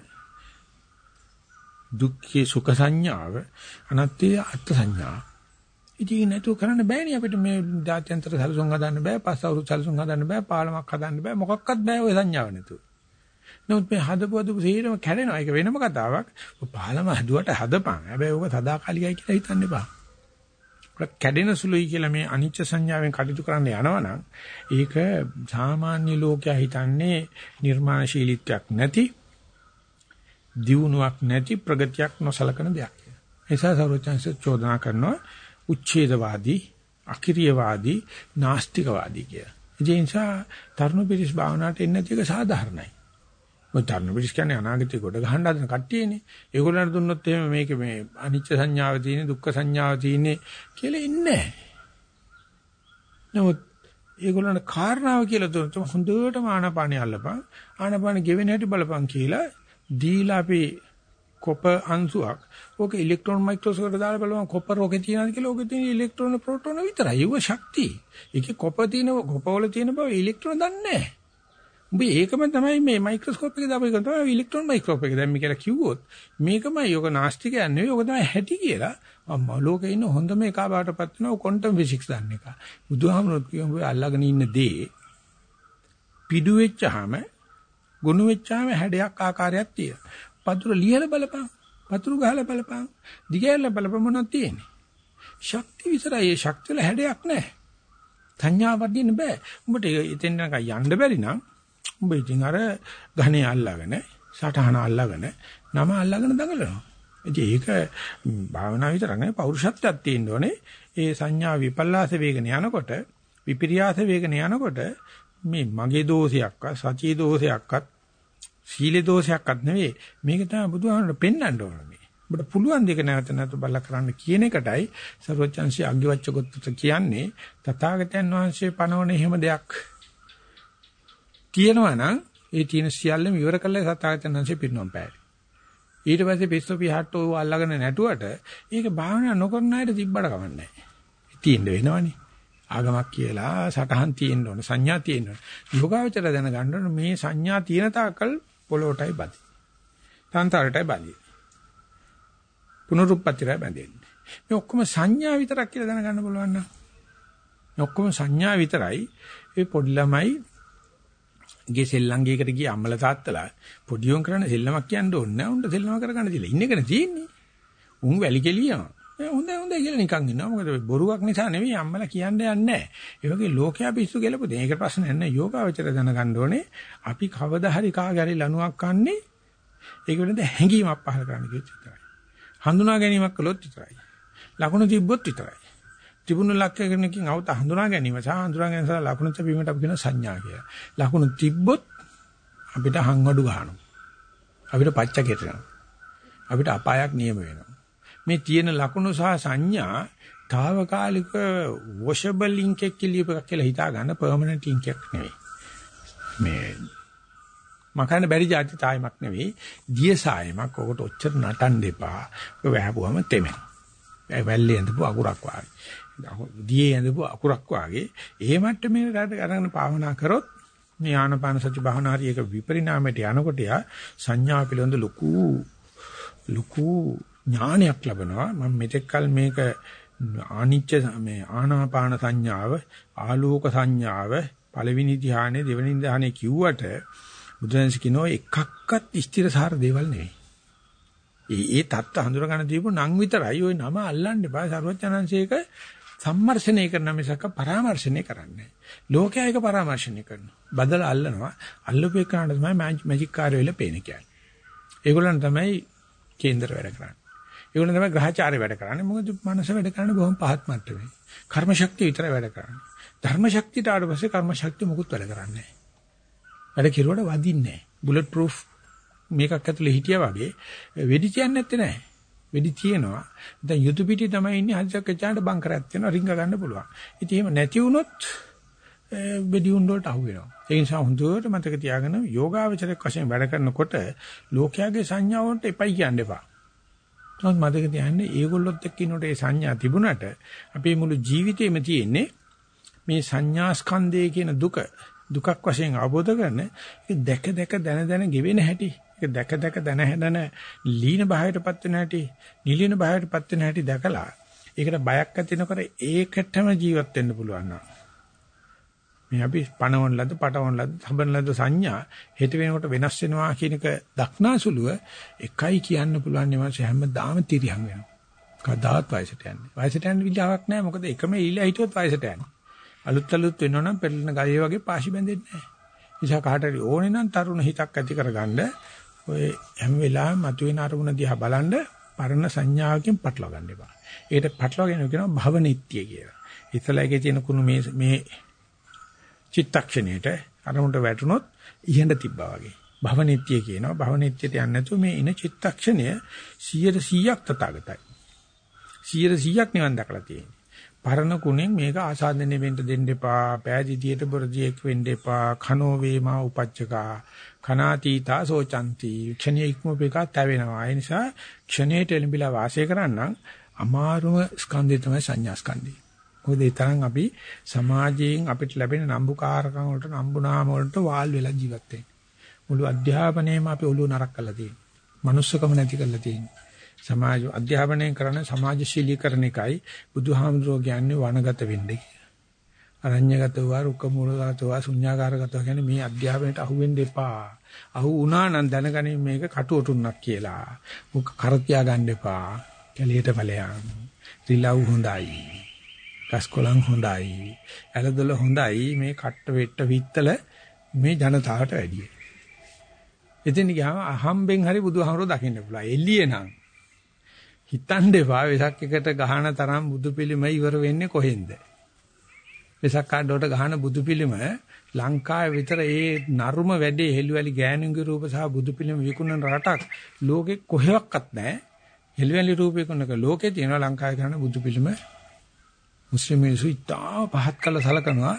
දුක්ඛේ සුඛ සංඥාව, අනත්තේ අත්ථ සංඥාව. ඉතින් නැතුව කරන්න බෑනේ අපිට මේ ජාත්‍යන්තර සැලසුම් හදන්න බෑ, පස් අවුරුදු සැලසුම් හදන්න බෑ, පාලමක් හදන්න බෑ, මොකක්වත් බෑ ওই සංඥාව නැතුව. නමුත් මේ හදපු හදපු සීරම කැඩෙනවා. ඒක වෙනම කතාවක්. ඔය පාලම හදුවට හදපන්. හැබැයි ඕක සදාකාලිකයි කියලා හිතන්න එපා. ඔක කැඩෙන සුළුයි කියලා මේ අනිච්ච සංඥාවෙන් කටයුතු කරන්න යනවනම් ඒක සාමාන්‍ය ලෝකයා හිතන්නේ නිර්මාණශීලීත්වයක් නැති දියුණුවක් නැති ප්‍රගතියක් නොසලකන දෙයක්. ඒ නිසා සර්වචන්ස චෝදනා කරනවා උච්ඡේදවාදී, අකිරියවාදී, නාස්තිකවාදී කියලා. ඒ නිසා තරුණ පිරිස් භාවනාවට එන්නේ නැති එක සාධාරණයි. මොකද තරුණ පිරිස් කියන්නේ අනාගතේ කොට ගහන්න හදන කට්ටියනේ. ඒගොල්ලන්ට දුන්නොත් එහෙම මේක මේ අනිච්ච සංඥාව තියෙන, දුක්ඛ සංඥාව තියෙන කියලා ඉන්නේ නමුත් ඒගොල්ලන්ට කාරණාව කියලා දුන්නොත් හොඳටම ආනාපානිය අල්ලපන්. ආනාපාන ගෙවෙන හැටි බලපන් කියලා දීලා අපි කොප අංශුවක් ඕක ඉලෙක්ට්‍රෝන මයික්‍රොස්කෝප් එකට දාලා බලුවම කොපර් ඕකේ තියනවාද කියලා ඕකේ තියෙන ඉලෙක්ට්‍රෝන ප්‍රෝටෝන විතරයි. ඒව ශක්තිය. ඒකේ කොප තියෙන කොපවල තියෙන බව ඉලෙක්ට්‍රෝන දන්නේ නැහැ. උඹ ඒකම තමයි මේ මයික්‍රොස්කෝප් එකේ දාපු එක තමයි ඉලෙක්ට්‍රෝන මයික්‍රොස්කෝප් එක දැම්මි කියලා කිව්වොත් මේකමයි යෝග නාස්තිකයක් නෙවෙයි යෝග තමයි හැටි කියලා අම්මා ලෝකේ ඉන්න හොඳම එක බාටපත් වෙනවා ක්වොන්ටම් ෆිසික්ස් දන්න එක. බුදුහාමුදුරුවෝ කියමු අල්ලගෙන ඉන්න දේ පිඩු වෙච්චාම ගුණ වෙච්චාම හැඩයක් ආකාරයක් තියෙනවා. පතුර ලියලා බලපන්. පතුරු ගහලා බලපන්. දිගහැරලා බලපන් මොනවද තියෙන්නේ? ශක්තිය විතරයි. ඒ ශක්තිය වල හැඩයක් නැහැ. සංඥා වදින්න බෑ. උඹට එතෙන් යන්න බැරි නම් උඹ ඉතින් අර ඝනේ අල්ලගෙන, සටහන අල්ලගෙන, නම අල්ලගෙන දඟලනවා. ඉතින් ඒක භාවනා විතර නෙවෙයි පෞරුෂත්වයක් තියෙන්න ඕනේ. ඒ සංඥා විපල්ලාස වේගන යනකොට, විපිරියාස වේගන යනකොට මේ මගේ දෝෂයක්වත්, සචී දෝෂයක්වත් සීලේ දෝෂයක්වත් නෙවෙයි. මේක තමයි බුදුහාමර පෙන්වන්න ඕනේ. ඔබට පුළුවන් දෙක නැවත නැවත බල කරන්න කියන එකටයි සර්වචන්සි අග්ගිවච්ඡ ගොත්තට කියන්නේ තථාගතයන් වහන්සේ පනවන එහෙම දෙයක් තියෙනවා නම් ඒ තියෙන සියල්ලම ඉවර කළා තථාගතයන් වහන්සේ පිරිනොම් පෑවේ. ඊට පස්සේ පිස්සු පිහට්ටෝ අල්ලගෙන නැටුවට ඒක භාවනා නොකරන අයට තිබ්බට කමන්නේ නැහැ. තියෙන්න වෙනවනේ. ආගමක් කියලා සටහන් තියෙන්න ඕන සංඥා තියෙන්න ඕන. යෝගාවචර දැනගන්න ඕන මේ සංඥා තියෙන තාකල් පොළොටයි බඳි. තන්තරටයි බඳි. පුනරුත්පත්තිරයි බඳින්නේ. මේ ඔක්කොම සංඥා විතරක් කියලා දැනගන්න පුළුවන් නම් මේ ඔක්කොම සංඥා විතරයි ඒ පොඩි ළමයි ගේ සෙල්ලංගයකට ගිය අම්මලා තාත්තලා පොඩි උන් කරන සෙල්ලමක් කියන්න ඕනේ නැහැ. උන්ට සෙල්ලම කරගන්න තියලා ඉන්න එකනේ තියෙන්නේ. උන් වැලි කෙලියම. ඒ හොඳයි හොඳයි කියලා නිකන් ඉන්නවා. මොකද බොරුවක් නිසා නෙවෙයි අම්මලා කියන්න යන්නේ නැහැ. ඒ වගේ ලෝකයා පිස්සු කියලා පුතේ. ඒක ප්‍රශ්නයක් නෑ. යෝගාවචර දැනගන්න ඕනේ. අපි කවදා හරි කාගරි ලණුවක් කන්නේ ඒක වෙනද හැංගීමක් පහල කරන්න කිව්වොත් විතරයි. හඳුනා ගැනීමක් කළොත් විතරයි. ලකුණු තිබ්බොත් විතරයි. තිබුණු ලක්ෂණකින් අවත හඳුනා ගැනීම සහ හඳුනා ගැනීම සහ ලකුණු තිබීමට අපි කියන සංඥා කියලා. ලකුණු තිබ්බොත් අපිට හංවඩු ගහනවා. අපිට පච්ච කෙටෙනවා. අපිට අපායක් නියම වෙනවා. මේ තියෙන ලකුණු සහ සංඥා తాවකාලික වොෂබල් ලින්ක් එකක් කියලා හිතා ගන්න පර්මනන්ට් ලින්ක් එකක් නෙවෙයි. මේ මකන්න බැරි જાති තායමක් නෙවෙයි දිය සායමක්. ඔකට ඔච්චර නටන්න එපා. ඔය වැහපුවම තෙමෙන. ඒ වැල්ලේ ඇඳපු අකුරක් වාගේ. දියේ ඇඳපු අකුරක් වාගේ. ඒ මට්ටමේ අරගෙන භාවනා කරොත් මේ ආනපාන සති භාවනා හරි එක විපරිණාමයට යනකොට යා සංඥා පිළිබඳ ලොකු ලොකු ඥානයක් ලැබෙනවා. මම මෙතෙක්කල් මේක අනිච්ච මේ ආනාපාන සංඥාව ආලෝක සංඥාව පළවෙනි ධ්‍යානෙ දෙවෙනි ධ්‍යානෙ කිව්වට බුදුන්ස කියනෝ එකක්වත් ස්ථිරසාර දේවල් නෙවෙයි. ඒ ඒ தත්ත හඳුර ගන්න දීපු නම් විතරයි ওই නම අල්ලන්න. එපා. සර්වඥාන්සේක සම්මර්ෂණය කරන මිසක පරාමර්ශණය කරන්නේ ලෝකයා එක පරාමර්ශණය කරනවා. බදලා අල්ලනවා. අල්ලපු එකට තමයි මැජික් කාර්ය වෙලා පේන කියන්නේ. ඒගොල්ලන් තමයි කේන්දර වැඩ කරන්නේ. ඒගොල්ලන් තමයි ග්‍රහචාරය වැඩ කරන්නේ. මොකද මනස වැඩ කරන්නේ බොහොම පහත් මට්ටමේ. කර්ම ශක්තිය විතරයි වැඩ කරන්නේ. ධර්ම ශක්තියට ආවට පස්සේ කර්ම ශක්තිය මුකුත් වැඩ කරන්නේ නැහැ. වැඩ කෙරුවට වදින්නේ නැහැ. බුලට් ප්‍රූෆ් මේකක් ඇතුලේ හිටියා වගේ වෙඩි තියන්නේ නැත්තේ නෑ. වෙඩි තියෙනවා. දැන් යුතු පිටි තමයි ඉන්නේ හදිසියක් එචාන්ට බංකරයක් තියෙනවා රිංග ගන්න පුළුවන්. ඉතින් එහෙම නැති වුණොත් වෙඩි උණ්ඩ වලට අහු වෙනවා. ඒ නිසා හොඳට මතක තියාගන්න යෝගාවචරයක් වශයෙන් වැඩ කරනකොට ලෝකයාගේ සංඥාවන්ට එපයි කියන්න එපා. නමුත් මතක තියාගන්න ඒගොල්ලොත් එක්ක ඉන්නකොට ඒ සංඥා තිබුණට අපේ මුළු ජීවිතේම තියෙන්නේ මේ සංඥා ස්කන්ධය කියන දුක දුකක් වශයෙන් අවබෝධ කරන ඒක දැක දැක දන දන ගෙවෙන හැටි ඒක දැක දැක දන හැදන ලීන භාවයටපත් වෙන හැටි නිලීන භාවයටපත් වෙන හැටි දැකලා ඒකට බයක් ඇති නොකර ඒකටම ජීවත් වෙන්න පුළුවන් මේ අපි පණවන ලද පටවන ලද හබන ලද සංඥා හෙට වෙනකොට වෙනස් වෙනවා කියන එක දක්නාසුලුව එකයි කියන්න පුළුවන් නේ මාස හැමදාම තිරියම් වෙනවා. කවදාවත් වයසට යන්නේ වයසට යන්න විලාවක් නැහැ. මොකද එකම ඊළා හිටියොත් වයසට යන්නේ. අලුත් අලුත් වෙනවනම් පෙරලෙන ගලේ වගේ පාසි බැඳෙන්නේ නැහැ. නිසා කාට හරි ඕනේ නම් තරුණ හිතක් ඇති කරගන්න ඔය හැම වෙලාවෙම මතුවෙන අරමුණ දිහා බලන්න පරණ සංඥාවකින් පටලවා ගන්න එපා. ඒකට පටලවාගෙන කියනවා භවනිත්‍ය කියලා. ඉතලයේ තියෙන කුණු මේ මේ චිත්තක්ෂණයට අරමුණට වැටුනොත් ඉහෙඳ තිබ්බා වගේ. භවනිත්‍ය කියනවා. භවනිත්‍යට යන්නේ නැතුව මේ ඉන චිත්තක්ෂණය 100%ක් තථාගතයි. 100%ක් නිවන් දැකලා තියෙනවා. පරණ කුණෙන් මේක ආසාදනය වෙන්න දෙන්න එපා. පෑදීතියට බොරදියෙක් වෙන්න එපා. කනෝ වේමා උපච්චකා. කනාතීතා සෝචಂತಿ. ක්ෂණයේ ඉක්මවපේක තැවෙනවා. ඒ නිසා ක්ෂණයට එළඹිලා වාසය කරන්නම් අමාරුම ස්කන්ධය තමයි සංඥා ස්කන්ධය. මොකද ඒ තරම් අපි සමාජයෙන් අපිට ලැබෙන නම්බුකාරකම් වලට නම්බුනාම වලට වාල් වෙලා ජීවත් වෙන්නේ. මුළු අධ්‍යාපනයේම අපි ඔළුව නරක් කරලා තියෙනවා. manussකම නැති කරලා තියෙනවා. සමාජ අධ්‍යාපනය කරන සමාජශීලීකරණ එකයි බුදුහාමුදුරුවෝ කියන්නේ වනගත වෙන්නේ කියලා. අරඤ්‍යගතව රුක්ක මූලගතව ශුන්‍යාකාරගතව කියන්නේ මේ අධ්‍යාපනයට අහු වෙන්න එපා. අහු වුණා නම් දැනගනින් මේක කටුවටුන්නක් කියලා. මුක කරතියා ගන්න එපා. කැලියට ඵලයන්. රිලව් හොඳයි. කස්කොලන් හොඳයි. ඇලදොල හොඳයි. මේ කට්ට වෙට්ට විත්තල මේ ජනතාවට වැඩි. එතන ගියාම අහම්බෙන් හරි බුදුහාමුදුරුවෝ දකින්න පුළුවන්. එළියේ නම් හිතන්න එපා වෙසක් එකට ගහන තරම් බුදු පිළිම ඉවර වෙන්නේ කොහෙන්ද? වෙසක් කාඩේට ගහන බුදු පිළිම ලංකාවේ විතර ඒ නරුම වැඩේ හෙළුවලි ගෑනුන්ගේ රූප සහ බුදු පිළිම විකුණන රටක් ලෝකෙ කොහෙවත් නැහැ. හෙළුවලි රූපේ කොනක ලෝකේ තියෙන ලංකාවේ කරන බුදු පිළිම මුස්ලිම් මිනිස්සු ඉතා පහත් කළ සලකනවා.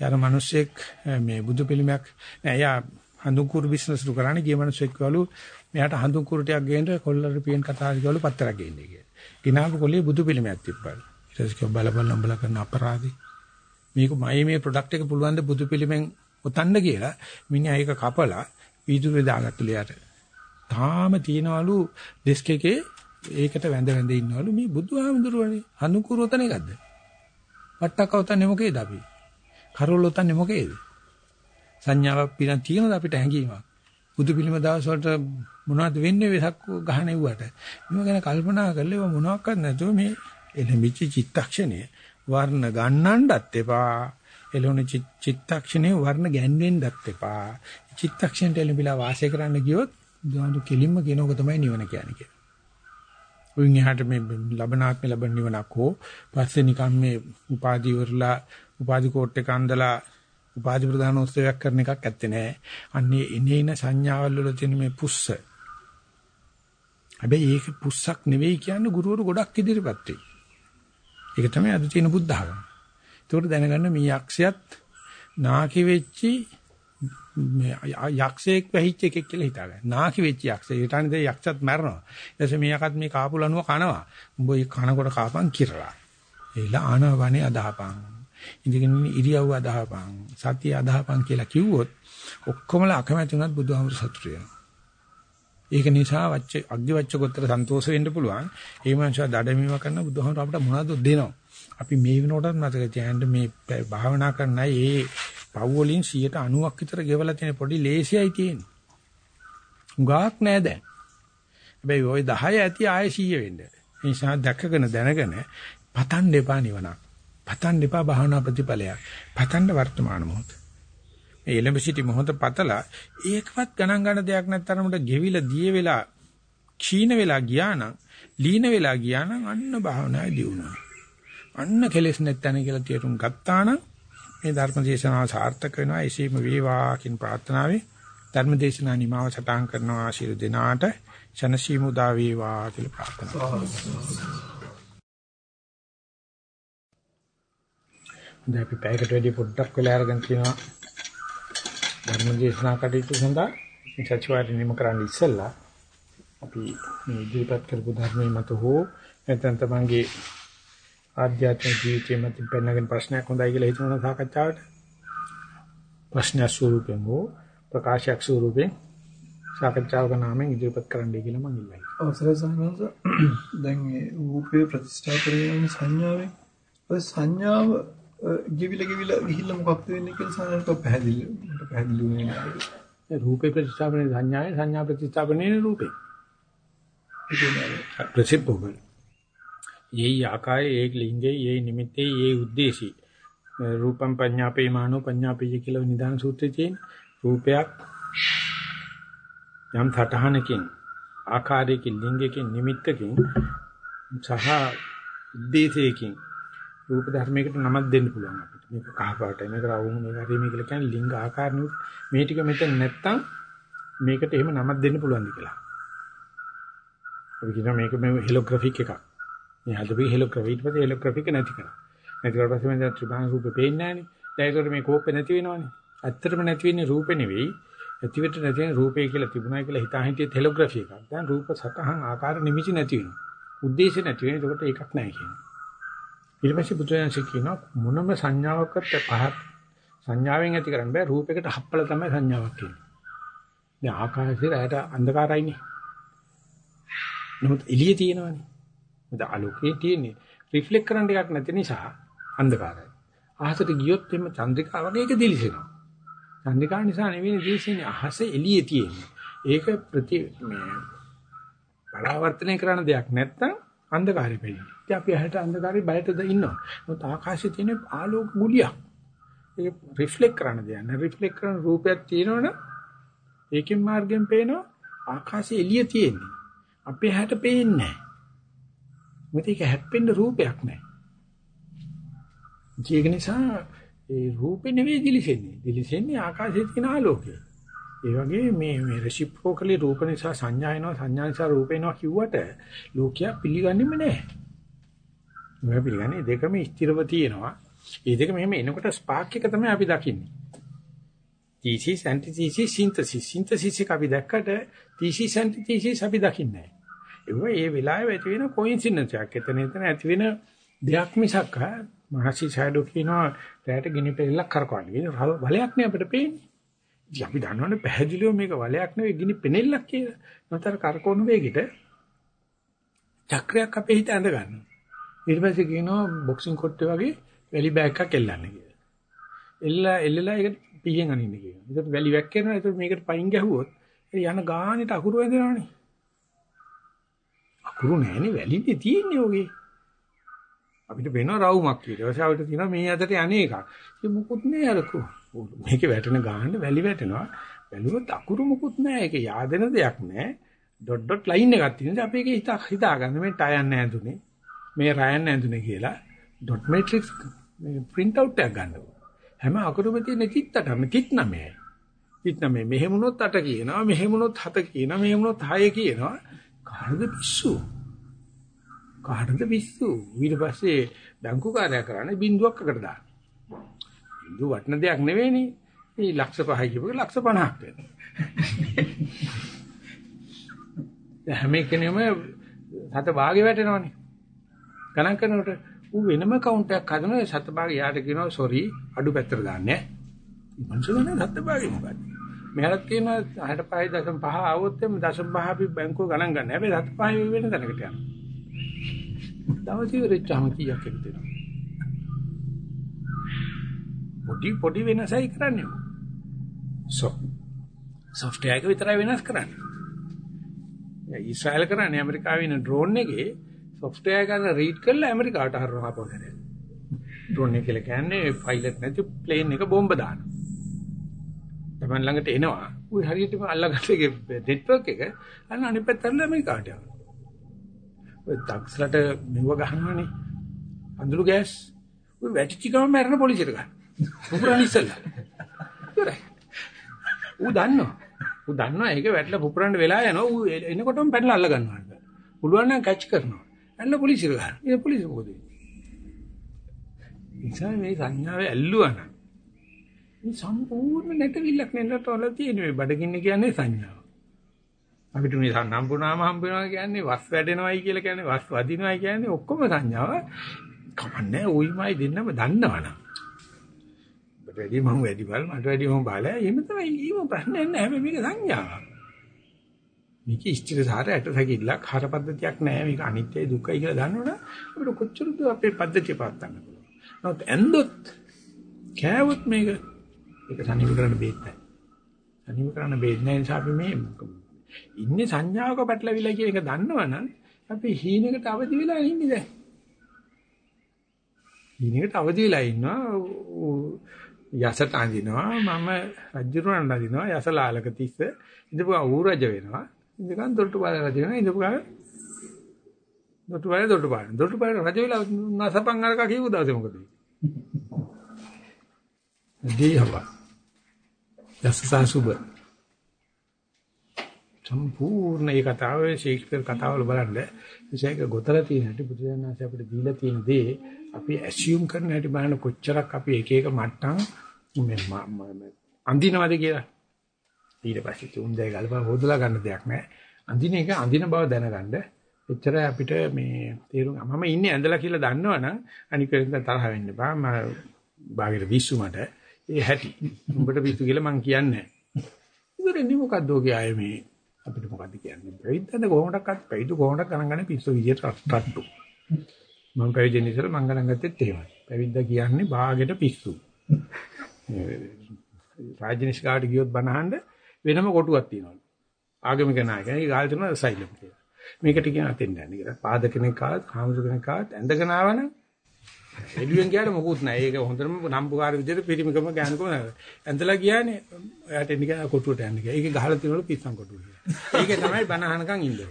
යාර මිනිස්සෙක් මේ බුදු පිළිමයක් නෑ යා හඳුන්කුරු බිස්නස් රු කරන්නේ ගිය මිනිස්සෙක් වලු මෙයාට හඳුන් කුරුටයක් ගේන්න කොල්ලර පියෙන් කතා කරලා පත්තරක් ගේන්නේ කියලා. ගිනාපු කොල්ලේ බුදු පිළිමයක් තිබ්බලු. ඊට පස්සේ බල බල උඹලා කරන අපරාධي. මේක මයි මේ ප්‍රොඩක්ට් එක පුළුවන් ද බුදු පිළිමෙන් ඔතන්න කියලා මිනිහා ඒක කපලා වීදුරේ දාගත්තලු යට. තාම තියනවලු ඩෙස්ක් එකේ ඒකට වැඳ වැඳ ඉන්නවලු මේ බුදුහාමුදුරුවනේ හඳුන් කුරු ඔතන එකක්ද? වට්ටක්ක ඔතන්නේ මොකේද අපි? කරවල ඔතන්නේ මොකේද? සංඥාවක් පිරන් තියෙනවද අපිට හැඟීමක්? බුදු පිළිම දවස් වලට මොනවද වෙන්නේ වෙසක් ගහන එව්වට මේව ගැන කල්පනා කරලා ඒව මොනවාක්වත් නැතුව මේ එළඹිච්ච චිත්තක්ෂණය වර්ණ ගන්නන්නත් එපා එළොන චිත්තක්ෂණේ වර්ණ ගැන්වෙන්නත් එපා චිත්තක්ෂණයට එළඹිලා වාසය කරන්න ගියොත් දුවඳු කෙලින්ම කියනක තමයි නිවන කියන්නේ කියලා උන් එහාට මේ ලබනාත්ම ලබන නිවනක් හෝ පස්සේ නිකන් මේ උපාදි වරලා උපාදි කෝට් එක අන්දලා උපාදි ප්‍රදාන උත්සවයක් කරන එකක් ඇත්තේ නැහැ. අන්නේ එනේන සංඥාවල් වල තියෙන මේ පුස්ස. හැබැයි ඒක පුස්සක් නෙවෙයි කියන්නේ ගුරුවරු ගොඩක් ඉදිරිපත් වෙයි. ඒක තමයි අද තියෙන බුද්ධ ධර්ම. ඒකට දැනගන්න මේ යක්ෂයත් නාකි වෙච්චි මේ යක්ෂයෙක් වැහිච්ච එකෙක් කියලා හිතාගන්න. නාකි වෙච්ච යක්ෂය. ඊට අනිත් යක්ෂත් මැරෙනවා. ඊට මේ යකත් මේ කාපු ලනුව කනවා. උඹ ඒ කනකොට කාපන් කිරලා. ඒලා ආනවනේ අදහපන්. ඉඳගෙන ඉරියව්ව අදහපන්. සතිය අදහපන් කියලා කිව්වොත් ඔක්කොමලා අකමැති වුණත් බුදුහාමුදුර සතුටු වෙනවා. ඒක නිසා වච්ච අග්ගි වච්ච කොතර සන්තෝෂ වෙන්න පුළුවන්. ඒ මනුස්සයා දඩමීම කරන බුදුහාමුදුර අපිට මොනවද දෙනවා. අපි මේ වෙනකොටත් මතක තියාගන්න මේ භාවනා කරන අය ඒ පව් වලින් 90ක් විතර ගෙවලා තියෙන පොඩි ලේසියයි තියෙන්නේ. උගාක් නෑ දැන්. හැබැයි ওই 10 ඇති ආයෙ 100 වෙන්න. ඒ නිසා දැකගෙන දැනගෙන පතන් දෙපා නිවනක්. පතන් දෙපා භාවනා ප්‍රතිඵලයක්. පතන්න වර්තමාන මොහොත. මේ එලඹ සිටි මොහොත පතලා ඒකවත් ගණන් ගන්න දෙයක් නැත්තරමට ගෙවිලා දිය වෙලා ක්ෂීණ වෙලා ගියා නම් ලීන වෙලා ගියා නම් අන්න භාවනායි දියුණුව. අන්න කෙලෙස් නැත්තන කියලා තේරුම් ගත්තා නම් මේ ධර්ම දේශනාව සාර්ථක වෙනවා එසේම වේවා කියන ප්‍රාර්ථනාවෙන් ධර්ම දේශනා නිමාව සටහන් කරනවා ආශිර්වාද දෙනාට ශනසීමු දා වේවා කියලා ප්‍රාර්ථනා කරනවා. දැන් අපි පැයකට වැඩි පොඩ්ඩක් වෙලා අරගෙන තියෙනවා ධර්ම දේශනා කටයුතු සඳහා මේ සත්‍යවාදී නිම කරන්න ඉස්සෙල්ලා අපි මේ ඉදිරිපත් කරපු ධර්මයේ මත හෝ නැත්නම් තමන්ගේ ආධ්‍යාත්මික ජීවිතයේ මතින් පෙන්නගෙන ප්‍රශ්නයක් හොඳයි කියලා හිතනවා සාකච්ඡාවට. ප්‍රශ්න ස්වරූපෙන් හෝ ප්‍රකාශයක් ස්වරූපෙන් සාකච්ඡාවක නාමයෙන් ඉදිරිපත් කරන්නයි කියලා මම ඉල්ලයි. අවසරයි සහනස. දැන් මේ රූපේ ප්‍රතිස්ථාපනයේ සංඥාවෙන් ඔය සංඥාව ගෙවිල ගෙවිල ගිහිල්ලා මොකක්ද වෙන්නේ කියලා සාමාන්‍යයෙන් පැහැදිලි පැහැදිලි වෙන්නේ නැහැ. රූපේ ප්‍රතිස්ථාපනයේ සංඥාය සංඥා ප්‍රතිස්ථාපනයේ රූපේ. ප්‍රතිපෝමන. යේ ආකාරයේ ඒ ලිංගේ යේ නිමිත්තේ යේ ಉದ್ದೇಶී රූපම් පඤ්ඤාපේ මානෝ පඤ්ඤාපේ කියලා නිදාන සූත්‍රයේ තියෙන රූපයක් යම් තඨහනකින් ආකාරයකින් ලිංගයකින් නිමිත්තකින් සහ ಉದ್ದೇಶයකින් රූප ධර්මයකට නමක් දෙන්න පුළුවන් අපිට මේක කහ පාටයි මේක රවුම් මේක හරි මේ කියලා කියන්නේ ලිංග ආකාර මේ ටික මෙතන නැත්තම් මේකට එහෙම නමක් දෙන්න පුළුවන්ද කියලා අපි කියනවා මේක මේ හෙලෝග්‍රැෆික් එකක් මේ හදපු හෙලෝග්‍රැෆි ඊට පස්සේ හෙලෝග්‍රැෆික් නැති කරා. නැති කරලා පස්සේ මම ත්‍රිභාන රූපේ පේන්නේ නැහනේ. දැන් ඒකට මේ කෝපේ නැති වෙනවනේ. ඇත්තටම නැති වෙන්නේ රූපේ නෙවෙයි. ඇතිවෙට නැති වෙන රූපේ කියලා තිබුණා කියලා හිතා හිටියේ හෙලෝග්‍රැෆි එකක්. දැන් රූප සතහන් ආකාර නිමිති නැති වෙනවා. ಉದ್ದೇಶ නැති වෙන. ඒකට ඒකක් නැහැ කියනවා. ඊට පස්සේ බුදුරජාණන්සේ කියනවා මොනම සංඥාවකට පහත් සංඥාවෙන් ඇති කරන්න බෑ රූපයකට හප්පල තමයි සංඥාවක් කියන්නේ. දැන් ආකාශයේ රැයට අන්ධකාරයිනේ. නමුත් එළියේ තියෙනවනේ. මොකද ආලෝකයේ තියෙන්නේ රිෆ්ලෙක්ට් කරන්න එකක් නැති නිසා අන්ධකාරයි. අහසට ගියොත් එimhe චන්ද්‍රිකා වගේ එක දිලිසෙනවා. චන්ද්‍රිකා නිසා නෙවෙයි දිලිසෙන්නේ අහස එළියේ තියෙන්නේ. ඒක ප්‍රති මේ පරාවර්තනය කරන දෙයක් නැත්තම් අන්ධකාරය පෙළෙනවා. ඉතින් අපි ඇහැට අන්ධකාරي බයටද ඉන්නවා. මොකද ආකාශයේ තියෙන ආලෝක ගුලියක්. ඒක රිෆ්ලෙක්ට් කරන දෙයක් නෑ. රිෆ්ලෙක්ට් කරන රූපයක් තියෙනවනේ ඒකෙන් මාර්ගයෙන් පේනවා ආකාශයේ එළිය තියෙන්නේ. අපේ හැට පේන්නේ නැහැ. මොකද ඒක හැප්පෙන්න රූපයක් නැහැ. ඒක නිසා ඒ රූපේ නෙවෙයි දිලිසෙන්නේ. දිලිසෙන්නේ ආකාශයේ තියෙන ආලෝකය. ඒ වගේ මේ මේ රෙසිප්‍රොකලි රූප නිසා සංඥා එනවා සංඥා නිසා රූප එනවා කිව්වට ලෝකයා පිළිගන්නේම නැහැ. මොකද පිළිගන්නේ දෙකම ස්ථිරව තියෙනවා. ඒ දෙක මෙහෙම එනකොට ස්පාර්ක් එක තමයි අපි දකින්නේ. thesis antithesis synthesis synthesis එක අපි දැක්කට thesis antithesis අපි දකින්නේ නැහැ. ඒක ඒ වෙලාවේ ඇති වෙන කොයින්සිඩන්ස් එකක්. එතන එතන ඇති වෙන දෙයක් මිසක් මහසි ෂැඩෝ කියනවා රැයට ගිනි පෙරෙල්ලක් කරකවන්නේ. වලයක් නේ අපිට පේන්නේ. ඉතින් අපි දන්නවනේ පැහැදිලිව මේක වලයක් නෙවෙයි ගිනි පෙනෙල්ලක් කියලා. නැතර කරකවන වේගෙට චක්‍රයක් අපේ හිත ඇඳ ගන්නවා. ඊට පස්සේ කියනවා බොක්සිං කොට්ටේ වගේ වැලි බෑග් එකක් එල්ලන්න කියලා. එල්ලා එල්ලලා ඒක පිහින් අනින්න කියනවා. ඒකට වැලි වැක්කේනවා. ඒකට මේකට පයින් ගැහුවොත් යන ගානෙට අකුරු වැදෙනවනේ. අකුරු නැහැනේ වැලිනේ තියෙන්නේ ඔගේ. අපිට වෙන රවුමක් කියලා. ඊට පස්සේ අපිට තියෙනවා මේ අතට යන්නේ එකක්. ඒක මුකුත් නෑ අරකු. මේකේ වැටෙන ගාන්න වැලි වැටෙනවා. බැලුවොත් අකුරු මුකුත් නෑ. ඒක yaadena දෙයක් නෑ. ඩොට් ඩොට් ලයින් එකක් තියෙනවා. අපි ඒක හිතා හිතාගන්න මේ ටයර් නැඳුනේ. මේ රයන් නැඳුනේ කියලා ඩොට් මැට්‍රික්ස් මේ print out එකක් ගන්නවා. හැම අකුරම තියෙන චිත්තටම චිත් නමයයි. චිත් නමේ මෙහෙමුණොත් 8 කියනවා, මෙහෙමුණොත් 7 කියනවා, මෙහෙමුණොත් 6 කියනවා. කාටද පිස්සු? කාටද පිස්සු? ඊට පස්සේ බැංකු කාර්යය කරන්නේ බින්දුවක් අකට දාන්න. බින්දුව වටන දෙයක් නෙවෙයිනේ. මේ ලක්ෂ 5යි කියපුවා ලක්ෂ 50ක් වෙනවා. හැම එකෙනෙම සත භාගේ වැටෙනවනේ. ගණන් කරනකොට ඌ වෙනම කවුන්ට් එකක් හදනවා සත භාගේ යාට කියනවා සෝරි අඩු පැත්තට දාන්නේ. මනුස්සය ගන්න සත භාගේ මොකද්ද? මෙහෙලත් කියනවා 65.5 આવොත් එම් 0.5 අපි බැංකුව ගණන් ගන්න. හැබැයි 0.5 වෙන තැනකට යනවා. දවස් ඉවරෙච්චාම කීයක් එක්ක පොඩි පොඩි වෙනසයි කරන්නේ. සොෆ්ට්වෙයාර් එක විතරයි වෙනස් කරන්නේ. ඊශ්‍රායල් කරන්නේ ඇමරිකාවේ ඉන්න ඩ්‍රෝන් එකේ සොෆ්ට්වෙයාර් ගන්න රීඩ් කරලා ඇමරිකාවට හරවනවා පොඩේ. ඩ්‍රෝන් එක කියලා කියන්නේ පයිලට් නැති ප්ලේන් එක බෝම්බ දානවා. තමන් ළඟට එනවා. උයි හරියටම අල්ලගත්ත නෙට්වර්ක් එක අන්න අනිත් පැත්තට ඇමරිකාවට යනවා. ඔය ටැක්ස්ලට මෙව ගහනවනේ. අඳුරු ගෑස්. ඔය වැටිච්ච ගමන් මැරෙන පොලිසියට ගන්න. පුපුරන ඉස්සෙල්ලා. ඉවරයි. ඌ දන්නවා. ඌ දන්නවා ඒක වැටලා පුපුරන්න වෙලා යනවා. ඌ එනකොටම පැනලා අල්ල ගන්නවා. පුළුවන් නම් කැච් කරනවා. ඇල්ල පොලිසියට ගන්න. ඒ පොලිසිය මොකද වෙන්නේ? ඉතින් මේ සංඥාවේ ඇල්ලුවා නම් මේ සම්පූර්ණ නැටවිල්ලක් නෙන්නට වල තියෙන මේ බඩගින්න කියන්නේ සංඥාව. අපිට මේ සම්පූර්ණාම හම්බ වෙනවා කියන්නේ වස් වැඩෙනවයි කියලා කියන්නේ වස් වදිනවයි කියන්නේ ඔක්කොම සංඥාව. කමන්නේ ওইමයි දෙන්නම දන්නවනම්. ඔබට වැඩි මම වැඩි බල මට වැඩි මම බල එහෙම තමයි ඊම ප්‍රශ්නේ නැහැ මේක සංඥාවක්. මේක ඉස්තිර සාර ඇට සැකිල්ලක් හර පද්ධතියක් නැහැ මේක අනිත්‍යයි දුක්ඛයි කියලා දන්නවනම් අපිට කොච්චර දු අපේ පද්ධතිය පාත් ගන්න පුළුවන්. නමුත් ඇන්දොත් කෑවොත් මේක ඒක තනිව කරන්න බේත් නැහැ. තනිව කරන්න බේත් නැහැ නිසා අපි මේ ඉන්නේ සංඥාවක පැටලවිලා කියන එක දන්නවනම් අපි හීනකට අවදි වෙලා ඉන්නේ දැන්. හීනකට අවදි වෙලා ඉන්නවා යසට අඳිනවා මම රජුරණ අඳිනවා යසලාලක තිස්ස. ඉඳපුවා ඌ රජ වෙනවා. ඉඳගන් දොට්ටු පාල රජ වෙනවා. ඉඳපුවා දොට්ටු පාල දොට්ටු පාල දොට්ටු පාල රජ වෙලා නැසපන් අරක කියපු දවසේ මොකද වෙන්නේ? දීහව. යසසා සුබ. සම්පූර්ණ ඒ කතාවේ ශේක්ස්පියර් කතාවල බලන්න. විශේෂක ගොතලා තියෙන හැටි බුදුරජාණන්සේ අපිට දීලා තියෙන දේ අපි ඇසියුම් කරන හැටි බලන්න කොච්චරක් අපි එක එක මට්ටම් මේ අඳිනවද කියලා. ඊට පස්සේ තුන්දේ ගලපා හොදලා ගන්න දෙයක් නැහැ. අඳින එක අඳින බව දැනගන්න. එච්චර අපිට මේ තේරුම් මම ඉන්නේ ඇඳලා කියලා දන්නවනම් අනික තරහ වෙන්න බෑ මම බාගෙට විශ්සු මට. ඒ හැටි. උඹට විශ්සු කියලා මං කියන්නේ නැහැ. ඉතින් මොකද්ද ඔගේ ආයේ මේ අපිට මොකද්ද කියන්නේ? පැවිද්දද කොහොමඩක්වත් පැවිදි කොහොමඩක් ගණන් ගන්න පිස්සු විදියට රට්ටු. මම පැවිදෙන ඉතල මං ගණන් ගත්තෙත් එහෙමයි. පැවිද්ද කියන්නේ බාගෙට පිස්සු. රාජනිෂ් ගාඩ ගියොත් බනහන්න වෙනම කොටුවක් තියෙනවා. ආගමික නායකයා. ඒ ගාල් තුන සයිලම් කියලා. මේකට කියන අතෙන් යන්නේ කියලා. පාද කෙනෙක් ආවත්, කාමසු කෙනෙක් ආවත් ඇඳගෙන ආවනම් එළුවෙන් ගියාට මොකුත් නැහැ. ඒක හොඳටම නම්බුකාර විදිහට පිරිමිකම ගෑනකම. ඇඳලා ගියානේ එයාට එන්න ගියා කොටුවට යන්න ගියා. ඒක ගහලා තියෙනවලු පිස්සන් කොටුව කියලා. ඒක තමයි බනහනකම් ඉන්නේ.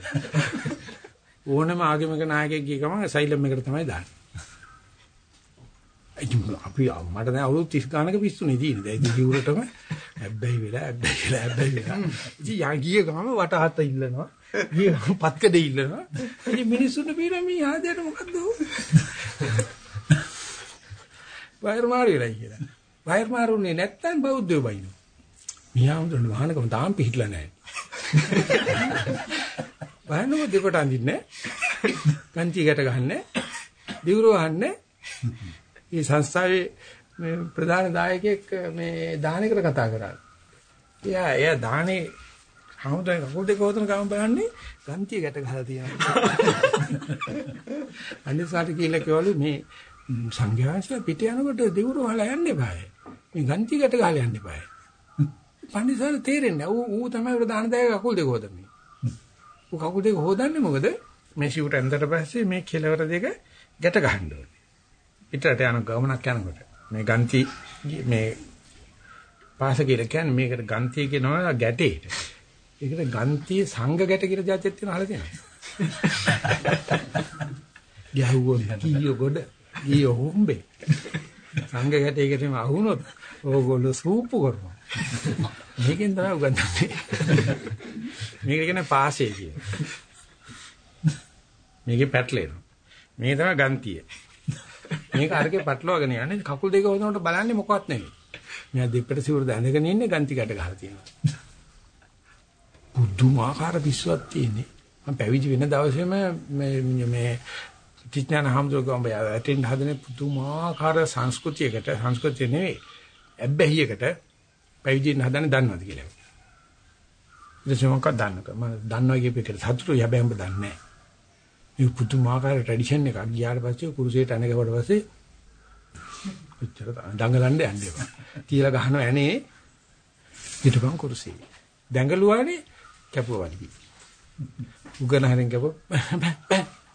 ඕනම ආගමික නායකයෙක් ගිය ගමන් සයිලම් එකට තමයි දාන්නේ. අපි මට දැන් අවුරුදු 30 ගානක පිස්සුනේ තියෙන්නේ. දැන් ඉතින් කිව්වටම හැබ්බැහි වෙලා හැබ්බැහි වෙලා හැබ්බැහි වෙලා. ඉතින් යා ගිය ගමන් වටහත ඉල්ලනවා. ගිය පත්කඩේ ඉල්ලනවා. ඉතින් මිනිස්සුන්ට බීර මේ ආදයට මොකද්ද? වයර් මාරියලා කියලා. වයර් මාරුනේ නැත්තම් බෞද්ධයෝ බයිනෝ. මියාමුදුන වහනකම තාම පිහිටලා නැහැ. වහනම දෙකට අඳින්නේ. කන්ති ගැට ගහන්නේ. දිවුර වහන්නේ. මේ සංස්ථාවේ මේ ප්‍රධාන දායකයෙක් මේ දානයකට කතා කරා. එයා එයා දානේ හමුදේ කකුල් දෙක හොතන ගම බලන්නේ ගන්තිය ගැට ගහලා තියෙනවා. අනිසාට කියලා කිව්වලු මේ සංඝයාසලා පිට යනකොට දෙවුර වහලා යන්න එපායි. මේ ගන්තිය ගැට ගහලා යන්න එපායි. පන්දිසාර තේරෙන්නේ ඌ ඌ තමයි ප්‍රධාන දායක කකුල් දෙක හොදන්නේ. ඌ කකුල් දෙක හොදන්නේ මොකද? මේ ෂූට් ඇන්දට පස්සේ මේ කෙලවර දෙක ගැට ගහන්න ඕනේ. පිටරට යන ගමනක් යනකොට මේ ගන්ති මේ පාස කියලා කියන්නේ මේකට ගන්තිය කියනවා ගැටේට. ඒකට ගන්තිය සංඝ ගැට කියලා જાතියක් තියෙනවා අහලා තියෙනවා. ගැහුවොත් කීය ගොඩ ඊය හොම්බේ. සංඝ ගැට ඒකටම අහුනොත් ඕගොල්ලෝ සූප්පු කරනවා. මේකෙන් තමයි උගන්වන්නේ. මේක කියන්නේ පාසේ කියන. මේකේ පැටලෙනවා. මේ තමයි ගන්තිය. මේක අරගේ පැටලවගෙන යන්නේ කකුල් දෙක හොදනකොට බලන්නේ මොකවත් නෙමෙයි. මෙයා දෙපට සිවුර දැඳගෙන ඉන්නේ ගන්ති ගැට ගහලා තියෙනවා. බුදුමාකාර විශ්වාසයක් තියෙන්නේ. මම පැවිදි වෙන දවසේම මේ මේ තිඥාන හම්දුගම් බය ඇටෙන් හදන පුදුමාකාර සංස්කෘතියකට සංස්කෘතිය නෙවෙයි ඇබ්බැහියකට පැවිදිින් හදන්නේ දන්නවද කියලා. ඊට මොකක්ද දන්නක මම දන්නවා කියපේකට සතුටුයි හැබැයි මම දන්නේ නැහැ. මේ පුදුමාකාර ට්‍රැඩිෂන් එකක් ගියාට පස්සේ කුරුසයට අනගවට පස්සේ ඔච්චර දඟලන්න යන්න එපා. තියලා ගහනවා ඇනේ හිටපන් කුරුසිය. දඟලුවානේ කැපුවා වගේ. උගන හරින් කැපුව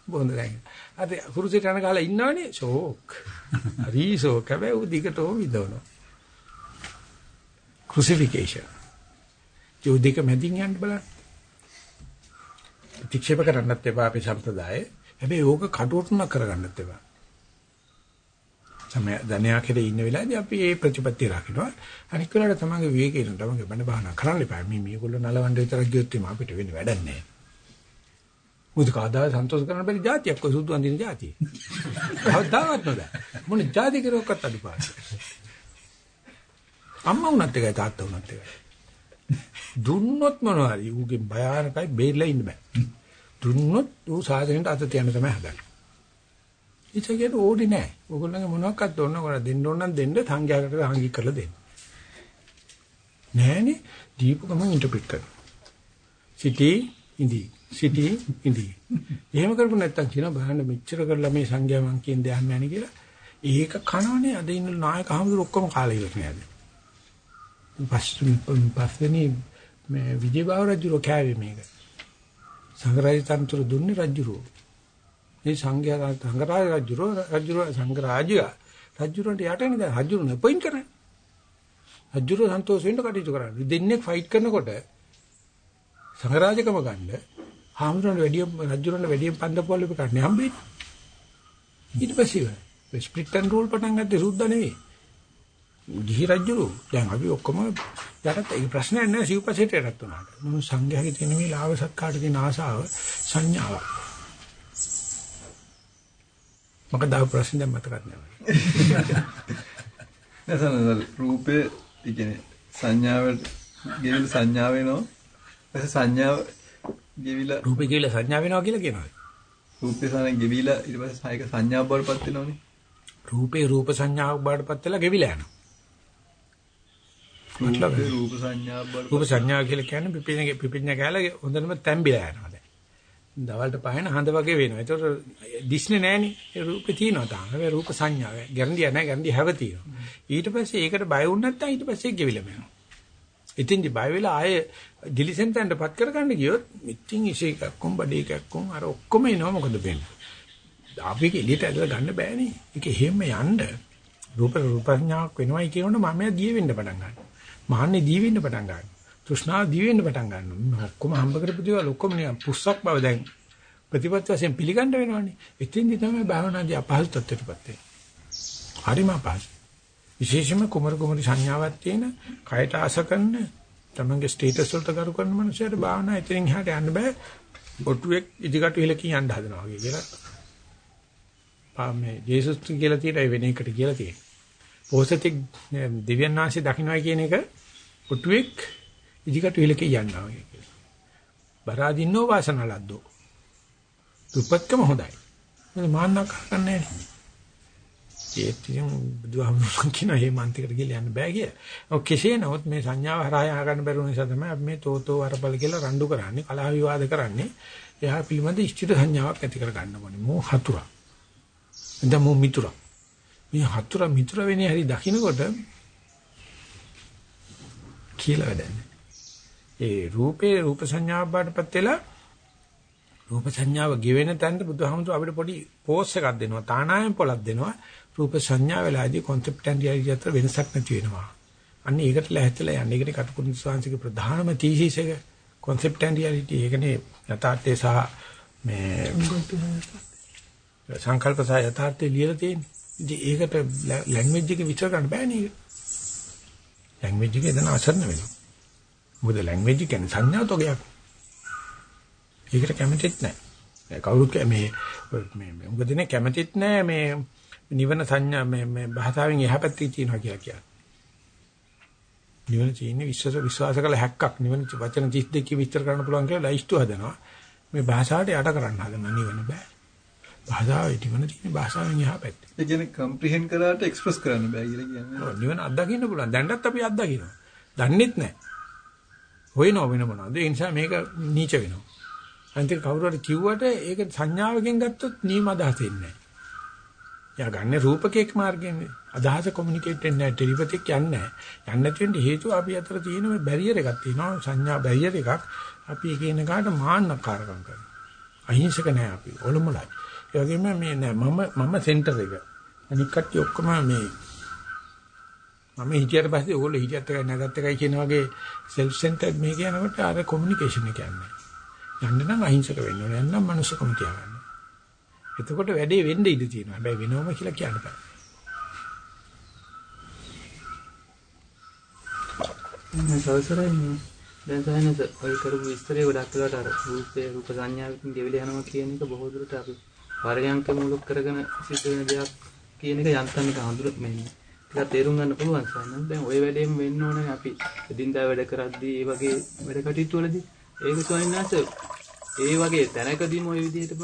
බොන්ද දැන්. අද කුරුසියට අන ගහලා ඉන්නවනේ ෂෝක්. හරි ෂෝක් හැබැයි උ දිගටම විදවනවා. crucifixion. ඒ දෙක මැදින් යන්න බලන්න. ප්‍රතික්ෂේප කරන්නත් එපා අපේ සම්ප්‍රදායේ. හැබැයි ඕක කටුවටුන කරගන්නත් එපා. සමය ධනයා කෙරේ ඉන්න වෙලාවේදී අපි මේ ප්‍රතිපත්තිය રાખනවා. අනික් වෙලාවට තමන්ගේ විවේකයෙන් තමන්ගේ බණ භාවනා කරන්න එපා. මේ මේගොල්ලෝ නලවන්න විතරක් ගියොත් එම අපිට වෙන වැඩක් නැහැ. මුද කාදා සන්තෝෂ කරන්න බැරි જાතියක් කොයි සුදු අඳින જાතිය. කවදාවත් නෑ. මොන જાති කරොක්කත් අඩුපාඩු. අම්මා වුණත් එකයි තාත්තා වුණත් එකයි. දුන්නොත් මොනවාරි ඌගේ භයානකයි බේරලා ඉන්න බෑ. දුන්නොත් ඌ සාධනෙට අත තියන්න තමයි හදන්නේ. ඉතකේට ඕනේ නෑ. ඕගොල්ලන්ගේ මොනවාක්වත් ඕන කරලා දෙන්න ඕන නම් දෙන්න සංඝයාකට හංගි කරලා දෙන්න. නෑනේ දීපු ගමන් ඉන්ටර්ප්‍රිට් කරනවා. සිටි ඉඳි සිටි ඉඳි. එහෙම කරපු නැත්තම් කියන බහන්න මෙච්චර කරලා මේ සංඝයා මං කියන දෙයක් නැහැ කියලා. ඒක කනවනේ අද ඉන්න නායක හමුදුර ඔක්කොම කාලේ ඉවර නෑද. පස්වෙනි මේ විජේබාව රජුරෝ කෑවේ මේක. සංගරාජ තන්ත්‍ර දුන්නේ රජුරෝ. මේ සංඝයා සංගරාජ රජුරෝ රජුරෝ සංගරාජය රජුරන්ට යටනේ දැන් රජුරෝ නෙපොයින් කරන්නේ. රජුරෝ සන්තෝෂ වෙන්න කටයුතු කරන්නේ. දෙන්නේ ෆයිට් කරනකොට සංගරාජකම ගන්න හාමුදුරන් වැඩි රජුරන්ට වැඩි පන්දපොල් එක ගන්න හම්බෙන්නේ. ඊට පස්සේ ස්ප්ලිට් ඇන්ඩ් රූල් පටන් ගත්තේ සුද්ද නෙවෙයි. ගිහි රජුරු දැන් අපි ඔක්කොම යටත් ඒ ප්‍රශ්නයක් නෑ සිව්පසෙට යටත් උනාට. මොන සංඝයාගේ තියෙන මේ ලාභ සත්කාරට තියෙන ආසාව සංඥාව. මොකද ආව ප්‍රශ්න දැන් මතකත් නෑ. නැසන රූපේ කියන්නේ සංඥාවට ගෙවිල සංඥාව වෙනවා. ඊට සංඥාව ගෙවිලා රූපේ ගෙවිලා සංඥා වෙනවා කියලා කියනවා. රූපේ සාන ගෙවිලා ඊට පස්සේ සායක සංඥාව බවටපත් වෙනවනේ. රූපේ රූප සංඥාවක් බවටපත් වෙලා ගෙවිලා යනවා. මතලබ රූප සංඥාව බවටපත් රූප සංඥා කියලා කියන්නේ පිපිඤ්ඤ පිපිඤ්ඤ කැලේ හොඳටම තැම්බිලා යනවා දැන්. දවල්ට පහන හඳ වගේ වෙනවා. ඒතකොට දිස්නේ නෑනේ. ඒ රූපේ තියෙනවා තාම. හැබැයි රූප සංඥාව. ගැරන්ඩිය නෑ ගැරන්ඩිය හැව තියෙනවා. ඊට පස්සේ ඒකට බය වුණ නැත්නම් ඊට පස්සේ ගෙවිලා යනවා. ඉතින්දි බය වෙලා ආයේ ඩිලිසෙන්ටන්ටපත් කරගන්න ගියොත් ඉතින් ඉෂේ එකක්කොම් බඩේ එකක්කොම් අර ඔක්කොම එනවා මොකද වෙන්නේ? අපි එළියට ඇදලා ගන්න බෑනේ. ඒක එහෙම යන්න රූප රූපඥාවක් වෙනවයි කියනොත් මම දී වෙන්න පටන් ගන්නවා. මහන්නේ දී වෙන්න පටන් ගන්නවා. තෘෂ්ණාව දී වෙන්න පටන් ගන්නවා. ඔක්කොම හම්බ කරපු දේවල් ඔක්කොම නිකන් පුස්සක් බව දැන් ප්‍රතිපත්ති වශයෙන් පිළිගන්න වෙනවනේ. එතින්දි තමයි භාවනාදී අපහසු තත්ත්වයටපත් වෙන්නේ. හරිම අපහසු. විශේෂයෙන්ම කුමර කුමරි සංඥාවක් තියෙන, කයට ආස කරන, තමන්ගේ ස්ටේටස් වලට කරු කරන මනුස්සයට භාවනා එතනින් එහාට යන්න බෑ. ඔටුවෙක් ඉදිකට ඉලකින් යන්න හදනවා වගේ කියලා. පාමේ ජේසුස් කියලා තියෙන වෙන එකට කියලා තියෙනවා. පොසතික් දිව්‍යන් වහන්සේ දකින්නයි කියන එක ඔටුවෙක් ඉදිකට ඉලකින් යනවා වගේ කියලා. බරාදින්නෝ වාසනලද්දෝ. දුප්පත්කම හොඳයි. මොකද මාන්නක් කරන්නේ නැහැ. ඒත් ඉතින් බුදුහාමුදුරුවෝ කියන මේ මන්තිකට ගිහලා යන්න බෑ කිය. ඔව් කෙසේ නමුත් මේ සංඥාව හරහා යහ ගන්න බැරුව නිසා තමයි අපි මේ තෝතෝ වරපල කියලා රණ්ඩු කරන්නේ, කලහ විවාද කරන්නේ. එයා පිළිබඳ ඉෂ්ටිත සංඥාවක් ඇති කර ගන්න ඕනේ. මෝ හතුරා. එතන මෝ මිතුරා. මේ හතුරා මිතුරා වෙන්නේ හරි දකින්නකොට කියලා වැඩන්නේ. ඒ රූපේ රූප සංඥාව බාටපත් වෙලා රූප සංඥාව ගෙවෙන තැනට බුදුහාමුදුරුවෝ අපිට පොඩි පෝස් එකක් දෙනවා. තානායම් පොලක් දෙනවා. රූප සංඥා වෙලාදී concept and reality අතර වෙනසක් නැති වෙනවා. අන්න ඒකට ලැහැත්ලා යන්නේ. ඒකට කටුකුරුන් ස්වාංශික ප්‍රධානම තීසීස එක concept and reality ඒකනේ යථාර්ථය සහ මේ සංකල්ප සහ යථාර්ථය ලියලා තියෙන්නේ. ඉතින් ඒකට ලැන්ග්වේජ් එක විතර ගන්න බෑනේ ඒක. ලැන්ග්වේජ් එක එතන අසරණ වෙනවා. මොකද ලැන්ග්වේජ් කියන්නේ සංඥා තෝගයක්. ඒකට කැමතිත් නැහැ. කවුරුත් මේ මේ මොකද නේ කැමතිත් නැහැ මේ නිවන සංඥා මේ මේ භාෂාවෙන් එහා පැත්තේ තියෙනවා කියලා කියන්නේ. නිවන තියෙන්නේ විශ්වාස විශ්වාස කළ හැක්කක් නිවන වචන 32 විස්තර කරන්න පුළුවන් කියලා ලයිස්තු හදනවා. මේ භාෂාවට යට කරන්න හදන නිවන බෑ. භාෂාවේ නිවන තියෙන භාෂාවෙන් එහා පැත්තේ. ඒ කියන්නේ කම්ප්‍රිහෙන්ඩ් කරාට එක්ස්ප්‍රස් කරන්න බෑ කියලා කියන්නේ. නිවන අත්දකින්න පුළුවන්. දැන්වත් අපි අත්දකින්නවා. දන්නෙත් නැහැ. හොයනව වෙන මොනවද? ඒ නිසා මේක නීච වෙනවා. අන්තිම කවුරු හරි කිව්වට ඒක සංඥාවකින් ගත්තොත් නියම අදහස එන්නේ නැහැ. යා ගන්න රූපකේක් මාර්ගයෙන් අදහස කොමියුනිකේට් වෙන්නේ නැහැ ටෙලිපතික් යන්නේ නැහැ. යන්නේ නැති වෙන්න හේතුව අපි අතර තියෙන මේ බැරියර් එකක් තියෙනවා සංඥා බැරියර් එකක්. අපි එක එන කාට මාන්නකාරකම් කරනවා. අහිංසක නැහැ අපි. ඔලොමලයි. ඒ වගේම මේ නෑ මම මම සෙන්ටර් එක. අනික් කට්ටිය ඔක්කොම මේ මම හිටියට පස්සේ ඕගොල්ලෝ හිටියත් එකයි නැගත් එකයි කියන වගේ self centered මේ කියනකොට අර communication එක යන්නේ. යන්න නම් අහිංසක වෙන්න ඕනේ. යන්න නම් මනුස්සකම තියාගන්න. එතකොට වැඩේ වෙන්න ඉඩ තියෙනවා. හැබැයි වෙනවම කියලා කියන්න බෑ. සවසරයි දැන් සයනස ඔය කරපු විස්තරේ ගොඩක් වෙලාට අර රූපේ රූප සංඥාවකින් ගෙවිල යනවා කියන එක බොහෝ දුරට අපි පරයන්ක මූලික කරගෙන සිද්ධ වෙන දෙයක් කියන එක යන්තම් එක හඳුර මෙන්න ටිකක් තේරුම් ගන්න පුළුවන් සයනස දැන් ওই වැඩේම වෙන්න ඕනේ අපි එදින්දා වැඩ කරද්දී ඒ වගේ වැඩ කටයුතු වලදී ඒක සයනස ඒ වගේ තැනකදීම ওই විදිහටම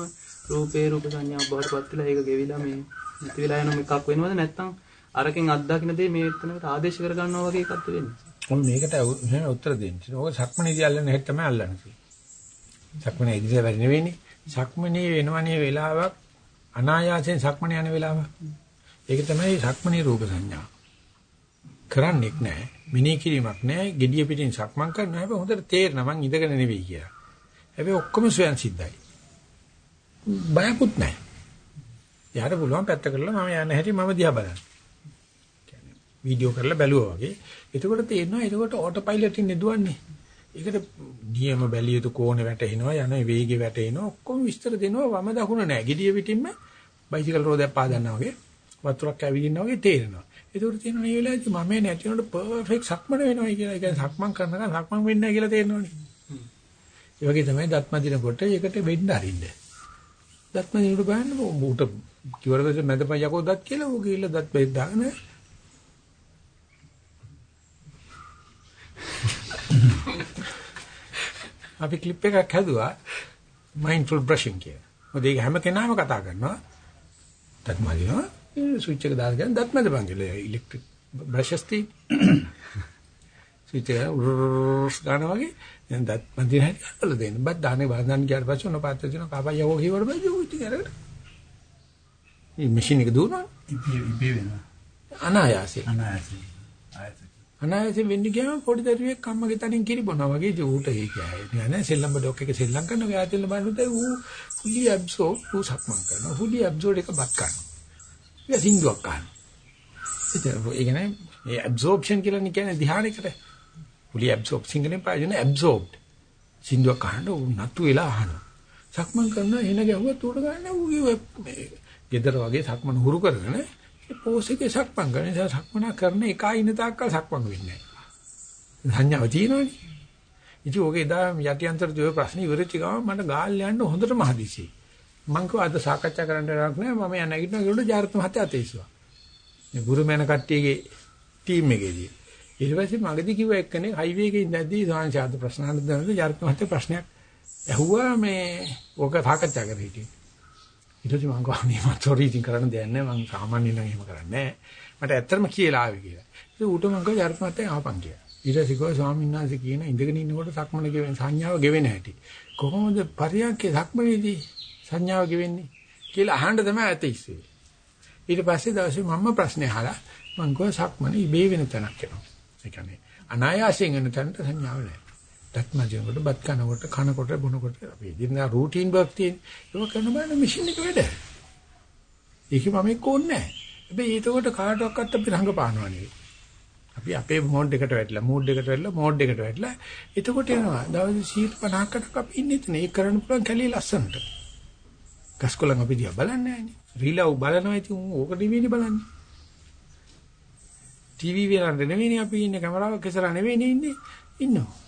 රූපේ රූප සංඥා බවට පත් වෙලා ඒක ගෙවිලා මේ නැති වෙලා යන එකක් වෙනවද නැත්නම් අරකින් අත්දකින්න දේ මේ එතනකට ආදේශ කර ගන්නවා වගේ එකක්ද වෙන්නේ මොන මේකට එහෙම උත්තර දෙන්න. ඕක සක්මණේදී අල්ලන්න හැටි තමයි අල්ලන්නේ. සක්මණේ ඉදිරිය වැඩ නෙවෙයිනේ. සක්මණේ වෙනවනේ වෙලාවක් අනායාසයෙන් සක්මණ යන වෙලාවක්. ඒක තමයි සක්මණේ රූප සංඥා. කරන්නේක් නැහැ. මිනී කිරීමක් නැහැ. gediya පිටින් සක්මන් කරනවා. හැබැයි හොඳට තේරෙනවා මං ඉඳගෙන නෙවෙයි කියලා. හැබැයි ඔක්කොම ස්වයන් සිද්ධයි. බයකුත් නැහැ. යාට පුළුවන් පැත්ත කරලා මම යන හැටි මම දිහා බලන්න. වීඩියෝ කරලා බැලුවා වගේ. එතකොට තේරෙනවා එතකොට ඕටෝ පයිලට් ඉන්නේ දුවන්නේ. ඒකට නියම බැලිය යුතු කෝණේ වැටෙනවා යන වේගෙ වැටෙනවා ඔක්කොම විස්තර දෙනවා වම දකුණ නැහැ. gediya පිටින්ම බයිසිකල් රෝදයක් පාදන්නා වගේ වතුරක් ඇවිදිනවා වගේ තේරෙනවා. ඒකට තියෙනවා මේ වෙලාවේදී මම නැති වෙනකොට පර්ෆෙක්ට් සක්මන වෙනවා කියලා. ඒ කියන්නේ සක්මන් කරනකම් සක්මන් වෙන්නේ නැහැ කියලා තේරෙනවනේ. ඒ වගේ තමයි දත්ම දිනකොට ඒකට වෙන්න අරින්න. දත්ම දිනකොට බලන්න ඌට කිවරද මැදපය යකෝ දත් කියලා ඌ ගිහිල්ලා දත් බෙහෙත් දාගෙන අපි ක්ලිප් එකක් හැදුවා mindful brushing කියලා. මොකද ඒක හැම කෙනාම කතා කරනවා. දත් මදිනවා. ස්විච් එක දාලා ගන්න දත් මැද බං කියලා ඉලෙක්ට්‍රික් බ්‍රෂස් තියෙන. ස්විච් එක ගන්නවා වගේ දැන් දත් මදින හැටි අල්ලලා දෙන්න. බත් දාන්නේ වන්දන් ගියාට පස්සේ ඔන්න පාත්‍ර දෙනවා කපයි යවෝ කියවට පස්සේ උ ඉතින් අරගෙන. මේ මැෂින් එක දුවනවා. ඉබේ ඉබේ වෙනවා. අනායාසයෙන්. අනායාසයෙන්. ආයතන. අනායාසයෙන් වෙන්නේ ගියාම පොඩි දරුවෙක් අම්මගේ තනින් කිරි බොනවා වගේ ඉතින් ඌට ඒක නෑ නෑ සෙල්ලම් බඩොක් එක සෙල්ලම් කරනවා ගෑතිල්ල බලනකොට ඌ ෆුලි ඇබ්සෝබ් ඌ සක්මන් කරනවා. ෆුලි ඇබ්සෝබ් එක බත් ගන්නවා ඒක සින්දුවක් ගන්නවා ඉතින් ඒ කියන්නේ මේ ඇබ්සෝබ්ෂන් කියලා කියන්නේ ධ්‍යානයකට. ෆුලි ඇබ්සෝබ් සිංගලෙන් පාදින ඇබ්සෝබ්ඩ් සින්දුවක් අහන්න ඌ නතු වෙලා අහනවා. සක්මන් කරනවා එන ගැහුවත් ඌට ගන්න ඌ මේ ගෙදර වගේ සක්මන් හුරු කරගෙන පෝස් එකේ සක්මන් කරන නිසා සක්මන කරන එක ඉන්න තාක්කල් සක්මන් වෙන්නේ නැහැ. සංඥාව තියෙනවනේ. ඉතින් ඔගේ දා යටි අන්තර දුවේ ප්‍රශ්න ඉවරච්ච ගමන් මට ගාල් යන්න හොඳටම හදිසි. මං කිව්වා අද සාකච්ඡා කරන්න දෙයක් නෑ මම යන නැගිටිනවා කියලා ජාර්ත මහත්තයා අතේසුවා. මේ ගුරු මෑන කට්ටියගේ ටීම් එකේදී. ඊට පස්සේ මගදී කිව්ව එක්කනේ හයිවේ එකේ ඉඳද්දී සාංශාද ප්‍රශ්න අහන්න දැනුනේ ජාර්ත මහත්තයා ප්‍රශ්නයක් ඇහුවා මේ ඕක සාකච්ඡා කරලා හිටියේ. ඊට පස්සේ මම ගානේ මම සෝරි ඉතින් කරන්න දෙයක් නැහැ. මම සාමාන්‍යයෙන් නම් එහෙම කරන්නේ නැහැ. මට ඇත්තටම කියලා ආවේ කියලා. ඒක ඌට මම කිව්වා ජර්මත්තෙන් ආපන් කියලා. ඊට පස්සේ කිව්වා ස්වාමීන් වහන්සේ කියන ඉඳගෙන ඉන්නකොට සක්මන ගෙවෙන සංඥාව ගෙවෙන හැටි. කොහොමද පරියන්කේ සක්මනේදී සංඥාව ගෙවෙන්නේ කියලා අහන්න තමයි ඇත ඉස්සේ ඊට පස්සේ දවසේ මම ප්‍රශ්නේ අහලා මම කිව්වා සක්මන ඉබේ වෙන තැනක් වෙනවා ඒ කියන්නේ අනායාසයෙන් වෙන තැනට සංඥාව නැහැ. දත්මජනකොට බත් කනකොට කනකොට බොනකොට. අපි ඉදිරියට රූටින් වර්ක් තියෙන. ඒක කරන බෑන මැෂින් එක වැඩ. ඒක මම එක්ක ඕනේ නැහැ. හැබැයි ඒකට කාටවත් අපි රංගපානවා නෙවෙයි. අපි අපේ මෝඩ් එකට වැටලා මූඩ් එකට වැටලා මෝඩ් එකට වැටලා. එතකොට එනවා දවස් 150කට අපි ඉන්නේ එතන ඒක කරන්න පුළුවන් කැලිය ලස්සනට. ගස්කොලන් අපි දිහා බලන්නේ නැහැනේ රිලව් බලනවා ඉතින් ඕක නෙවෙයිනේ බලන්නේ. ටීවී වලට නෙවෙයිනේ අපි ඉන්නේ. කැමරාවක් ඉස්සරහ නෙවෙයිනේ ඉන්නේ. ඉන්නවා.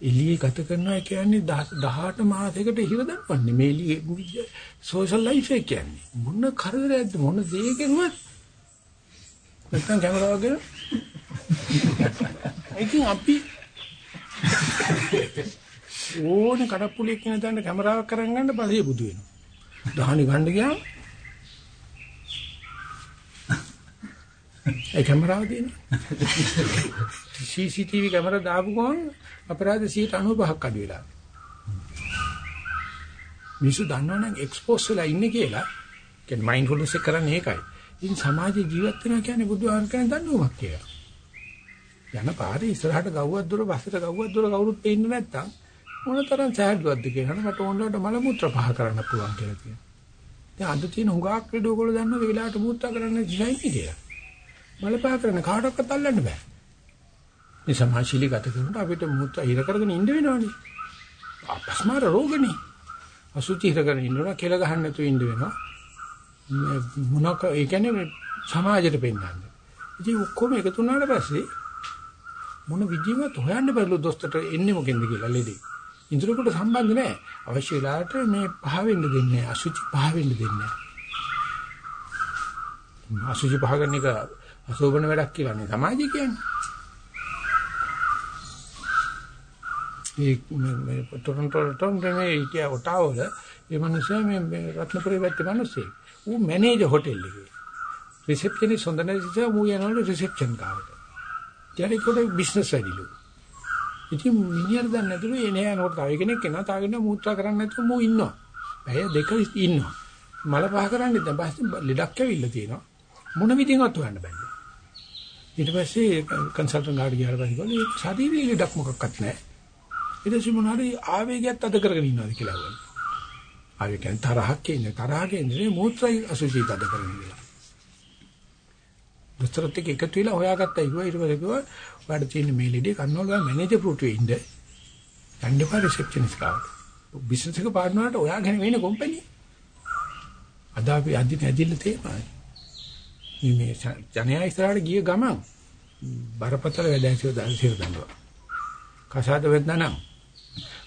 එළියේ ගත කරනවා කියන්නේ 18 මාසයකට හිර දක්වන්නේ. මේ එළියේ සෝෂල් ලයිෆ් එක කියන්නේ. මොන කරදරයක්ද? මොන දෙයකින්වත් නැත්නම් කැමරාව ගෙන ඉතින් අපි ඕනේ කඩප්පුලියක් කියන තැනට කැමරාවක් කරන් ගන්න පස්සේ බුදු වෙනවා. දහනි ගන්න ගියාම ඒ කැමරාව දෙන්නේ. CCTV කැමරා දාපු ගමන් අපරාධ 95ක් අඩු වෙලා. මිනිස්සු දන්නවනම් එක්ස්පෝස් වෙලා ඉන්නේ කියලා. කියන්නේ මයින්ඩ්ෆුල්නස් එක කරන්නේ ඒකයි. ඉතින් සමාජයේ ජීවත් වෙනවා කියන්නේ බුදුහාම කියන දඬුවමක් කියලා. යන පාරේ ඉස්සරහට ගව්වක් දුර පස්සට ගව්වක් දුර කවුරුත් පේන්නේ නැත්තම් මොනතරම් සෑහලුවක්ද කියනහම මට ඕනලට මල මුත්‍ර පහ කරන්න පුළුවන් කියලා කියනවා. දැන් අද තියෙන හුඟක් වීඩියෝ වල දන්නවද වෙලාවට මුත්‍රා කරන්න ඉස්සයි කියලා. මල පහ කරන්න කාටවත් අල්ලන්න බෑ. මේ සමාජශීලී ගත කරනකොට අපිට මුත්‍රා හිර කරගෙන ඉන්න වෙනවනේ. අපස්මාර රෝගනේ. අසුචි හිර කරගෙන ඉන්නවා කෙල ගහන්න නැතුව ඉන්න වෙනවා. මොනක ඒ කියන්නේ සමාජයට පෙන්වන්නේ. ඉතින් ඔක්කොම එකතු වුණාට පස්සේ මොන විදිහකට හොයන්න බැරිලු දොස්තරට එන්නේ මොකෙන්ද කියලා ලෙඩේ. ඉන්ද්‍රකට සම්බන්ධ නැහැ. අවශ්‍ය වෙලාවට මේ පහ වෙන්න දෙන්නේ අසුචි පහ වෙන්න දෙන්නේ අසුචි පහ කරන එක අසෝබන වැඩක් කියලා නේ සමාජය කියන්නේ. මේ ටොරන්ටෝ ටොරන්ටෝ මේ ඉතියා ඔටාවල ඒ මිනිස්සු මේ රත්නපුරේ වැත්තේ මිනිස්සු. ඌ මැනේජර් හොටෙල් එකේ. රිසෙප්ෂනිස්ට් හොඳ නැතිව ඌ යනවලු රිසෙප්ෂන් කාවට. ඊට කොට බිස්නස් වැඩිලු. ඉතින් මිනිහට දැන් නැතුළු එනේ යනකොට තව කෙනෙක් එනවා තව කෙනෙක් මූත්‍රා කරන්න නැතුව මූ ඉන්නවා. පැය දෙක ඉන්නවා. මල පහ කරන්නේ දැන් පස්සේ ලෙඩක් ඇවිල්ලා තියෙනවා. මොන විදිහකට හොයන්න බෑ. ඊට පස්සේ කන්සල්ටන්ට් ගාඩ ගියාට පස්සේ ගෝලේ ශාරීරික ලෙඩක් මොකක්වත් නැහැ. ඊට පස්සේ මොනවාරි ආවේගයක් අද කරගෙන ඉන්නවාද කියලා අහනවා. ආවේ කියන්නේ තරහක් ඉන්නේ තරහක ඉන්නේ මූත්‍රායි අසුචි තද කරගෙන ඉන්නවා. දොස්තරත් එක්ක එකතු වෙලා හොයාගත්තා ඉුවා ඊට පස්සේ කිව්වා ඔයාලට තියෙන මේ ලෙඩේ කන්නවල මැනේජර් පුරුටුවේ ඉන්න. යන්න එපා රිසෙප්ෂනිස්ට් කාට. බිස්නස් එක පාර්ට්නර්ට ඔයා ගැන වෙන කම්පැනි. අද අපි අදින ඇදිල්ල තේමයි. මේ ජනයා ඉස්සරහට ගිය ගමන් බරපතල වැඩ ඇසිව දාන සිර දඬුවා. කසාද වෙන්නා නම්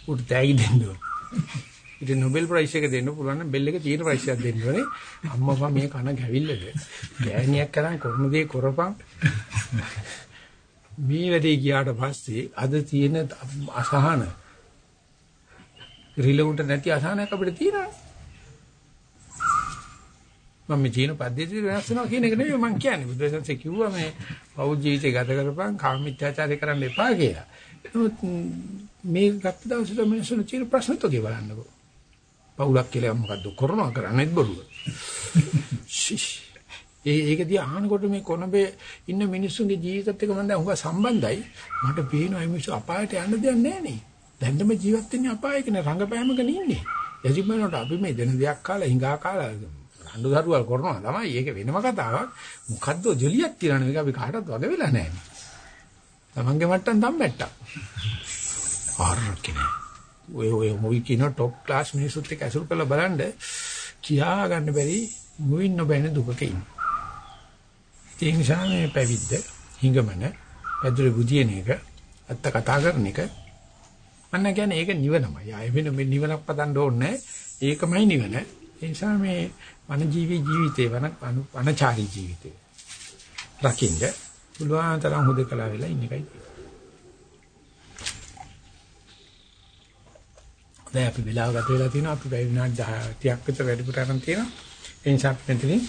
උට තෑගි දෙන්න ඕන. ඉතින් Nobel Prize එක දෙන්න පුළුවන් නම් බෙල් එක තියෙන ප්‍රයිස් එකක් දෙන්න ඕනේ. අම්මපා මේ කන ගැවිල්ලද? ගෑණියක් කරන් කරන දේ කරපන්. මේ වැඩේ ගියාට පස්සේ අද තියෙන අසහන රිලවුන්ට නැති අසහනයක් අපිට තියෙනවා. මම මේ ජීන පද්ධතිය වෙනස් වෙනවා කියන එක නෙවෙයි මම කියන්නේ. බුදුසසුනේ කිව්වා මේ පෞද්ගල ජීවිතය ගත කරපන් කාමීත්‍යාචාරය කරන්න එපා කියලා. නමුත් මේ ගත්ත දවසට මිනිස්සුන්ට තියෙන ප්‍රශ්න තෝගේ බලන්නකෝ. පවුලක් කියලා මොකද්ද කරනවා කරන්නේත් බොරුව. ඒ ඒක දිහා අහනකොට මේ කොනබේ ඉන්න මිනිස්සුන්ගේ ජීවිතත් එක්ක මම දැන් හුඟ සම්බන්ධයි. මට පේනවා මේ මිනිස්සු අපායට යන්න දෙයක් නැහැ නේ. දැන්දම ජීවත් වෙන්නේ අපායක නේ රංගපෑමක නෙන්නේ. එදිමනට අපි මේ දෙන දෙයක් කාලා හිඟා කාලා රණ්ඩු දරුවල් කරනවා තමයි. ඒක වෙනම කතාවක්. මොකද්ද ජොලියක් තියන මේක අපි කාටවත් වග වෙලා නැහැ. තමන්ගේ මට්ටම් තම්බැට්ටා. ආරකිනේ. ඔය ඔය මොයි කියන টොප් ක්ලාස් මිනිස්සුත් එක්ක ඇසුරු කරලා බලන්න කියා ගන්න බැරි මුවින් නොබැන දුකක ඉන්න. ඒ නිසා මේ පැවිද්ද හිඟමන පැදුරු බුදියන එක අත්ත කතා කරන එක මම කියන්නේ ඒක නිවනමයි. ආයෙ වෙන මේ නිවනක් පදන්න ඕනේ ඒකමයි නිවන. ඒ නිසා මේ වන ජීවි ජීවිතේ වන වනචාරී ජීවිතේ. රකින්න පුළුවන් තරම් හුදකලා වෙලා ඉන්න එකයි දැන් අපි වෙලාව ගත වෙලා තියෙනවා. අපි පැය විනාඩි 10 30ක් විතර වැඩිපුර අරන් තියෙනවා. ඒ නිසා අපි මෙතනින්